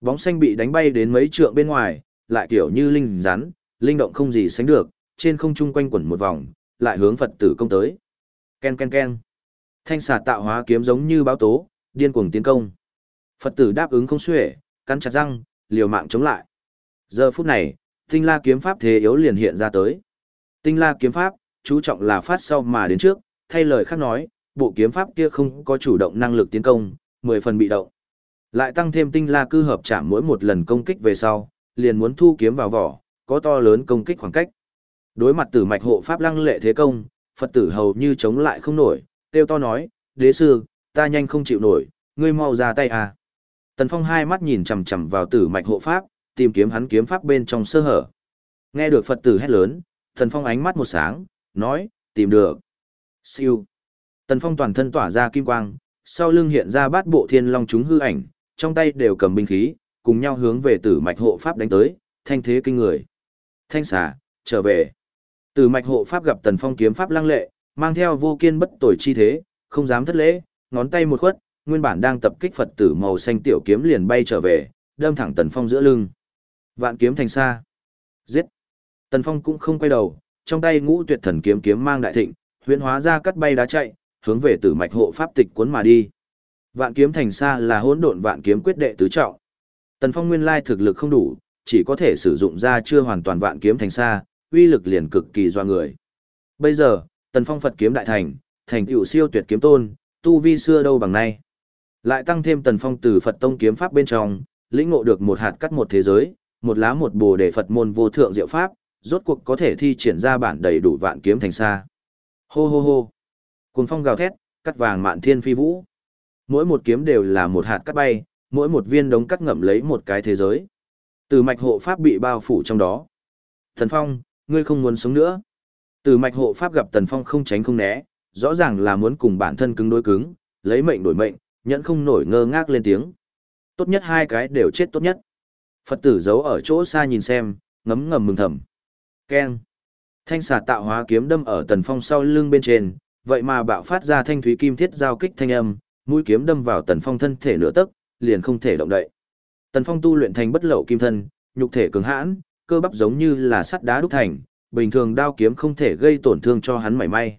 [SPEAKER 1] Bóng xanh bị đánh bay đến mấy trượng bên ngoài, lại kiểu như linh rắn, linh động không gì sánh được, trên không trung quanh quẩn một vòng, lại hướng Phật tử công tới. Ken ken ken. Thanh xà tạo hóa kiếm giống như báo tố, điên cuồng tiến công. Phật tử đáp ứng không xuể, cắn chặt răng, liều mạng chống lại. Giờ phút này, tinh la kiếm pháp thế yếu liền hiện ra tới. Tinh la kiếm pháp, chú trọng là phát sau mà đến trước, thay lời khác nói, bộ kiếm pháp kia không có chủ động năng lực tiến công, mười phần bị động. Lại tăng thêm tinh la cư hợp chạm mỗi một lần công kích về sau, liền muốn thu kiếm vào vỏ, có to lớn công kích khoảng cách. Đối mặt tử mạch hộ pháp lăng lệ thế công, Phật tử hầu như chống lại không nổi, tiêu to nói, đế sư, ta nhanh không chịu nổi, ngươi mau ra tay à. Tần Phong hai mắt nhìn chằm chằm vào tử mạch hộ pháp, tìm kiếm hắn kiếm pháp bên trong sơ hở. Nghe được Phật tử hét lớn, Tần Phong ánh mắt một sáng, nói, tìm được. Siêu. Tần Phong toàn thân tỏa ra kim quang, sau lưng hiện ra bát bộ thiên long chúng hư ảnh, trong tay đều cầm binh khí, cùng nhau hướng về tử mạch hộ pháp đánh tới, thanh thế kinh người. Thanh xà, trở về. Tử mạch hộ pháp gặp Tần Phong kiếm pháp lăng lệ, mang theo vô kiên bất tồi chi thế, không dám thất lễ, ngón tay một khuất, nguyên bản đang tập kích Phật tử màu xanh tiểu kiếm liền bay trở về, đâm thẳng Tần Phong giữa lưng. Vạn kiếm thành xa. Giết. Tần Phong cũng không quay đầu, trong tay ngũ tuyệt thần kiếm kiếm mang đại thịnh, huyễn hóa ra cắt bay đá chạy, hướng về tử mạch hộ pháp tịch cuốn mà đi. Vạn kiếm thành xa là hỗn độn vạn kiếm quyết đệ tứ trọng. Tần Phong nguyên lai thực lực không đủ, chỉ có thể sử dụng ra chưa hoàn toàn vạn kiếm thành xa, uy lực liền cực kỳ doa người. Bây giờ, Tần Phong Phật kiếm đại thành, thành tựu siêu tuyệt kiếm tôn, tu vi xưa đâu bằng nay. Lại tăng thêm Tần Phong từ Phật tông kiếm pháp bên trong, lĩnh ngộ được một hạt cắt một thế giới, một lá một bồ để Phật môn vô thượng diệu pháp, rốt cuộc có thể thi triển ra bản đầy đủ vạn kiếm thành xa. Hô hô hô. Cuồng phong gào thét, cắt vàng mạn thiên phi vũ. Mỗi một kiếm đều là một hạt cắt bay, mỗi một viên đống cắt ngậm lấy một cái thế giới. Từ mạch hộ pháp bị bao phủ trong đó. Thần Phong, ngươi không muốn sống nữa. Từ mạch hộ pháp gặp Tần Phong không tránh không né, rõ ràng là muốn cùng bản thân cứng đối cứng, lấy mệnh đổi mệnh, nhẫn không nổi ngơ ngác lên tiếng. Tốt nhất hai cái đều chết tốt nhất. Phật tử giấu ở chỗ xa nhìn xem, ngấm ngầm mừng thầm. Keng. Thanh xà tạo hóa kiếm đâm ở Tần Phong sau lưng bên trên, vậy mà bạo phát ra thanh thúy kim thiết giao kích thanh âm, mũi kiếm đâm vào Tần Phong thân thể nửa tấc, liền không thể động đậy. Tần Phong tu luyện thành bất lậu kim thân, nhục thể cường hãn, cơ bắp giống như là sắt đá đúc thành, bình thường đao kiếm không thể gây tổn thương cho hắn mảy may.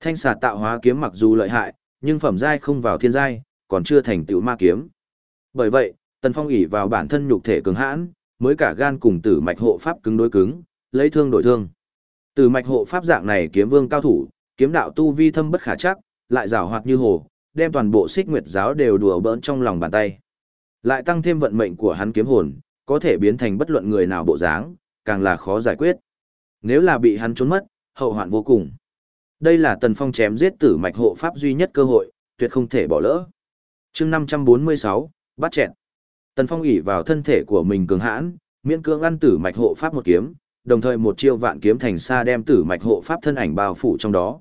[SPEAKER 1] Thanh xà tạo hóa kiếm mặc dù lợi hại, nhưng phẩm giai không vào thiên giai, còn chưa thành tựu ma kiếm. Bởi vậy, Tần Phong ỷ vào bản thân nhục thể cường hãn, mới cả gan cùng tử mạch hộ pháp cứng đối cứng, lấy thương đổi thương. Tử mạch hộ pháp dạng này kiếm vương cao thủ, kiếm đạo tu vi thâm bất khả chắc, lại rào hoạt như hồ, đem toàn bộ xích nguyệt giáo đều đùa bỡn trong lòng bàn tay. Lại tăng thêm vận mệnh của hắn kiếm hồn, có thể biến thành bất luận người nào bộ dáng, càng là khó giải quyết. Nếu là bị hắn trốn mất, hậu hoạn vô cùng. Đây là Tần Phong chém giết tử mạch hộ pháp duy nhất cơ hội, tuyệt không thể bỏ lỡ. chương 546, bắt chẹn. Tần Phong ỉ vào thân thể của mình cường hãn, miễn cưỡng ăn tử mạch hộ pháp một kiếm, đồng thời một chiêu vạn kiếm thành xa đem tử mạch hộ pháp thân ảnh bao phủ trong đó.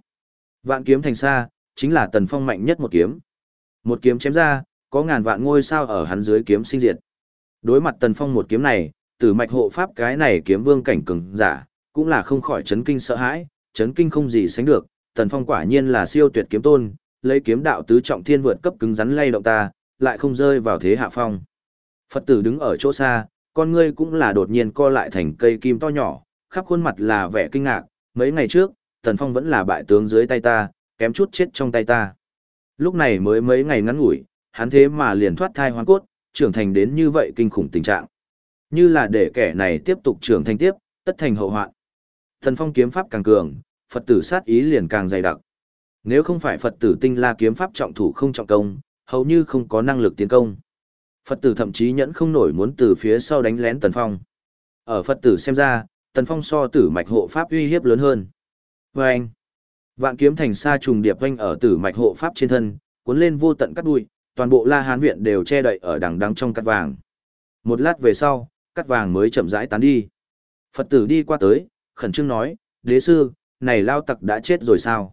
[SPEAKER 1] Vạn kiếm thành xa, chính là Tần Phong mạnh nhất một kiếm. Một kiếm chém ra, có ngàn vạn ngôi sao ở hắn dưới kiếm sinh diệt. Đối mặt Tần Phong một kiếm này, tử mạch hộ pháp cái này kiếm vương cảnh cường giả, cũng là không khỏi chấn kinh sợ hãi, chấn kinh không gì sánh được, Tần Phong quả nhiên là siêu tuyệt kiếm tôn, lấy kiếm đạo tứ trọng thiên vượt cấp cứng rắn lay động ta, lại không rơi vào thế hạ phong. Phật tử đứng ở chỗ xa, con ngươi cũng là đột nhiên co lại thành cây kim to nhỏ, khắp khuôn mặt là vẻ kinh ngạc, mấy ngày trước, Tần Phong vẫn là bại tướng dưới tay ta, kém chút chết trong tay ta. Lúc này mới mấy ngày ngắn ngủi, hắn thế mà liền thoát thai hoang cốt, trưởng thành đến như vậy kinh khủng tình trạng. Như là để kẻ này tiếp tục trưởng thành tiếp, tất thành hậu hoạn. Thần phong kiếm pháp càng cường, Phật tử sát ý liền càng dày đặc. Nếu không phải Phật tử tinh la kiếm pháp trọng thủ không trọng công, hầu như không có năng lực tiến công. Phật tử thậm chí nhẫn không nổi muốn từ phía sau đánh lén Tần Phong. Ở Phật tử xem ra, Tần Phong so tử mạch hộ pháp uy hiếp lớn hơn. Và anh, vạn kiếm thành sa trùng điệp vanh ở tử mạch hộ pháp trên thân, cuốn lên vô tận cắt đuôi, toàn bộ La Hán viện đều che đậy ở đằng đằng trong cắt vàng. Một lát về sau, cắt vàng mới chậm rãi tán đi. Phật tử đi qua tới, khẩn trương nói, đế sư, này lao tặc đã chết rồi sao?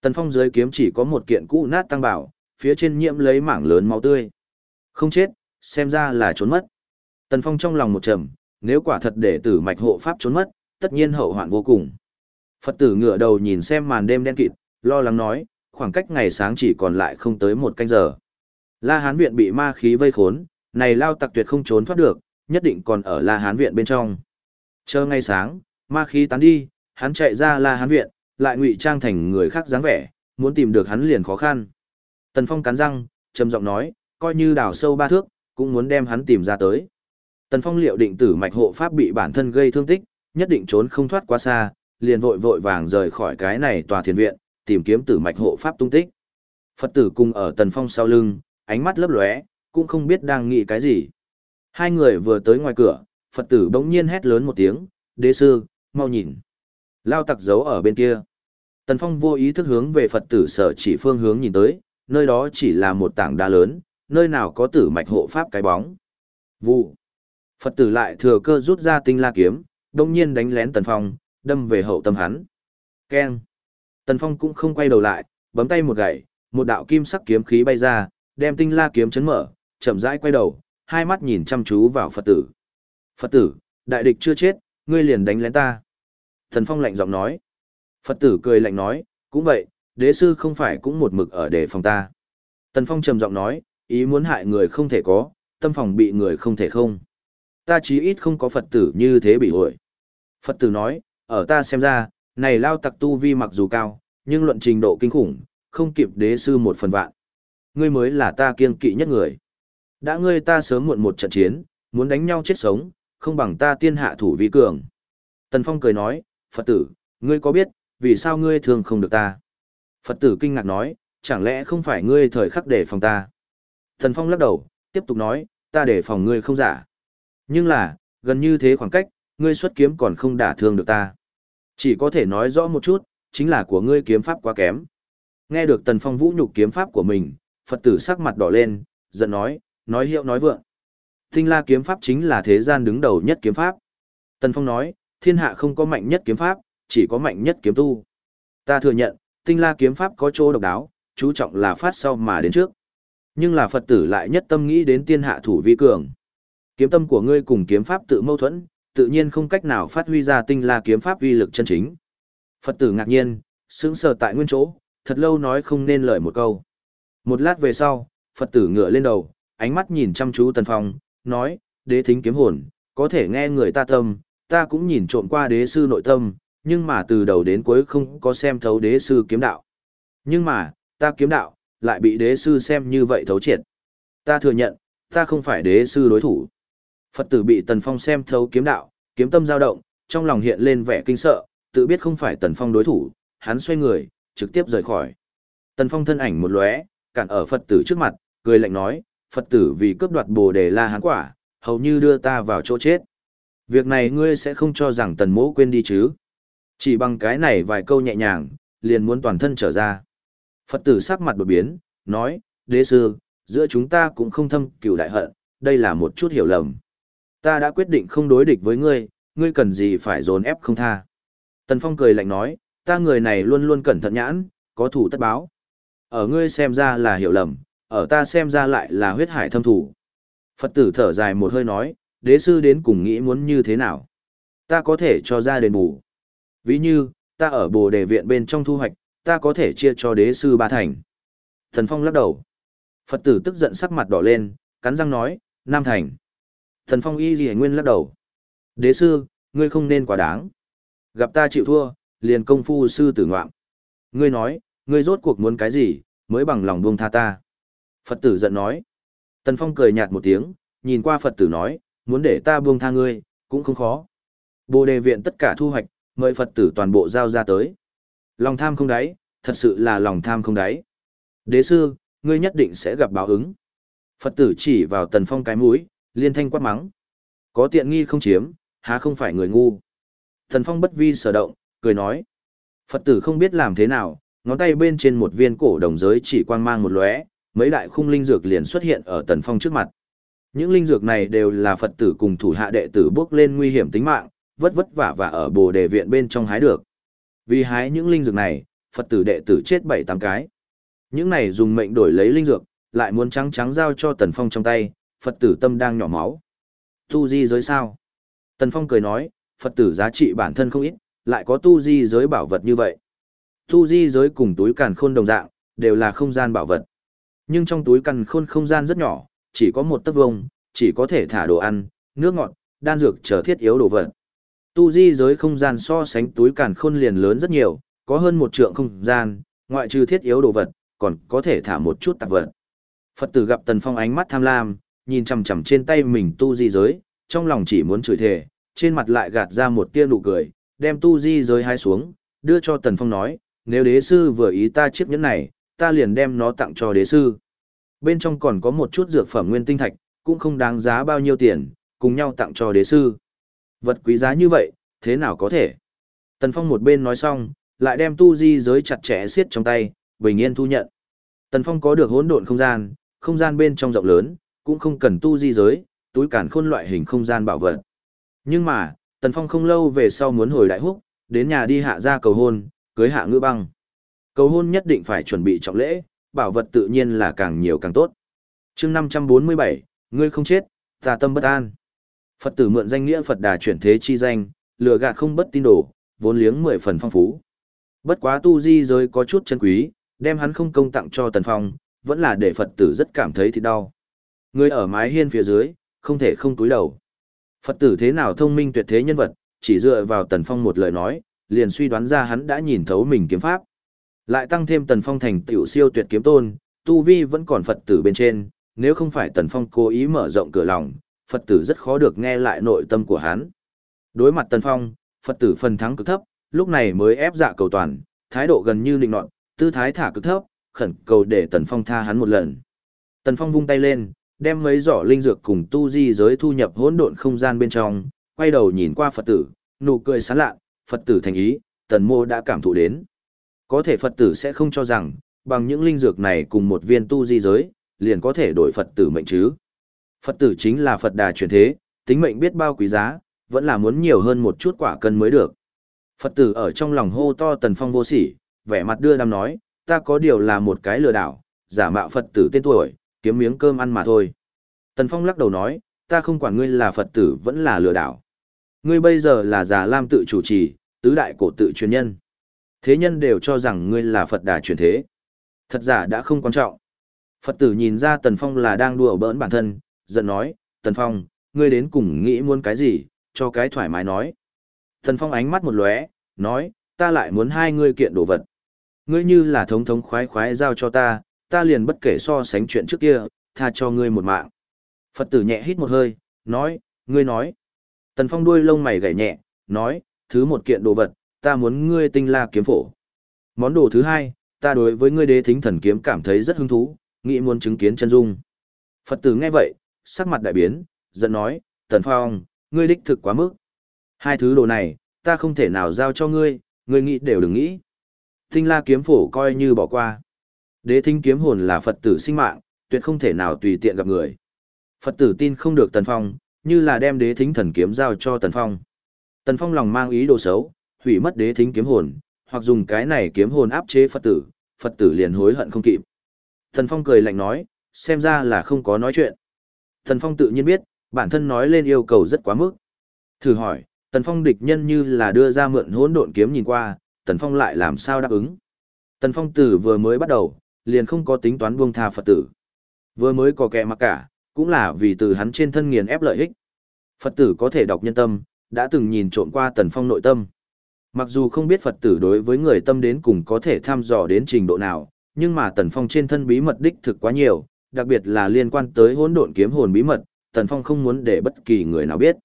[SPEAKER 1] Tần Phong dưới kiếm chỉ có một kiện cũ nát tăng bảo, phía trên nhiễm lấy mảng lớn máu tươi. Không chết, xem ra là trốn mất. Tần Phong trong lòng một trầm, nếu quả thật để tử mạch hộ pháp trốn mất, tất nhiên hậu hoạn vô cùng. Phật tử ngửa đầu nhìn xem màn đêm đen kịt, lo lắng nói, khoảng cách ngày sáng chỉ còn lại không tới một canh giờ. La Hán viện bị ma khí vây khốn, này lao tặc tuyệt không trốn thoát được, nhất định còn ở La Hán viện bên trong. Chờ ngày sáng, ma khí tán đi, hắn chạy ra La Hán viện, lại ngụy trang thành người khác dáng vẻ, muốn tìm được hắn liền khó khăn. Tần Phong cắn răng, trầm giọng nói, coi như đào sâu ba thước, cũng muốn đem hắn tìm ra tới. Tần Phong liệu định tử mạch hộ pháp bị bản thân gây thương tích, nhất định trốn không thoát quá xa, liền vội vội vàng rời khỏi cái này tòa thiền viện, tìm kiếm tử mạch hộ pháp tung tích. Phật tử cùng ở Tần Phong sau lưng, ánh mắt lấp lóe, cũng không biết đang nghĩ cái gì. Hai người vừa tới ngoài cửa, Phật tử bỗng nhiên hét lớn một tiếng, đế sư, mau nhìn. Lao tặc giấu ở bên kia. Tần Phong vô ý thức hướng về Phật tử sở chỉ phương hướng nhìn tới, nơi đó chỉ là một tảng đá lớn, nơi nào có tử mạch hộ pháp cái bóng. Vụ. Phật tử lại thừa cơ rút ra tinh la kiếm, đồng nhiên đánh lén Tần Phong, đâm về hậu tâm hắn. Keng. Tần Phong cũng không quay đầu lại, bấm tay một gậy, một đạo kim sắc kiếm khí bay ra, đem tinh la kiếm chấn mở, chậm rãi quay đầu, hai mắt nhìn chăm chú vào Phật tử. Phật tử, đại địch chưa chết, ngươi liền đánh lén ta. Tần Phong lạnh giọng nói. Phật tử cười lạnh nói, cũng vậy, đế sư không phải cũng một mực ở đề phòng ta. Tần Phong trầm giọng nói, ý muốn hại người không thể có, tâm phòng bị người không thể không. Ta chí ít không có Phật tử như thế bị hội. Phật tử nói, ở ta xem ra, này lao tặc tu vi mặc dù cao, nhưng luận trình độ kinh khủng, không kịp đế sư một phần vạn. Ngươi mới là ta kiên kỵ nhất người. Đã ngươi ta sớm muộn một trận chiến, muốn đánh nhau chết sống, không bằng ta tiên hạ thủ vi cường. Tần Phong cười nói, Phật tử, ngươi có biết, vì sao ngươi thường không được ta? Phật tử kinh ngạc nói, chẳng lẽ không phải ngươi thời khắc để phòng ta? Tần Phong lắc đầu, tiếp tục nói, ta để phòng ngươi không giả. Nhưng là, gần như thế khoảng cách, ngươi xuất kiếm còn không đả thương được ta. Chỉ có thể nói rõ một chút, chính là của ngươi kiếm pháp quá kém. Nghe được Tần Phong vũ nhục kiếm pháp của mình, Phật tử sắc mặt đỏ lên, giận nói, nói hiệu nói vượng. Tinh la kiếm pháp chính là thế gian đứng đầu nhất kiếm pháp. Tần Phong nói, thiên hạ không có mạnh nhất kiếm pháp, chỉ có mạnh nhất kiếm tu. Ta thừa nhận, tinh la kiếm pháp có chỗ độc đáo, chú trọng là phát sau mà đến trước. Nhưng là Phật tử lại nhất tâm nghĩ đến tiên hạ thủ vi cường. Kiếm tâm của ngươi cùng kiếm pháp tự mâu thuẫn, tự nhiên không cách nào phát huy ra tinh la kiếm pháp uy lực chân chính. Phật tử ngạc nhiên, sững sờ tại nguyên chỗ, thật lâu nói không nên lời một câu. Một lát về sau, Phật tử ngựa lên đầu, ánh mắt nhìn chăm chú Tần Phong, nói, đế thính kiếm hồn, có thể nghe người ta tâm, ta cũng nhìn trộm qua đế sư nội tâm, nhưng mà từ đầu đến cuối không có xem thấu đế sư kiếm đạo. Nhưng mà, ta kiếm đạo, lại bị đế sư xem như vậy thấu triệt. Ta thừa nhận, ta không phải đế sư đối thủ. Phật tử bị Tần Phong xem thấu kiếm đạo, kiếm tâm dao động, trong lòng hiện lên vẻ kinh sợ, tự biết không phải Tần Phong đối thủ, hắn xoay người, trực tiếp rời khỏi. Tần Phong thân ảnh một lóe, cản ở Phật tử trước mặt, cười lạnh nói, Phật tử vì cướp đoạt Bồ Đề La Hán quả, hầu như đưa ta vào chỗ chết. Việc này ngươi sẽ không cho rằng Tần Mỗ quên đi chứ? Chỉ bằng cái này vài câu nhẹ nhàng, liền muốn toàn thân trở ra. Phật tử sắc mặt đột biến, nói, đế sư, giữa chúng ta cũng không thâm cựu đại hận, đây là một chút hiểu lầm. Ta đã quyết định không đối địch với ngươi, ngươi cần gì phải dồn ép không tha. Tần Phong cười lạnh nói, ta người này luôn luôn cẩn thận nhãn, có thủ tất báo. Ở ngươi xem ra là hiểu lầm, ở ta xem ra lại là huyết hải thâm thủ. Phật tử thở dài một hơi nói, đế sư đến cùng nghĩ muốn như thế nào? Ta có thể cho ra đền bù. Ví như, ta ở bồ đề viện bên trong thu hoạch, ta có thể chia cho đế sư ba thành. Thần Phong lắc đầu. Phật tử tức giận sắc mặt đỏ lên, cắn răng nói, Nam thành. Thần Phong y gì nguyên lắc đầu. Đế sư, ngươi không nên quá đáng. Gặp ta chịu thua, liền công phu sư tử ngoạm. Ngươi nói, ngươi rốt cuộc muốn cái gì, mới bằng lòng buông tha ta. Phật tử giận nói. Tần Phong cười nhạt một tiếng, nhìn qua Phật tử nói, muốn để ta buông tha ngươi, cũng không khó. Bồ đề viện tất cả thu hoạch, mời Phật tử toàn bộ giao ra tới. Lòng tham không đáy, thật sự là lòng tham không đáy. Đế sư, ngươi nhất định sẽ gặp báo ứng. Phật tử chỉ vào Tần Phong cái mũi, liên thanh quát mắng. Có tiện nghi không chiếm, há không phải người ngu. thần Phong bất vi sở động, cười nói. Phật tử không biết làm thế nào, ngón tay bên trên một viên cổ đồng giới chỉ quang mang một lóe, mấy đại khung linh dược liền xuất hiện ở Tần Phong trước mặt. Những linh dược này đều là Phật tử cùng thủ hạ đệ tử bước lên nguy hiểm tính mạng, vất vất vả và ở bồ đề viện bên trong hái được. Vì hái những linh dược này, Phật tử đệ tử chết bảy tám cái. Những này dùng mệnh đổi lấy linh dược, lại muốn trắng trắng giao cho Tần Phong trong tay, Phật tử tâm đang nhỏ máu. Tu di giới sao? Tần Phong cười nói, Phật tử giá trị bản thân không ít, lại có tu di giới bảo vật như vậy. Tu di giới cùng túi càn khôn đồng dạng, đều là không gian bảo vật. Nhưng trong túi càn khôn không gian rất nhỏ, chỉ có một tấc vông, chỉ có thể thả đồ ăn, nước ngọt, đan dược chờ thiết yếu đồ vật. Tu di giới không gian so sánh túi càn khôn liền lớn rất nhiều, có hơn một trượng không gian, ngoại trừ thiết yếu đồ vật, còn có thể thả một chút tạp vật. Phật tử gặp Tần Phong ánh mắt tham lam, nhìn chằm chằm trên tay mình tu di giới, trong lòng chỉ muốn chửi thề, trên mặt lại gạt ra một tia nụ cười, đem tu di giới hai xuống, đưa cho Tần Phong nói, nếu đế sư vừa ý ta chiếc nhẫn này, ta liền đem nó tặng cho đế sư. Bên trong còn có một chút dược phẩm nguyên tinh thạch, cũng không đáng giá bao nhiêu tiền, cùng nhau tặng cho đế sư. Vật quý giá như vậy, thế nào có thể? Tần Phong một bên nói xong, lại đem tu di giới chặt chẽ siết trong tay, bình yên thu nhận. Tần Phong có được hỗn độn không gian, không gian bên trong rộng lớn, cũng không cần tu di giới, túi cản khôn loại hình không gian bảo vật. Nhưng mà, Tần Phong không lâu về sau muốn hồi đại húc, đến nhà đi hạ ra cầu hôn, cưới hạ ngư băng. Cầu hôn nhất định phải chuẩn bị trọng lễ, bảo vật tự nhiên là càng nhiều càng tốt. chương 547, ngươi không chết, ta tâm bất an. Phật tử mượn danh nghĩa Phật đà chuyển thế chi danh, lừa gạt không bất tin đổ, vốn liếng mười phần phong phú. Bất quá tu di giới có chút chân quý, đem hắn không công tặng cho Tần Phong, vẫn là để Phật tử rất cảm thấy thì đau. Người ở mái hiên phía dưới, không thể không túi đầu. Phật tử thế nào thông minh tuyệt thế nhân vật, chỉ dựa vào Tần Phong một lời nói, liền suy đoán ra hắn đã nhìn thấu mình kiếm pháp. Lại tăng thêm Tần Phong thành tiểu siêu tuyệt kiếm tôn, tu vi vẫn còn Phật tử bên trên, nếu không phải Tần Phong cố ý mở rộng cửa lòng, Phật tử rất khó được nghe lại nội tâm của hắn. Đối mặt Tần Phong, Phật tử phần thắng cực thấp, lúc này mới ép dạ cầu toàn, thái độ gần như nịnh nọt, tư thái thả cực thấp, khẩn cầu để Tần Phong tha hắn một lần. Tần Phong vung tay lên, đem mấy giỏ linh dược cùng tu di giới thu nhập hỗn độn không gian bên trong, quay đầu nhìn qua Phật tử, nụ cười sán lạ, Phật tử thành ý, Tần Mô đã cảm thụ đến. Có thể Phật tử sẽ không cho rằng, bằng những linh dược này cùng một viên tu di giới, liền có thể đổi Phật tử mệnh chứ. Phật tử chính là Phật đà chuyển thế, tính mệnh biết bao quý giá, vẫn là muốn nhiều hơn một chút quả cân mới được. Phật tử ở trong lòng hô to Tần Phong vô sỉ, vẻ mặt đưa đam nói, ta có điều là một cái lừa đảo, giả mạo Phật tử tên tuổi, kiếm miếng cơm ăn mà thôi. Tần Phong lắc đầu nói, ta không quản ngươi là Phật tử vẫn là lừa đảo. Ngươi bây giờ là già lam tự chủ trì, tứ đại cổ tự truyền nhân. Thế nhân đều cho rằng ngươi là Phật đà truyền thế. Thật giả đã không quan trọng. Phật tử nhìn ra Tần Phong là đang đùa bỡn bản thân, giận nói, Tần Phong, ngươi đến cùng nghĩ muốn cái gì, cho cái thoải mái nói. Tần Phong ánh mắt một lóe, nói, ta lại muốn hai ngươi kiện đồ vật. Ngươi như là thống thống khoái khoái giao cho ta, ta liền bất kể so sánh chuyện trước kia, tha cho ngươi một mạng. Phật tử nhẹ hít một hơi, nói, ngươi nói. Tần Phong đuôi lông mày gảy nhẹ, nói, thứ một kiện đồ vật, ta muốn ngươi tinh la kiếm phổ. Món đồ thứ hai, ta đối với ngươi đế thính thần kiếm cảm thấy rất hứng thú, nghĩ muốn chứng kiến chân dung. Phật tử nghe vậy, sắc mặt đại biến, giận nói, Tần Phong, ngươi đích thực quá mức. Hai thứ đồ này, ta không thể nào giao cho ngươi, ngươi nghĩ đều đừng nghĩ. Tinh la kiếm phổ coi như bỏ qua. Đế thính kiếm hồn là Phật tử sinh mạng, tuyệt không thể nào tùy tiện gặp người. Phật tử tin không được Tần Phong, như là đem đế thính thần kiếm giao cho Tần Phong. Tần Phong lòng mang ý đồ xấu, hủy mất đế thính kiếm hồn, hoặc dùng cái này kiếm hồn áp chế Phật tử, Phật tử liền hối hận không kịp. Tần Phong cười lạnh nói, xem ra là không có nói chuyện. Tần Phong tự nhiên biết, bản thân nói lên yêu cầu rất quá mức. Thử hỏi, Tần Phong địch nhân như là đưa ra mượn hỗn độn kiếm nhìn qua, Tần Phong lại làm sao đáp ứng. Tần Phong tử vừa mới bắt đầu, liền không có tính toán buông tha Phật tử. Vừa mới có kẻ mặc cả, cũng là vì từ hắn trên thân nghiền ép lợi ích. Phật tử có thể đọc nhân tâm, đã từng nhìn trộm qua Tần Phong nội tâm. Mặc dù không biết Phật tử đối với người tâm đến cùng có thể thăm dò đến trình độ nào, nhưng mà Tần Phong trên thân bí mật đích thực quá nhiều, đặc biệt là liên quan tới hỗn độn kiếm hồn bí mật, Tần Phong không muốn để bất kỳ người nào biết.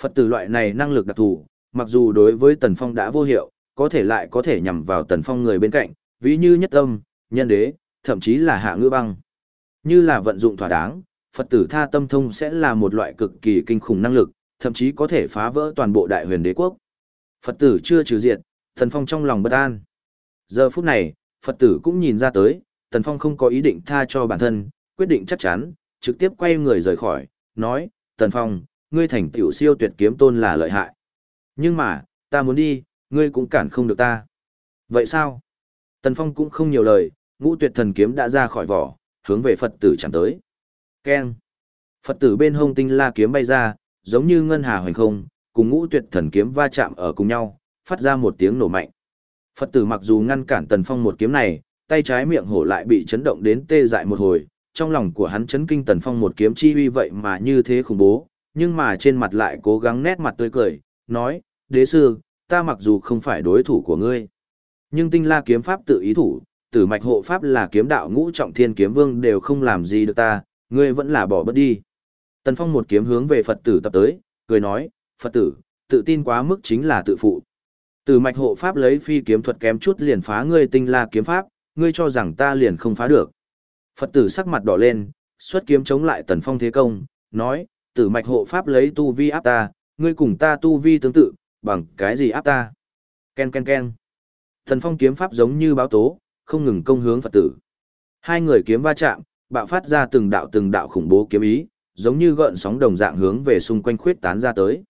[SPEAKER 1] Phật tử loại này năng lực đặc thù, mặc dù đối với Tần Phong đã vô hiệu, có thể lại có thể nhằm vào Tần Phong người bên cạnh, ví như nhất tâm, nhân đế, thậm chí là hạ ngư băng. Như là vận dụng thỏa đáng, Phật tử tha tâm thông sẽ là một loại cực kỳ kinh khủng năng lực, thậm chí có thể phá vỡ toàn bộ đại huyền đế quốc. Phật tử chưa trừ diệt, Tần Phong trong lòng bất an. Giờ phút này, Phật tử cũng nhìn ra tới, Tần Phong không có ý định tha cho bản thân, quyết định chắc chắn, trực tiếp quay người rời khỏi, nói, Tần Phong, ngươi thành tiểu siêu tuyệt kiếm tôn là lợi hại. Nhưng mà, ta muốn đi, ngươi cũng cản không được ta. Vậy sao? Tần Phong cũng không nhiều lời, ngũ tuyệt thần kiếm đã ra khỏi vỏ, hướng về Phật tử chẳng tới. Keng! Phật tử bên hông tinh la kiếm bay ra, giống như ngân hà hoành không, cùng ngũ tuyệt thần kiếm va chạm ở cùng nhau, phát ra một tiếng nổ mạnh. Phật tử mặc dù ngăn cản Tần Phong một kiếm này, tay trái miệng hổ lại bị chấn động đến tê dại một hồi, trong lòng của hắn chấn kinh Tần Phong một kiếm chi uy vậy mà như thế khủng bố, nhưng mà trên mặt lại cố gắng nét mặt tươi cười, nói, đế sư, ta mặc dù không phải đối thủ của ngươi, nhưng tinh la kiếm pháp tự ý thủ, tử mạch hộ pháp là kiếm đạo ngũ trọng thiên kiếm vương đều không làm gì được ta, ngươi vẫn là bỏ bớt đi. Tần Phong một kiếm hướng về Phật tử tập tới, cười nói, Phật tử, tự tin quá mức chính là tự phụ. Tử mạch hộ pháp lấy phi kiếm thuật kém chút liền phá ngươi tinh la kiếm pháp, ngươi cho rằng ta liền không phá được. Phật tử sắc mặt đỏ lên, xuất kiếm chống lại Tần Phong thế công, nói, tử mạch hộ pháp lấy tu vi áp ta, ngươi cùng ta tu vi tương tự, bằng cái gì áp ta. Ken ken ken. Tần Phong kiếm pháp giống như báo tố, không ngừng công hướng Phật tử. Hai người kiếm va chạm, bạo phát ra từng đạo từng đạo khủng bố kiếm ý, giống như gợn sóng đồng dạng hướng về xung quanh khuyết tán ra tới.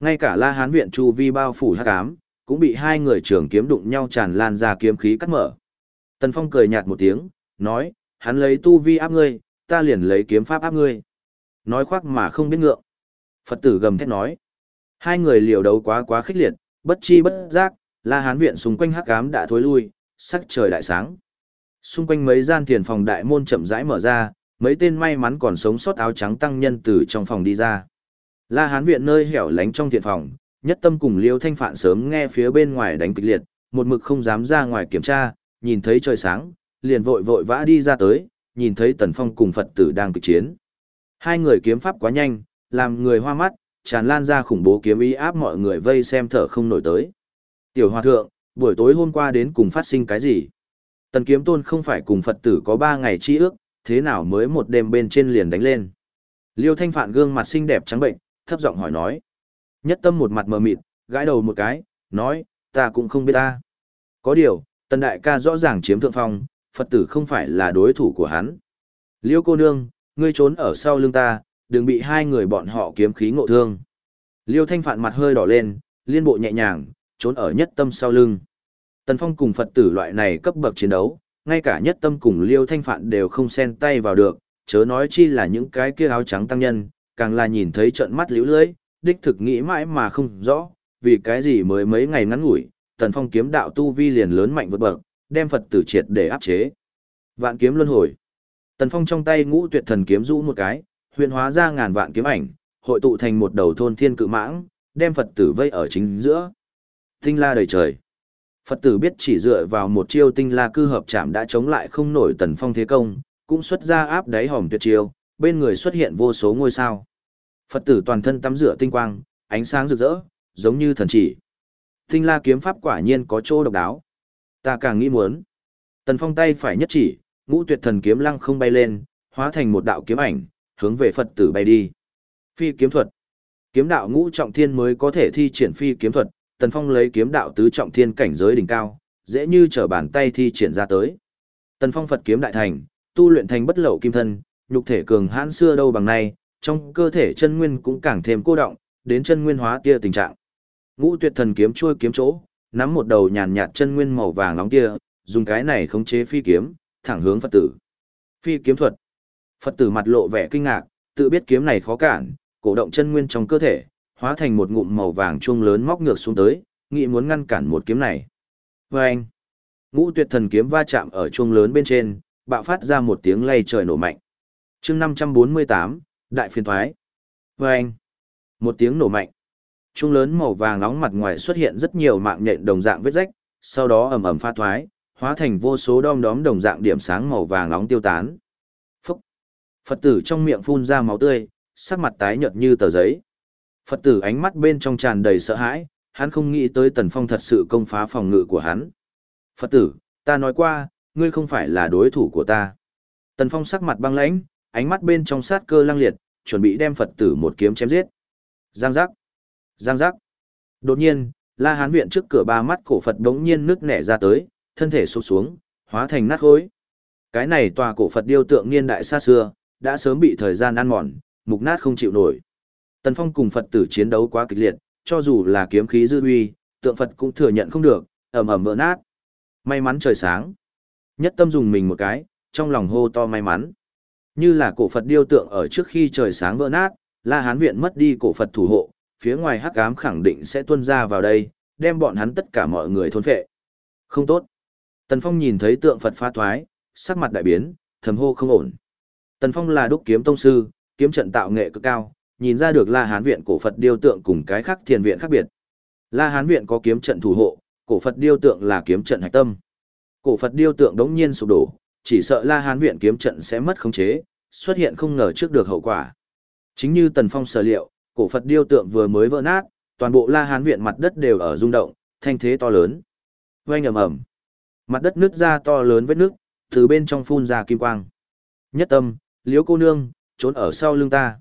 [SPEAKER 1] Ngay cả La Hán viện chu vi bao phủ hắc ám, cũng bị hai người trưởng kiếm đụng nhau tràn lan ra kiếm khí cắt mở. Tần Phong cười nhạt một tiếng, nói, hắn lấy tu vi áp ngươi, ta liền lấy kiếm pháp áp ngươi. Nói khoác mà không biết ngượng. Phật tử gầm thét nói. Hai người liều đấu quá quá khích liệt, bất chi bất giác, La Hán viện xung quanh hắc ám đã thối lui, sắc trời đại sáng. Xung quanh mấy gian tiền phòng đại môn chậm rãi mở ra, mấy tên may mắn còn sống sót áo trắng tăng nhân từ trong phòng đi ra. La Hán viện nơi hẻo lánh trong thiện phòng, nhất tâm cùng Liêu Thanh Phạn sớm nghe phía bên ngoài đánh kịch liệt, một mực không dám ra ngoài kiểm tra, nhìn thấy trời sáng, liền vội vội vã đi ra tới, nhìn thấy Tần Phong cùng Phật tử đang kịch chiến. Hai người kiếm pháp quá nhanh, làm người hoa mắt, tràn lan ra khủng bố kiếm ý áp mọi người vây xem thở không nổi tới. Tiểu Hòa Thượng, buổi tối hôm qua đến cùng phát sinh cái gì? Tần Kiếm Tôn không phải cùng Phật tử có ba ngày chi ước, thế nào mới một đêm bên trên liền đánh lên? Liêu Thanh Phạn gương mặt xinh đẹp trắng bệnh, thấp giọng hỏi nói. Nhất tâm một mặt mờ mịt, gãi đầu một cái, nói, ta cũng không biết ta. Có điều, tần đại ca rõ ràng chiếm thượng phong, Phật tử không phải là đối thủ của hắn. Liêu cô nương, ngươi trốn ở sau lưng ta, đừng bị hai người bọn họ kiếm khí ngộ thương. Liêu thanh phạn mặt hơi đỏ lên, liên bộ nhẹ nhàng, trốn ở nhất tâm sau lưng. Tần Phong cùng Phật tử loại này cấp bậc chiến đấu, ngay cả nhất tâm cùng Liêu thanh phạn đều không xen tay vào được, chớ nói chi là những cái kia áo trắng tăng nhân, càng là nhìn thấy trận mắt liễu lưới, đích thực nghĩ mãi mà không rõ, vì cái gì mới mấy ngày ngắn ngủi, Tần Phong kiếm đạo tu vi liền lớn mạnh vượt bậc, đem Phật tử triệt để áp chế. Vạn kiếm luân hồi. Tần Phong trong tay ngũ tuyệt thần kiếm rũ một cái, huyền hóa ra ngàn vạn kiếm ảnh, hội tụ thành một đầu thôn thiên cự mãng, đem Phật tử vây ở chính giữa. Tinh la đầy trời. Phật tử biết chỉ dựa vào một chiêu tinh la cư hợp chạm đã chống lại không nổi Tần Phong thế công, cũng xuất ra áp đáy hòm tuyệt chiêu, bên người xuất hiện vô số ngôi sao. Phật tử toàn thân tắm rửa tinh quang, ánh sáng rực rỡ, giống như thần chỉ. Tinh la kiếm pháp quả nhiên có chỗ độc đáo. Ta càng nghĩ muốn. Tần Phong tay phải nhất chỉ, ngũ tuyệt thần kiếm lăng không bay lên, hóa thành một đạo kiếm ảnh, hướng về Phật tử bay đi. Phi kiếm thuật. Kiếm đạo ngũ trọng thiên mới có thể thi triển phi kiếm thuật, Tần Phong lấy kiếm đạo tứ trọng thiên cảnh giới đỉnh cao, dễ như trở bàn tay thi triển ra tới. Tần Phong Phật kiếm đại thành, tu luyện thành bất lậu kim thân, nhục thể cường hãn xưa đâu bằng nay, trong cơ thể chân nguyên cũng càng thêm cô động, đến chân nguyên hóa tia tình trạng. Ngũ tuyệt thần kiếm chui kiếm chỗ, nắm một đầu nhàn nhạt chân nguyên màu vàng nóng tia, dùng cái này khống chế phi kiếm, thẳng hướng Phật tử. Phi kiếm thuật. Phật tử mặt lộ vẻ kinh ngạc, tự biết kiếm này khó cản, cổ động chân nguyên trong cơ thể, hóa thành một ngụm màu vàng chuông lớn móc ngược xuống tới, nghĩ muốn ngăn cản một kiếm này. Và anh, ngũ tuyệt thần kiếm va chạm ở chuông lớn bên trên, bạo phát ra một tiếng lay trời nổ mạnh. chương 548, Đại phiên thoái. Và anh, một tiếng nổ mạnh. Chuông lớn màu vàng nóng mặt ngoài xuất hiện rất nhiều mạng nhện đồng dạng vết rách, sau đó ầm ầm pha thoái, hóa thành vô số đom đóm đồng dạng điểm sáng màu vàng nóng tiêu tán. Phúc! Phật tử trong miệng phun ra máu tươi, sắc mặt tái nhợt như tờ giấy. Phật tử ánh mắt bên trong tràn đầy sợ hãi, hắn không nghĩ tới Tần Phong thật sự công phá phòng ngự của hắn. Phật tử, ta nói qua, ngươi không phải là đối thủ của ta. Tần Phong sắc mặt băng lãnh, ánh mắt bên trong sát cơ lăng liệt, chuẩn bị đem Phật tử một kiếm chém giết. Giang giác! Giang giác! Đột nhiên, La Hán viện trước cửa ba mắt cổ Phật đống nhiên nước nẻ ra tới, thân thể sụp xuống, hóa thành nát khối. Cái này tòa cổ Phật điêu tượng niên đại xa xưa, đã sớm bị thời gian ăn mòn, mục nát không chịu nổi. Tần Phong cùng Phật tử chiến đấu quá kịch liệt, cho dù là kiếm khí dư uy, tượng Phật cũng thừa nhận không được, ầm ầm vỡ nát. May mắn trời sáng. Nhất tâm dùng mình một cái, trong lòng hô to may mắn. Như là cổ Phật điêu tượng ở trước khi trời sáng vỡ nát, La Hán viện mất đi cổ Phật thủ hộ, phía ngoài hắc ám khẳng định sẽ tuôn ra vào đây, đem bọn hắn tất cả mọi người thôn phệ. Không tốt. Tần Phong nhìn thấy tượng Phật phá thoái, sắc mặt đại biến, thầm hô không ổn. Tần Phong là đúc kiếm tông sư, kiếm trận tạo nghệ cực cao, nhìn ra được La Hán viện cổ Phật điêu tượng cùng cái khác thiền viện khác biệt. La Hán viện có kiếm trận thủ hộ, cổ Phật điêu tượng là kiếm trận hạch tâm. Cổ Phật điêu tượng đống nhiên sụp đổ, chỉ sợ La Hán viện kiếm trận sẽ mất khống chế, xuất hiện không ngờ trước được hậu quả. Chính như Tần Phong sở liệu, cổ Phật điêu tượng vừa mới vỡ nát, toàn bộ La Hán viện mặt đất đều ở rung động, thanh thế to lớn. Oanh ầm ầm. Mặt đất nứt ra to lớn vết nước, từ bên trong phun ra kim quang. Nhất tâm, Liễu cô nương, trốn ở sau lưng ta.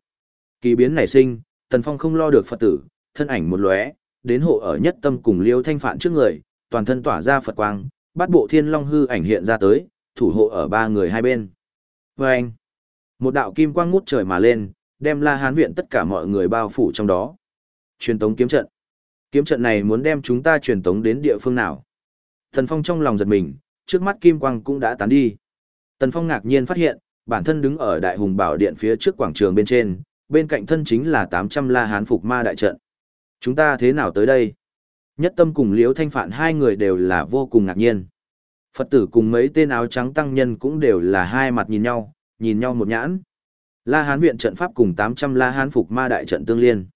[SPEAKER 1] Kỳ biến nảy sinh, Tần Phong không lo được Phật tử, thân ảnh một lóe, đến hộ ở nhất tâm cùng liêu Thanh Phạn trước người, toàn thân tỏa ra Phật quang, bát bộ Thiên Long hư ảnh hiện ra tới, thủ hộ ở ba người hai bên. Oanh. Một đạo kim quang ngút trời mà lên, đem La Hán viện tất cả mọi người bao phủ trong đó. Truyền tống kiếm trận. Kiếm trận này muốn đem chúng ta truyền tống đến địa phương nào? Tần Phong trong lòng giật mình, trước mắt kim quang cũng đã tán đi. Tần Phong ngạc nhiên phát hiện, bản thân đứng ở Đại Hùng Bảo Điện phía trước quảng trường bên trên, bên cạnh thân chính là 800 La Hán phục ma đại trận. Chúng ta thế nào tới đây? Nhất Tâm cùng Liễu Thanh Phạn hai người đều là vô cùng ngạc nhiên. Phật tử cùng mấy tên áo trắng tăng nhân cũng đều là hai mặt nhìn nhau, nhìn nhau một nhãn. La Hán viện trận pháp cùng 800 La Hán phục ma đại trận tương liên.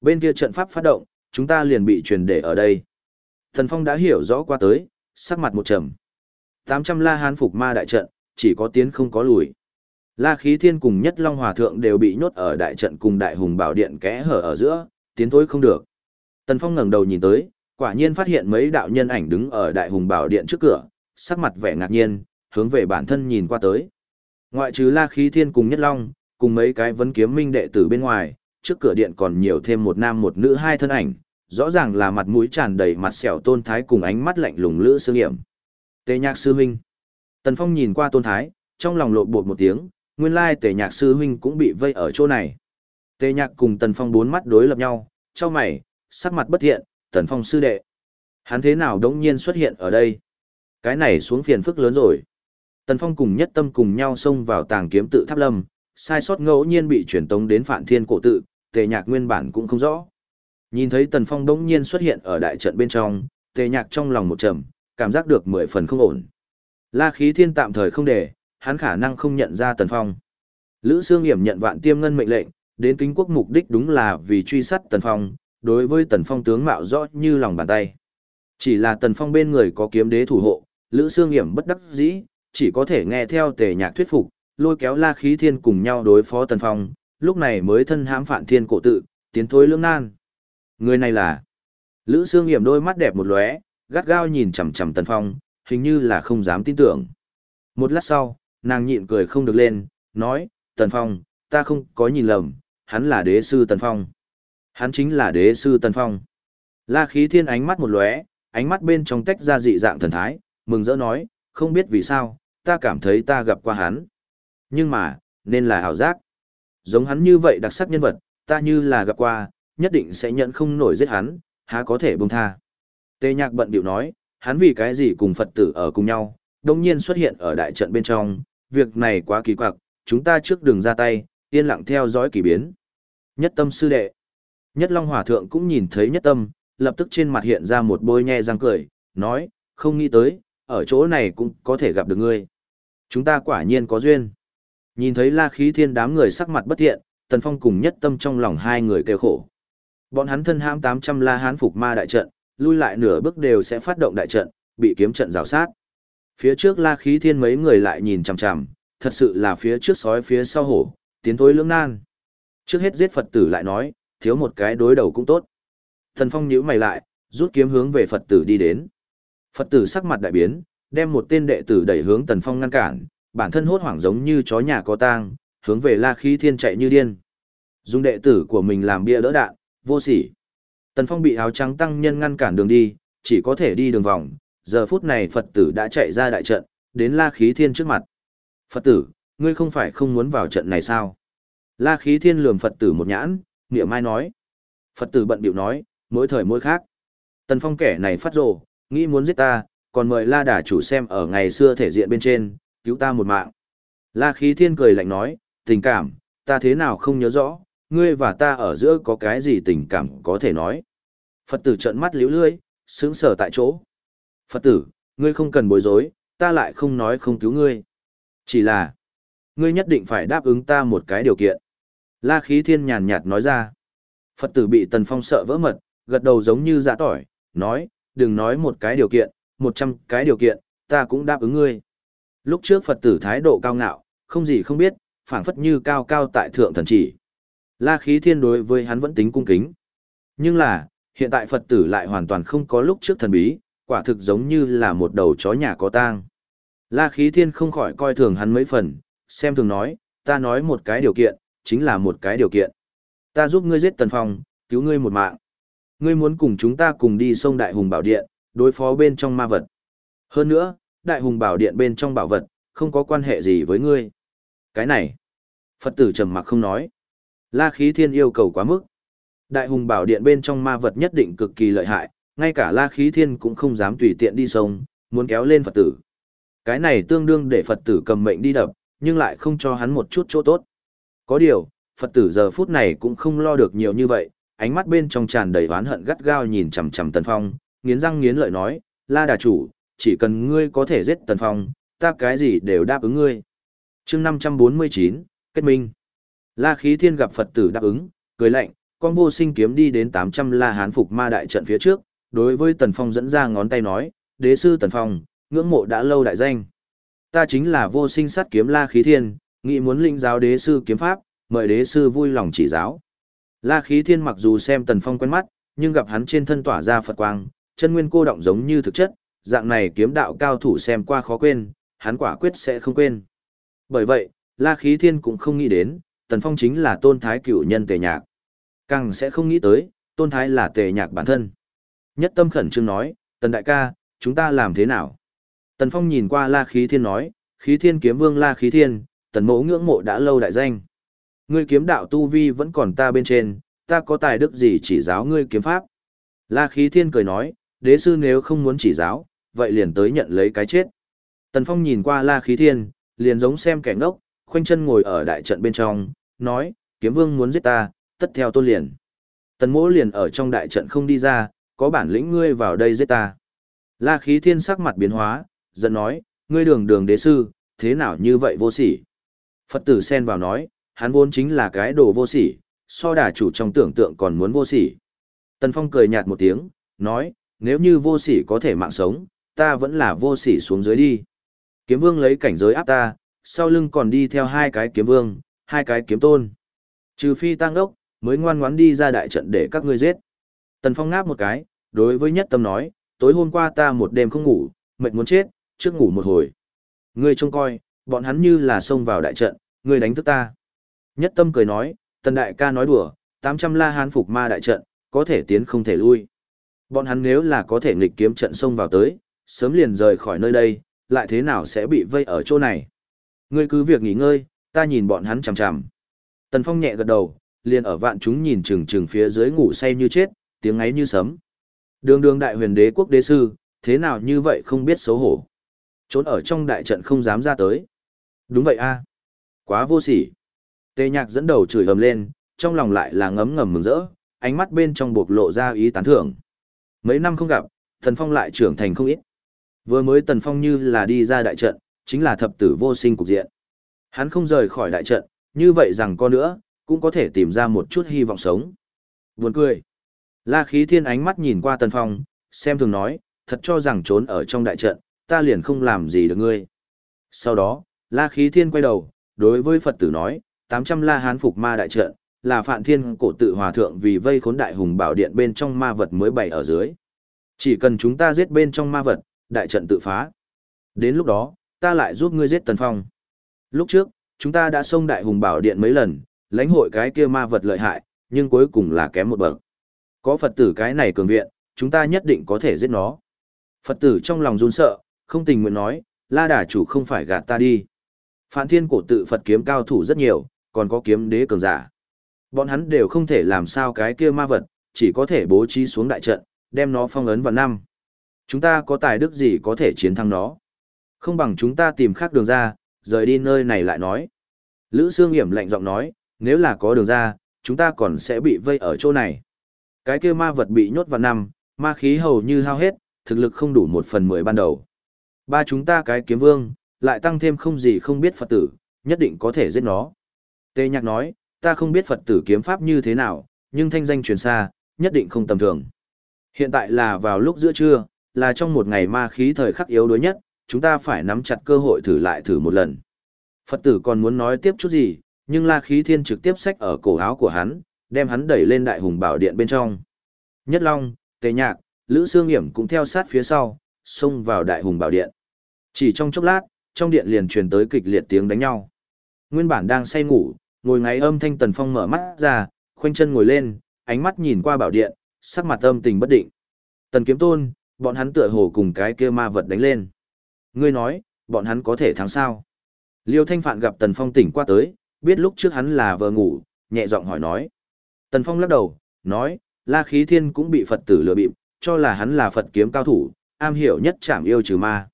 [SPEAKER 1] Bên kia trận pháp phát động, chúng ta liền bị truyền để ở đây. Thần Phong đã hiểu rõ qua tới, sắc mặt một trầm. 800 La Hán phục ma đại trận, chỉ có tiến không có lùi. La Khí Thiên cùng Nhất Long Hòa Thượng đều bị nhốt ở đại trận cùng Đại Hùng Bảo Điện kẽ hở ở giữa, tiến thối không được. Tần Phong ngẩng đầu nhìn tới, quả nhiên phát hiện mấy đạo nhân ảnh đứng ở Đại Hùng Bảo Điện trước cửa, sắc mặt vẻ ngạc nhiên, hướng về bản thân nhìn qua tới. Ngoại trừ La Khí Thiên cùng Nhất Long, cùng mấy cái vấn kiếm minh đệ tử bên ngoài, trước cửa điện còn nhiều thêm một nam một nữ hai thân ảnh, rõ ràng là mặt mũi tràn đầy mặt sẹo tôn thái cùng ánh mắt lạnh lùng lữ sương nghiệm. Tề nhạc sư huynh. Tần Phong nhìn qua tôn thái, trong lòng lộ bột một tiếng, nguyên lai tề nhạc sư huynh cũng bị vây ở chỗ này. Tề nhạc cùng Tần Phong bốn mắt đối lập nhau, cho mày, sắc mặt bất thiện, Tần Phong sư đệ. Hắn thế nào đống nhiên xuất hiện ở đây? Cái này xuống phiền phức lớn rồi. Tần Phong cùng nhất tâm cùng nhau xông vào tàng kiếm tự tháp lâm, sai sót ngẫu nhiên bị truyền tống đến phản Thiên cổ tự, Tề Nhạc nguyên bản cũng không rõ. Nhìn thấy Tần Phong đống nhiên xuất hiện ở đại trận bên trong, Tề Nhạc trong lòng một trầm, cảm giác được mười phần không ổn. La Khí Thiên tạm thời không để, hắn khả năng không nhận ra Tần Phong. Lữ Sương Hiểm nhận vạn tiêm ngân mệnh lệnh, đến kính quốc mục đích đúng là vì truy sát Tần Phong, đối với Tần Phong tướng mạo rõ như lòng bàn tay. Chỉ là Tần Phong bên người có kiếm đế thủ hộ, Lữ Sương Hiểm bất đắc dĩ, chỉ có thể nghe theo tề nhạc thuyết phục, lôi kéo La Khí Thiên cùng nhau đối phó Tần Phong, lúc này mới thân hãm phản thiên cổ tự, tiến thối lưỡng nan. Người này là Lữ Sương Hiểm đôi mắt đẹp một lóe, gắt gao nhìn chằm chằm Tần Phong, hình như là không dám tin tưởng. Một lát sau, nàng nhịn cười không được lên, nói, Tần Phong, ta không có nhìn lầm, hắn là đế sư Tần Phong. Hắn chính là đế sư Tần Phong. La khí thiên ánh mắt một lóe, ánh mắt bên trong tách ra dị dạng thần thái, mừng rỡ nói, không biết vì sao, ta cảm thấy ta gặp qua hắn. Nhưng mà, nên là hào giác. Giống hắn như vậy đặc sắc nhân vật, ta như là gặp qua, nhất định sẽ nhận không nổi giết hắn, há có thể buông tha. Tê nhạc bận biểu nói, hắn vì cái gì cùng Phật tử ở cùng nhau, đồng nhiên xuất hiện ở đại trận bên trong, việc này quá kỳ quặc, chúng ta trước đường ra tay, yên lặng theo dõi kỳ biến. Nhất tâm sư đệ. Nhất Long Hòa Thượng cũng nhìn thấy nhất tâm, lập tức trên mặt hiện ra một bôi nhe răng cười, nói, không nghĩ tới, ở chỗ này cũng có thể gặp được ngươi. Chúng ta quả nhiên có duyên. Nhìn thấy la khí thiên đám người sắc mặt bất thiện, Tần Phong cùng nhất tâm trong lòng hai người kêu khổ. Bọn hắn thân hãm 800 la hán phục ma đại trận, lui lại nửa bước đều sẽ phát động đại trận, bị kiếm trận rào sát. Phía trước la khí thiên mấy người lại nhìn chằm chằm, thật sự là phía trước sói phía sau hổ, tiến thối lưỡng nan. Trước hết giết Phật tử lại nói, thiếu một cái đối đầu cũng tốt. Thần Phong nhíu mày lại, rút kiếm hướng về Phật tử đi đến. Phật tử sắc mặt đại biến, đem một tên đệ tử đẩy hướng Tần Phong ngăn cản, bản thân hốt hoảng giống như chó nhà có tang, hướng về La Khí Thiên chạy như điên. Dùng đệ tử của mình làm bia đỡ đạn, vô sỉ. Tần Phong bị áo trắng tăng nhân ngăn cản đường đi, chỉ có thể đi đường vòng, giờ phút này Phật tử đã chạy ra đại trận, đến La Khí Thiên trước mặt. Phật tử, ngươi không phải không muốn vào trận này sao? La Khí Thiên lườm Phật tử một nhãn, nghĩa mai nói. Phật tử bận biểu nói, mỗi thời mỗi khác. Tần Phong kẻ này phát rồ, nghĩ muốn giết ta, còn mời La Đà chủ xem ở ngày xưa thể diện bên trên, cứu ta một mạng. La Khí Thiên cười lạnh nói, tình cảm, ta thế nào không nhớ rõ, ngươi và ta ở giữa có cái gì tình cảm có thể nói. Phật tử trợn mắt liễu lươi, sững sờ tại chỗ. Phật tử, ngươi không cần bối rối, ta lại không nói không cứu ngươi. Chỉ là, ngươi nhất định phải đáp ứng ta một cái điều kiện. La khí thiên nhàn nhạt nói ra. Phật tử bị Tần Phong sợ vỡ mật, gật đầu giống như dạ tỏi, nói, đừng nói một cái điều kiện, một trăm cái điều kiện, ta cũng đáp ứng ngươi. Lúc trước Phật tử thái độ cao ngạo, không gì không biết, phảng phất như cao cao tại thượng thần chỉ. La khí thiên đối với hắn vẫn tính cung kính. Nhưng là, hiện tại Phật tử lại hoàn toàn không có lúc trước thần bí, quả thực giống như là một đầu chó nhà có tang. La khí thiên không khỏi coi thường hắn mấy phần, xem thường nói, ta nói một cái điều kiện, chính là một cái điều kiện. Ta giúp ngươi giết Tần Phong, cứu ngươi một mạng. Ngươi muốn cùng chúng ta cùng đi sông Đại Hùng Bảo Điện, đối phó bên trong ma vật. Hơn nữa, Đại Hùng Bảo Điện bên trong bảo vật, không có quan hệ gì với ngươi. Cái này, Phật tử trầm mặc không nói. La khí thiên yêu cầu quá mức. Đại Hùng Bảo Điện bên trong ma vật nhất định cực kỳ lợi hại, ngay cả La khí thiên cũng không dám tùy tiện đi sông, muốn kéo lên Phật tử. Cái này tương đương để Phật tử cầm mệnh đi đập, nhưng lại không cho hắn một chút chỗ tốt. Có điều, Phật tử giờ phút này cũng không lo được nhiều như vậy, ánh mắt bên trong tràn đầy oán hận gắt gao nhìn chằm chằm Tần Phong, nghiến răng nghiến lợi nói, La Đà Chủ, chỉ cần ngươi có thể giết Tần Phong, ta cái gì đều đáp ứng ngươi. chương 549, Kết Minh. La Khí Thiên gặp Phật tử đáp ứng, cười lạnh, con vô sinh kiếm đi đến 800 La Hán phục ma đại trận phía trước, đối với Tần Phong dẫn ra ngón tay nói, đế sư Tần Phong, ngưỡng mộ đã lâu đại danh. Ta chính là vô sinh sát kiếm La Khí Thiên, nghĩ muốn lĩnh giáo đế sư kiếm pháp, mời đế sư vui lòng chỉ giáo. La Khí Thiên mặc dù xem Tần Phong quen mắt, nhưng gặp hắn trên thân tỏa ra Phật quang, chân nguyên cô động giống như thực chất, dạng này kiếm đạo cao thủ xem qua khó quên, hắn quả quyết sẽ không quên. Bởi vậy, La Khí Thiên cũng không nghĩ đến, Tần Phong chính là tôn thái cửu nhân tề nhạc. Càng sẽ không nghĩ tới, tôn thái là tề nhạc bản thân. Nhất tâm khẩn trương nói, Tần đại ca, chúng ta làm thế nào? Tần Phong nhìn qua La Khí Thiên nói, Khí Thiên kiếm vương La Khí Thiên, Tần mẫu ngưỡng mộ đã lâu đại danh. Ngươi kiếm đạo tu vi vẫn còn ta bên trên, ta có tài đức gì chỉ giáo ngươi kiếm pháp? La Khí Thiên cười nói, đế sư nếu không muốn chỉ giáo, vậy liền tới nhận lấy cái chết. Tần Phong nhìn qua La Khí Thiên, liền giống xem kẻ ngốc, khoanh chân ngồi ở đại trận bên trong, nói, kiếm vương muốn giết ta, tất theo tôn liền. Tần mỗ liền ở trong đại trận không đi ra, có bản lĩnh ngươi vào đây giết ta. La khí thiên sắc mặt biến hóa, giận nói, ngươi đường đường đế sư, thế nào như vậy vô sỉ. Phật tử xen vào nói, hắn vốn chính là cái đồ vô sỉ, so đà chủ trong tưởng tượng còn muốn vô sỉ. Tần Phong cười nhạt một tiếng, nói, nếu như vô sỉ có thể mạng sống, ta vẫn là vô sỉ xuống dưới đi. Kiếm vương lấy cảnh giới áp ta, sau lưng còn đi theo hai cái kiếm vương, hai cái kiếm tôn. Trừ phi tăng đốc, mới ngoan ngoãn đi ra đại trận để các ngươi giết. Tần Phong ngáp một cái, đối với nhất tâm nói, tối hôm qua ta một đêm không ngủ, mệt muốn chết, trước ngủ một hồi. Ngươi trông coi, bọn hắn như là xông vào đại trận, ngươi đánh thức ta. Nhất tâm cười nói, tần đại ca nói đùa, 800 la hán phục ma đại trận, có thể tiến không thể lui. Bọn hắn nếu là có thể nghịch kiếm trận xông vào tới, sớm liền rời khỏi nơi đây, lại thế nào sẽ bị vây ở chỗ này. Ngươi cứ việc nghỉ ngơi, ta nhìn bọn hắn chằm chằm. Tần Phong nhẹ gật đầu, liền ở vạn chúng nhìn chừng chừng phía dưới ngủ say như chết, tiếng ấy như sấm. Đường đường đại huyền đế quốc đế sư, thế nào như vậy không biết xấu hổ. Trốn ở trong đại trận không dám ra tới. Đúng vậy a Quá vô sỉ. tê nhạc dẫn đầu chửi ầm lên, trong lòng lại là ngấm ngầm mừng rỡ, ánh mắt bên trong buộc lộ ra ý tán thưởng. Mấy năm không gặp, Tần Phong lại trưởng thành không ít. Vừa mới Tần Phong như là đi ra đại trận, chính là thập tử vô sinh cục diện. Hắn không rời khỏi đại trận, như vậy rằng có nữa, cũng có thể tìm ra một chút hy vọng sống. Buồn cười. La khí thiên ánh mắt nhìn qua Tần Phong, xem thường nói, thật cho rằng trốn ở trong đại trận, ta liền không làm gì được ngươi. Sau đó, La khí thiên quay đầu, đối với Phật tử nói, 800 La hán phục ma đại trận, là phạn thiên cổ tự hòa thượng vì vây khốn đại hùng bảo điện bên trong ma vật mới bày ở dưới. Chỉ cần chúng ta giết bên trong ma vật, đại trận tự phá. Đến lúc đó, ta lại giúp ngươi giết Tần Phong. Lúc trước, chúng ta đã xông đại hùng bảo điện mấy lần, lãnh hội cái kia ma vật lợi hại, nhưng cuối cùng là kém một bậc. Có Phật tử cái này cường viện, chúng ta nhất định có thể giết nó. Phật tử trong lòng run sợ, không tình nguyện nói, la đà chủ không phải gạt ta đi. Phản thiên cổ tự Phật kiếm cao thủ rất nhiều, còn có kiếm đế cường giả. Bọn hắn đều không thể làm sao cái kia ma vật, chỉ có thể bố trí xuống đại trận, đem nó phong ấn vào năm. Chúng ta có tài đức gì có thể chiến thắng nó. Không bằng chúng ta tìm khác đường ra, rời đi nơi này lại nói. Lữ Sương Hiểm lạnh giọng nói, nếu là có đường ra, chúng ta còn sẽ bị vây ở chỗ này. Cái kia ma vật bị nhốt vào năm, ma khí hầu như hao hết, thực lực không đủ một phần mười ban đầu. Ba chúng ta cái kiếm vương, lại tăng thêm không gì không biết Phật tử, nhất định có thể giết nó. Tê Nhạc nói, ta không biết Phật tử kiếm pháp như thế nào, nhưng thanh danh truyền xa, nhất định không tầm thường. Hiện tại là vào lúc giữa trưa, là trong một ngày ma khí thời khắc yếu đuối nhất, chúng ta phải nắm chặt cơ hội thử lại thử một lần. Phật tử còn muốn nói tiếp chút gì, nhưng la khí thiên trực tiếp sách ở cổ áo của hắn, đem hắn đẩy lên đại hùng bảo điện bên trong. Nhất Long, Tề Nhạc, Lữ Sương Nghiễm cũng theo sát phía sau, xông vào đại hùng bảo điện. Chỉ trong chốc lát, trong điện liền truyền tới kịch liệt tiếng đánh nhau. Nguyên bản đang say ngủ, ngồi ngáy âm thanh Tần Phong mở mắt ra, khoanh chân ngồi lên, ánh mắt nhìn qua bảo điện, sắc mặt âm tình bất định. Tần Kiếm Tôn, bọn hắn tựa hồ cùng cái kia ma vật đánh lên. Ngươi nói, bọn hắn có thể thắng sao? Liêu Thanh Phạn gặp Tần Phong tỉnh qua tới, biết lúc trước hắn là vờ ngủ, nhẹ giọng hỏi nói. Tần Phong lắc đầu, nói, La Khí Thiên cũng bị Phật tử lừa bịp, cho là hắn là Phật kiếm cao thủ, am hiểu nhất chạm yêu trừ ma.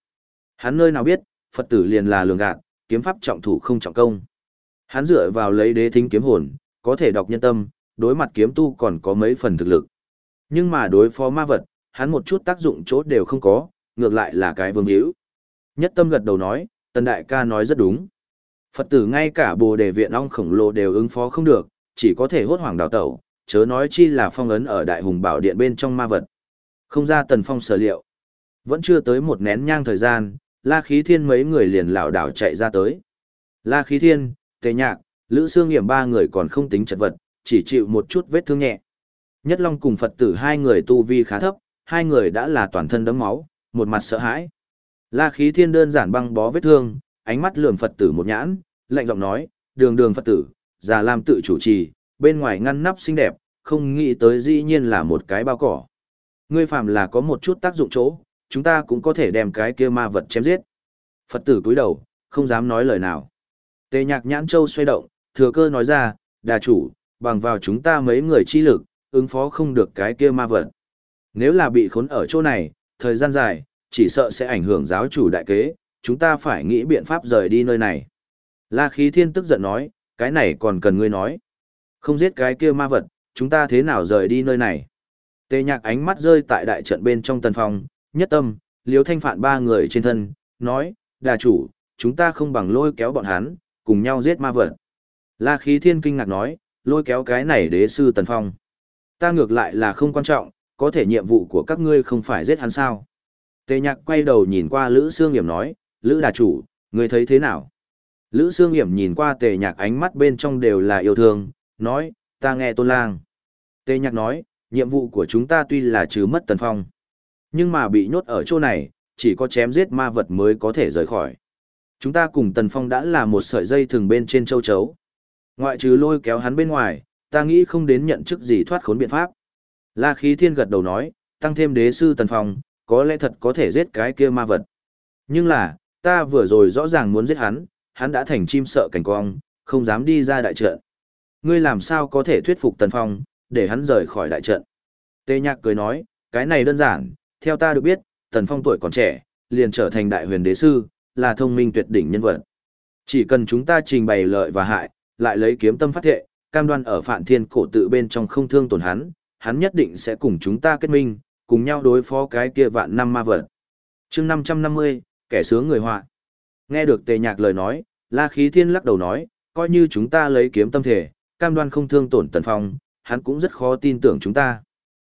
[SPEAKER 1] Hắn nơi nào biết, Phật tử liền là lường gạt, kiếm pháp trọng thủ không trọng công. Hắn dựa vào lấy đế thính kiếm hồn, có thể đọc nhân tâm, đối mặt kiếm tu còn có mấy phần thực lực. Nhưng mà đối phó ma vật, hắn một chút tác dụng chốt đều không có, ngược lại là cái vương hữu. Nhất tâm gật đầu nói, tần đại ca nói rất đúng. Phật tử ngay cả bồ đề viện ong khổng lồ đều ứng phó không được, chỉ có thể hốt hoảng đào tẩu, chớ nói chi là phong ấn ở đại hùng bảo điện bên trong ma vật. Không ra tần phong sở liệu. Vẫn chưa tới một nén nhang thời gian, la khí thiên mấy người liền lảo đảo chạy ra tới. La khí thiên, tề nhạc, lữ xương nghiệm ba người còn không tính chật vật, chỉ chịu một chút vết thương nhẹ. Nhất Long cùng Phật tử hai người tu vi khá thấp, hai người đã là toàn thân đấm máu, một mặt sợ hãi. La khí thiên đơn giản băng bó vết thương, ánh mắt lườm Phật tử một nhãn, lạnh giọng nói, đường đường Phật tử, già làm tự chủ trì, bên ngoài ngăn nắp xinh đẹp, không nghĩ tới dĩ nhiên là một cái bao cỏ. Ngươi phàm là có một chút tác dụng chỗ, chúng ta cũng có thể đem cái kia ma vật chém giết. Phật tử cúi đầu, không dám nói lời nào. Tề nhạc nhãn châu xoay động, thừa cơ nói ra, đà chủ, bằng vào chúng ta mấy người chi lực, ứng phó không được cái kia ma vật. Nếu là bị khốn ở chỗ này, thời gian dài, chỉ sợ sẽ ảnh hưởng giáo chủ đại kế, chúng ta phải nghĩ biện pháp rời đi nơi này. La khí thiên tức giận nói, cái này còn cần ngươi nói. Không giết cái kia ma vật, chúng ta thế nào rời đi nơi này. Tề nhạc ánh mắt rơi tại đại trận bên trong tần phòng, nhất tâm, liếu thanh phạn ba người trên thân, nói, đà chủ, chúng ta không bằng lôi kéo bọn hắn, cùng nhau giết ma vật. La khí thiên kinh ngạc nói, lôi kéo cái này đế sư tần phong. Ta ngược lại là không quan trọng, có thể nhiệm vụ của các ngươi không phải giết hắn sao. Tề nhạc quay đầu nhìn qua Lữ Sương Nghiệm nói, Lữ đà chủ, ngươi thấy thế nào? Lữ Sương Nghiễm nhìn qua tề nhạc ánh mắt bên trong đều là yêu thương, nói, ta nghe tôn lang. Tề nhạc nói, nhiệm vụ của chúng ta tuy là trừ mất tần phong. Nhưng mà bị nhốt ở chỗ này, chỉ có chém giết ma vật mới có thể rời khỏi. Chúng ta cùng tần phong đã là một sợi dây thường bên trên châu chấu. Ngoại trừ lôi kéo hắn bên ngoài, ta nghĩ không đến nhận chức gì thoát khốn biện pháp. La khí thiên gật đầu nói, tăng thêm đế sư tần phong, có lẽ thật có thể giết cái kia ma vật. Nhưng là, ta vừa rồi rõ ràng muốn giết hắn, hắn đã thành chim sợ cảnh cong, không dám đi ra đại trận. Ngươi làm sao có thể thuyết phục tần phong, để hắn rời khỏi đại trận. Tê nhạc cười nói, cái này đơn giản, theo ta được biết, tần phong tuổi còn trẻ, liền trở thành đại huyền đế sư, là thông minh tuyệt đỉnh nhân vật. Chỉ cần chúng ta trình bày lợi và hại, lại lấy kiếm tâm phát thệ, cam đoan ở phạn thiên cổ tự bên trong không thương tổn hắn, hắn nhất định sẽ cùng chúng ta kết minh, cùng nhau đối phó cái kia vạn năm ma vật. chương 550, kẻ sướng người họa. Nghe được tề nhạc lời nói, la khí thiên lắc đầu nói, coi như chúng ta lấy kiếm tâm thể, cam đoan không thương tổn tần phong, hắn cũng rất khó tin tưởng chúng ta.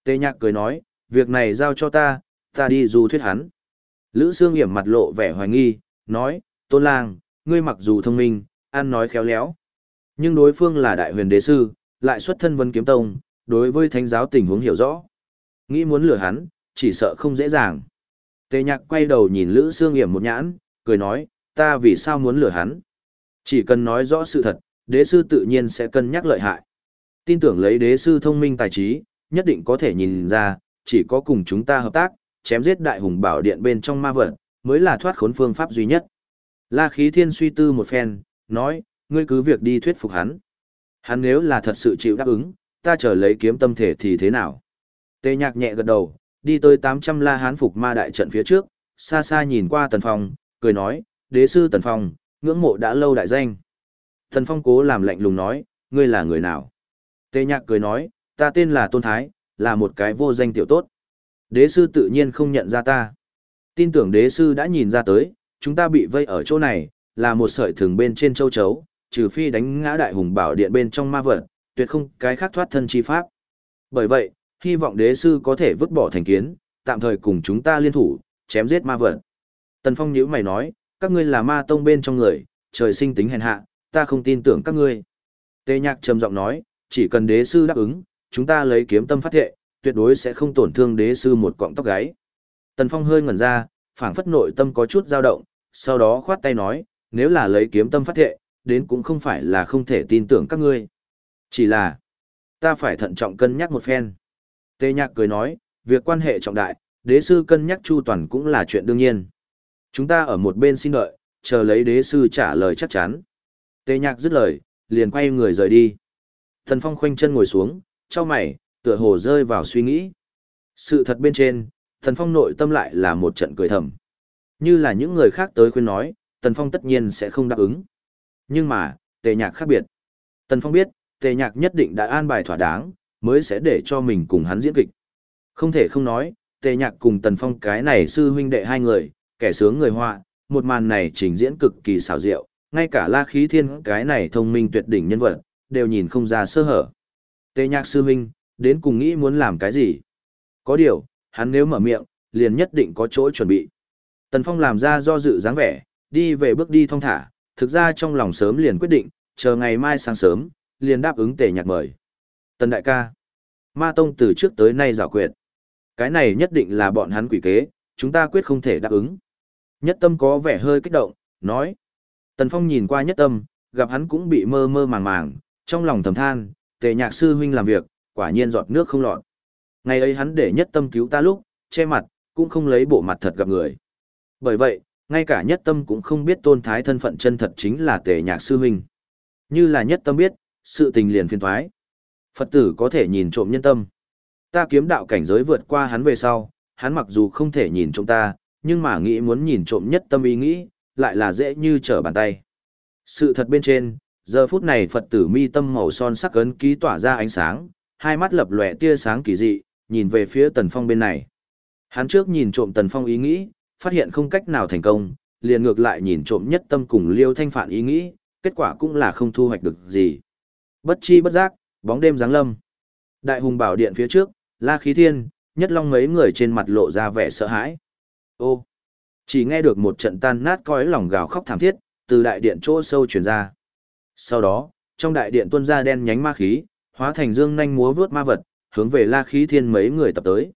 [SPEAKER 1] Tề nhạc cười nói, việc này giao cho ta, ta đi du thuyết hắn. Lữ Sương hiểm mặt lộ vẻ hoài nghi, nói, tôn lang, ngươi mặc dù thông minh, ăn nói khéo léo. Nhưng đối phương là đại huyền đế sư, lại xuất thân vân kiếm tông, đối với thánh giáo tình huống hiểu rõ. Nghĩ muốn lừa hắn, chỉ sợ không dễ dàng. Tề nhạc quay đầu nhìn Lữ Sương hiểm một nhãn, cười nói, ta vì sao muốn lừa hắn? Chỉ cần nói rõ sự thật, đế sư tự nhiên sẽ cân nhắc lợi hại. Tin tưởng lấy đế sư thông minh tài trí, nhất định có thể nhìn ra, chỉ có cùng chúng ta hợp tác, chém giết đại hùng bảo điện bên trong ma vật, mới là thoát khốn phương pháp duy nhất. La khí thiên suy tư một phen, nói, ngươi cứ việc đi thuyết phục hắn. Hắn nếu là thật sự chịu đáp ứng, ta chờ lấy kiếm tâm thể thì thế nào? Tê nhạc nhẹ gật đầu, đi tới 800 la hán phục ma đại trận phía trước, xa xa nhìn qua tần phong, cười nói, đế sư tần phong, ngưỡng mộ đã lâu đại danh. Tần phong cố làm lạnh lùng nói, ngươi là người nào? Tề nhạc cười nói, ta tên là Tôn Thái, là một cái vô danh tiểu tốt. Đế sư tự nhiên không nhận ra ta. Tin tưởng đế sư đã nhìn ra tới, chúng ta bị vây ở chỗ này, là một sợi thường bên trên châu chấu, trừ phi đánh ngã đại hùng bảo điện bên trong ma vật, tuyệt không cái khác thoát thân chi pháp. Bởi vậy, hy vọng đế sư có thể vứt bỏ thành kiến, tạm thời cùng chúng ta liên thủ, chém giết ma vật. Tần Phong nhíu mày nói, các ngươi là ma tông bên trong người, trời sinh tính hèn hạ, ta không tin tưởng các ngươi. Tê Nhạc trầm giọng nói, chỉ cần đế sư đáp ứng, chúng ta lấy kiếm tâm phát thệ, tuyệt đối sẽ không tổn thương đế sư một cọng tóc gáy. Tần Phong hơi ngẩn ra, phảng phất nội tâm có chút dao động, sau đó khoát tay nói, nếu là lấy kiếm tâm phát thệ, đến cũng không phải là không thể tin tưởng các ngươi. Chỉ là, ta phải thận trọng cân nhắc một phen. Tê Nhạc cười nói, việc quan hệ trọng đại, đế sư cân nhắc chu toàn cũng là chuyện đương nhiên. Chúng ta ở một bên xin đợi, chờ lấy đế sư trả lời chắc chắn. Tề Nhạc dứt lời, liền quay người rời đi. Thần Phong khoanh chân ngồi xuống, cho mày, tựa hồ rơi vào suy nghĩ. Sự thật bên trên, Thần Phong nội tâm lại là một trận cười thầm. Như là những người khác tới khuyên nói, Tần Phong tất nhiên sẽ không đáp ứng. Nhưng mà, tề nhạc khác biệt. Tần Phong biết, tề nhạc nhất định đã an bài thỏa đáng, mới sẽ để cho mình cùng hắn diễn kịch. Không thể không nói, tề nhạc cùng Tần Phong cái này sư huynh đệ hai người, kẻ sướng người họa, một màn này trình diễn cực kỳ xảo diệu, ngay cả la khí thiên cái này thông minh tuyệt đỉnh nhân vật, đều nhìn không ra sơ hở. Tề nhạc sư huynh, đến cùng nghĩ muốn làm cái gì? Có điều, hắn nếu mở miệng, liền nhất định có chỗ chuẩn bị. Tần Phong làm ra do dự dáng vẻ, đi về bước đi thong thả, thực ra trong lòng sớm liền quyết định, chờ ngày mai sáng sớm, liền đáp ứng tề nhạc mời. Tần đại ca, ma tông từ trước tới nay giả quyệt. Cái này nhất định là bọn hắn quỷ kế, chúng ta quyết không thể đáp ứng. Nhất tâm có vẻ hơi kích động, nói. Tần Phong nhìn qua nhất tâm, gặp hắn cũng bị mơ mơ màng màng, trong lòng thầm than, tề nhạc sư huynh làm việc, quả nhiên giọt nước không lọt. Ngày ấy hắn để nhất tâm cứu ta lúc, che mặt, cũng không lấy bộ mặt thật gặp người. Bởi vậy, ngay cả nhất tâm cũng không biết tôn thái thân phận chân thật chính là tề nhạc sư huynh. Như là nhất tâm biết, sự tình liền phiền thoái. Phật tử có thể nhìn trộm nhân tâm. Ta kiếm đạo cảnh giới vượt qua hắn về sau, hắn mặc dù không thể nhìn trộm ta, nhưng mà nghĩ muốn nhìn trộm nhất tâm ý nghĩ, lại là dễ như trở bàn tay. Sự thật bên trên, giờ phút này Phật tử mi tâm màu son sắc ấn ký tỏa ra ánh sáng, hai mắt lập lòe tia sáng kỳ dị, nhìn về phía Tần Phong bên này. Hắn trước nhìn trộm Tần Phong ý nghĩ, phát hiện không cách nào thành công, liền ngược lại nhìn trộm nhất tâm cùng Liêu Thanh phản ý nghĩ, kết quả cũng là không thu hoạch được gì. Bất chi bất giác, bóng đêm giáng lâm. Đại hùng bảo điện phía trước, La Khí Thiên, nhất long mấy người trên mặt lộ ra vẻ sợ hãi. Ô, chỉ nghe được một trận tan nát cõi lòng gào khóc thảm thiết, từ đại điện chỗ sâu truyền ra. Sau đó, trong đại điện tuôn ra đen nhánh ma khí, hóa thành dương nhanh múa vướt ma vật, hướng về La Khí Thiên mấy người tập tới.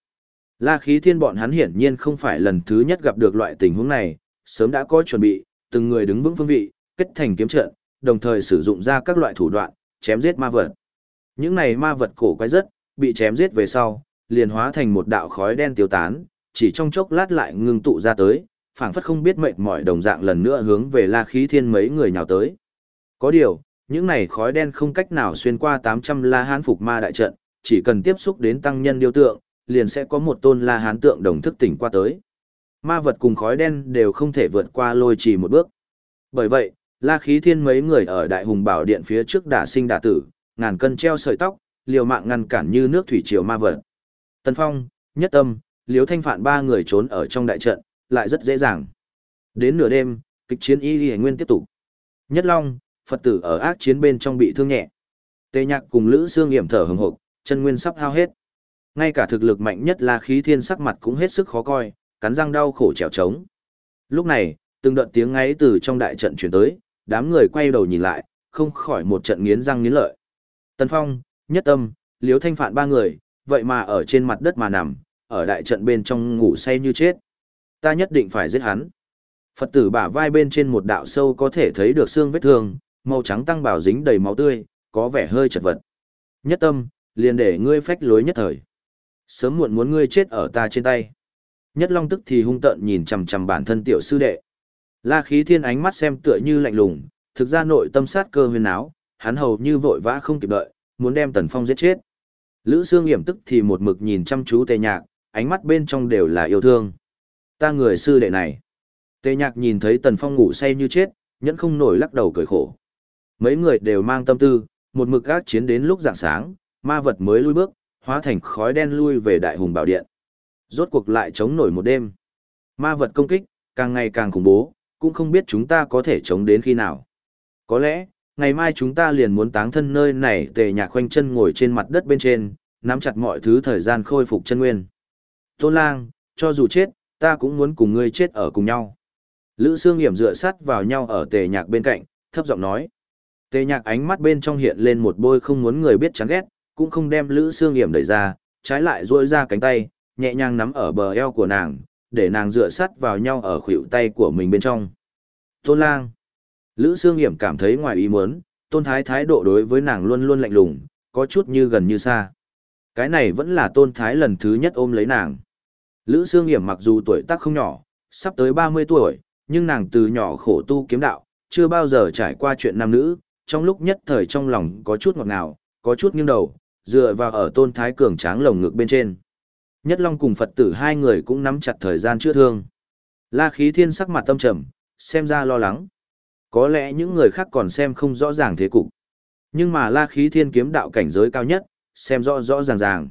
[SPEAKER 1] La Khí Thiên bọn hắn hiển nhiên không phải lần thứ nhất gặp được loại tình huống này, sớm đã có chuẩn bị, từng người đứng vững phương vị, kết thành kiếm trận, đồng thời sử dụng ra các loại thủ đoạn, chém giết ma vật. Những này ma vật cổ quái rất, bị chém giết về sau, liền hóa thành một đạo khói đen tiêu tán, chỉ trong chốc lát lại ngưng tụ ra tới, phảng phất không biết mệt mỏi đồng dạng lần nữa hướng về La Khí Thiên mấy người nhào tới. Có điều, những này khói đen không cách nào xuyên qua 800 La Hán phục ma đại trận, chỉ cần tiếp xúc đến tăng nhân điêu tượng, liền sẽ có một tôn La Hán tượng đồng thức tỉnh qua tới. Ma vật cùng khói đen đều không thể vượt qua lôi chỉ một bước. Bởi vậy, La Khí Thiên mấy người ở Đại Hùng Bảo Điện phía trước đả sinh đả tử, ngàn cân treo sợi tóc, liều mạng ngăn cản như nước thủy triều ma vật. Tần Phong, Nhất Tâm, Liếu Thanh phản ba người trốn ở trong đại trận, lại rất dễ dàng. Đến nửa đêm, kịch chiến y y nguyên tiếp tục. Nhất Long, Phật tử ở ác chiến bên trong bị thương nhẹ. Tê Nhạc cùng Lữ Xương hiểm thở hừng hực, chân nguyên sắp hao hết. Ngay cả thực lực mạnh nhất là khí thiên sắc mặt cũng hết sức khó coi, cắn răng đau khổ trèo trống. Lúc này, từng đợt tiếng ngáy từ trong đại trận truyền tới, đám người quay đầu nhìn lại, không khỏi một trận nghiến răng nghiến lợi. Tần Phong, Nhất Tâm, Liếu Thanh Phạn ba người, vậy mà ở trên mặt đất mà nằm, ở đại trận bên trong ngủ say như chết. Ta nhất định phải giết hắn. Phật tử bả vai bên trên một đạo sâu có thể thấy được xương vết thương, màu trắng tăng bảo dính đầy máu tươi, có vẻ hơi chật vật. Nhất Tâm, liền để ngươi phách lối nhất thời. Sớm muộn muốn ngươi chết ở ta trên tay. Nhất Long tức thì hung tợn nhìn chằm chằm bản thân tiểu sư đệ. La khí thiên ánh mắt xem tựa như lạnh lùng, thực ra nội tâm sát cơ huyền áo, hắn hầu như vội vã không kịp đợi, muốn đem Tần Phong giết chết. Lữ Sương Nghiễm tức thì một mực nhìn chăm chú Tề Nhạc, ánh mắt bên trong đều là yêu thương. Ta người sư đệ này. Tề Nhạc nhìn thấy Tần Phong ngủ say như chết, nhẫn không nổi lắc đầu cười khổ. Mấy người đều mang tâm tư, một mực gác chiến đến lúc rạng sáng, ma vật mới lui bước, hóa thành khói đen lui về đại hùng bảo điện. Rốt cuộc lại chống nổi một đêm. Ma vật công kích, càng ngày càng khủng bố, cũng không biết chúng ta có thể chống đến khi nào. Có lẽ, ngày mai chúng ta liền muốn táng thân nơi này tề nhạc khoanh chân ngồi trên mặt đất bên trên, nắm chặt mọi thứ thời gian khôi phục chân nguyên. Tôn lang, cho dù chết, ta cũng muốn cùng ngươi chết ở cùng nhau. Lữ Sương Hiểm dựa sát vào nhau ở tề nhạc bên cạnh, thấp giọng nói. Tề nhạc ánh mắt bên trong hiện lên một bôi không muốn người biết chán ghét, cũng không đem Lữ Sương Hiểm đẩy ra, trái lại duỗi ra cánh tay, nhẹ nhàng nắm ở bờ eo của nàng, để nàng dựa sát vào nhau ở khuỷu tay của mình bên trong. Tôn lang. Lữ Sương Hiểm cảm thấy ngoài ý muốn, tôn thái thái độ đối với nàng luôn luôn lạnh lùng, có chút như gần như xa. Cái này vẫn là tôn thái lần thứ nhất ôm lấy nàng. Lữ Sương Nghiễm mặc dù tuổi tác không nhỏ, sắp tới 30 tuổi, nhưng nàng từ nhỏ khổ tu kiếm đạo, chưa bao giờ trải qua chuyện nam nữ, trong lúc nhất thời trong lòng có chút ngọt ngào, có chút nghiêng đầu, dựa vào ở tôn thái cường tráng lồng ngực bên trên. Nhất Long cùng Phật tử hai người cũng nắm chặt thời gian chữa thương. La khí thiên sắc mặt tâm trầm, xem ra lo lắng. Có lẽ những người khác còn xem không rõ ràng thế cục. Nhưng mà la khí thiên kiếm đạo cảnh giới cao nhất, xem rõ rõ ràng ràng.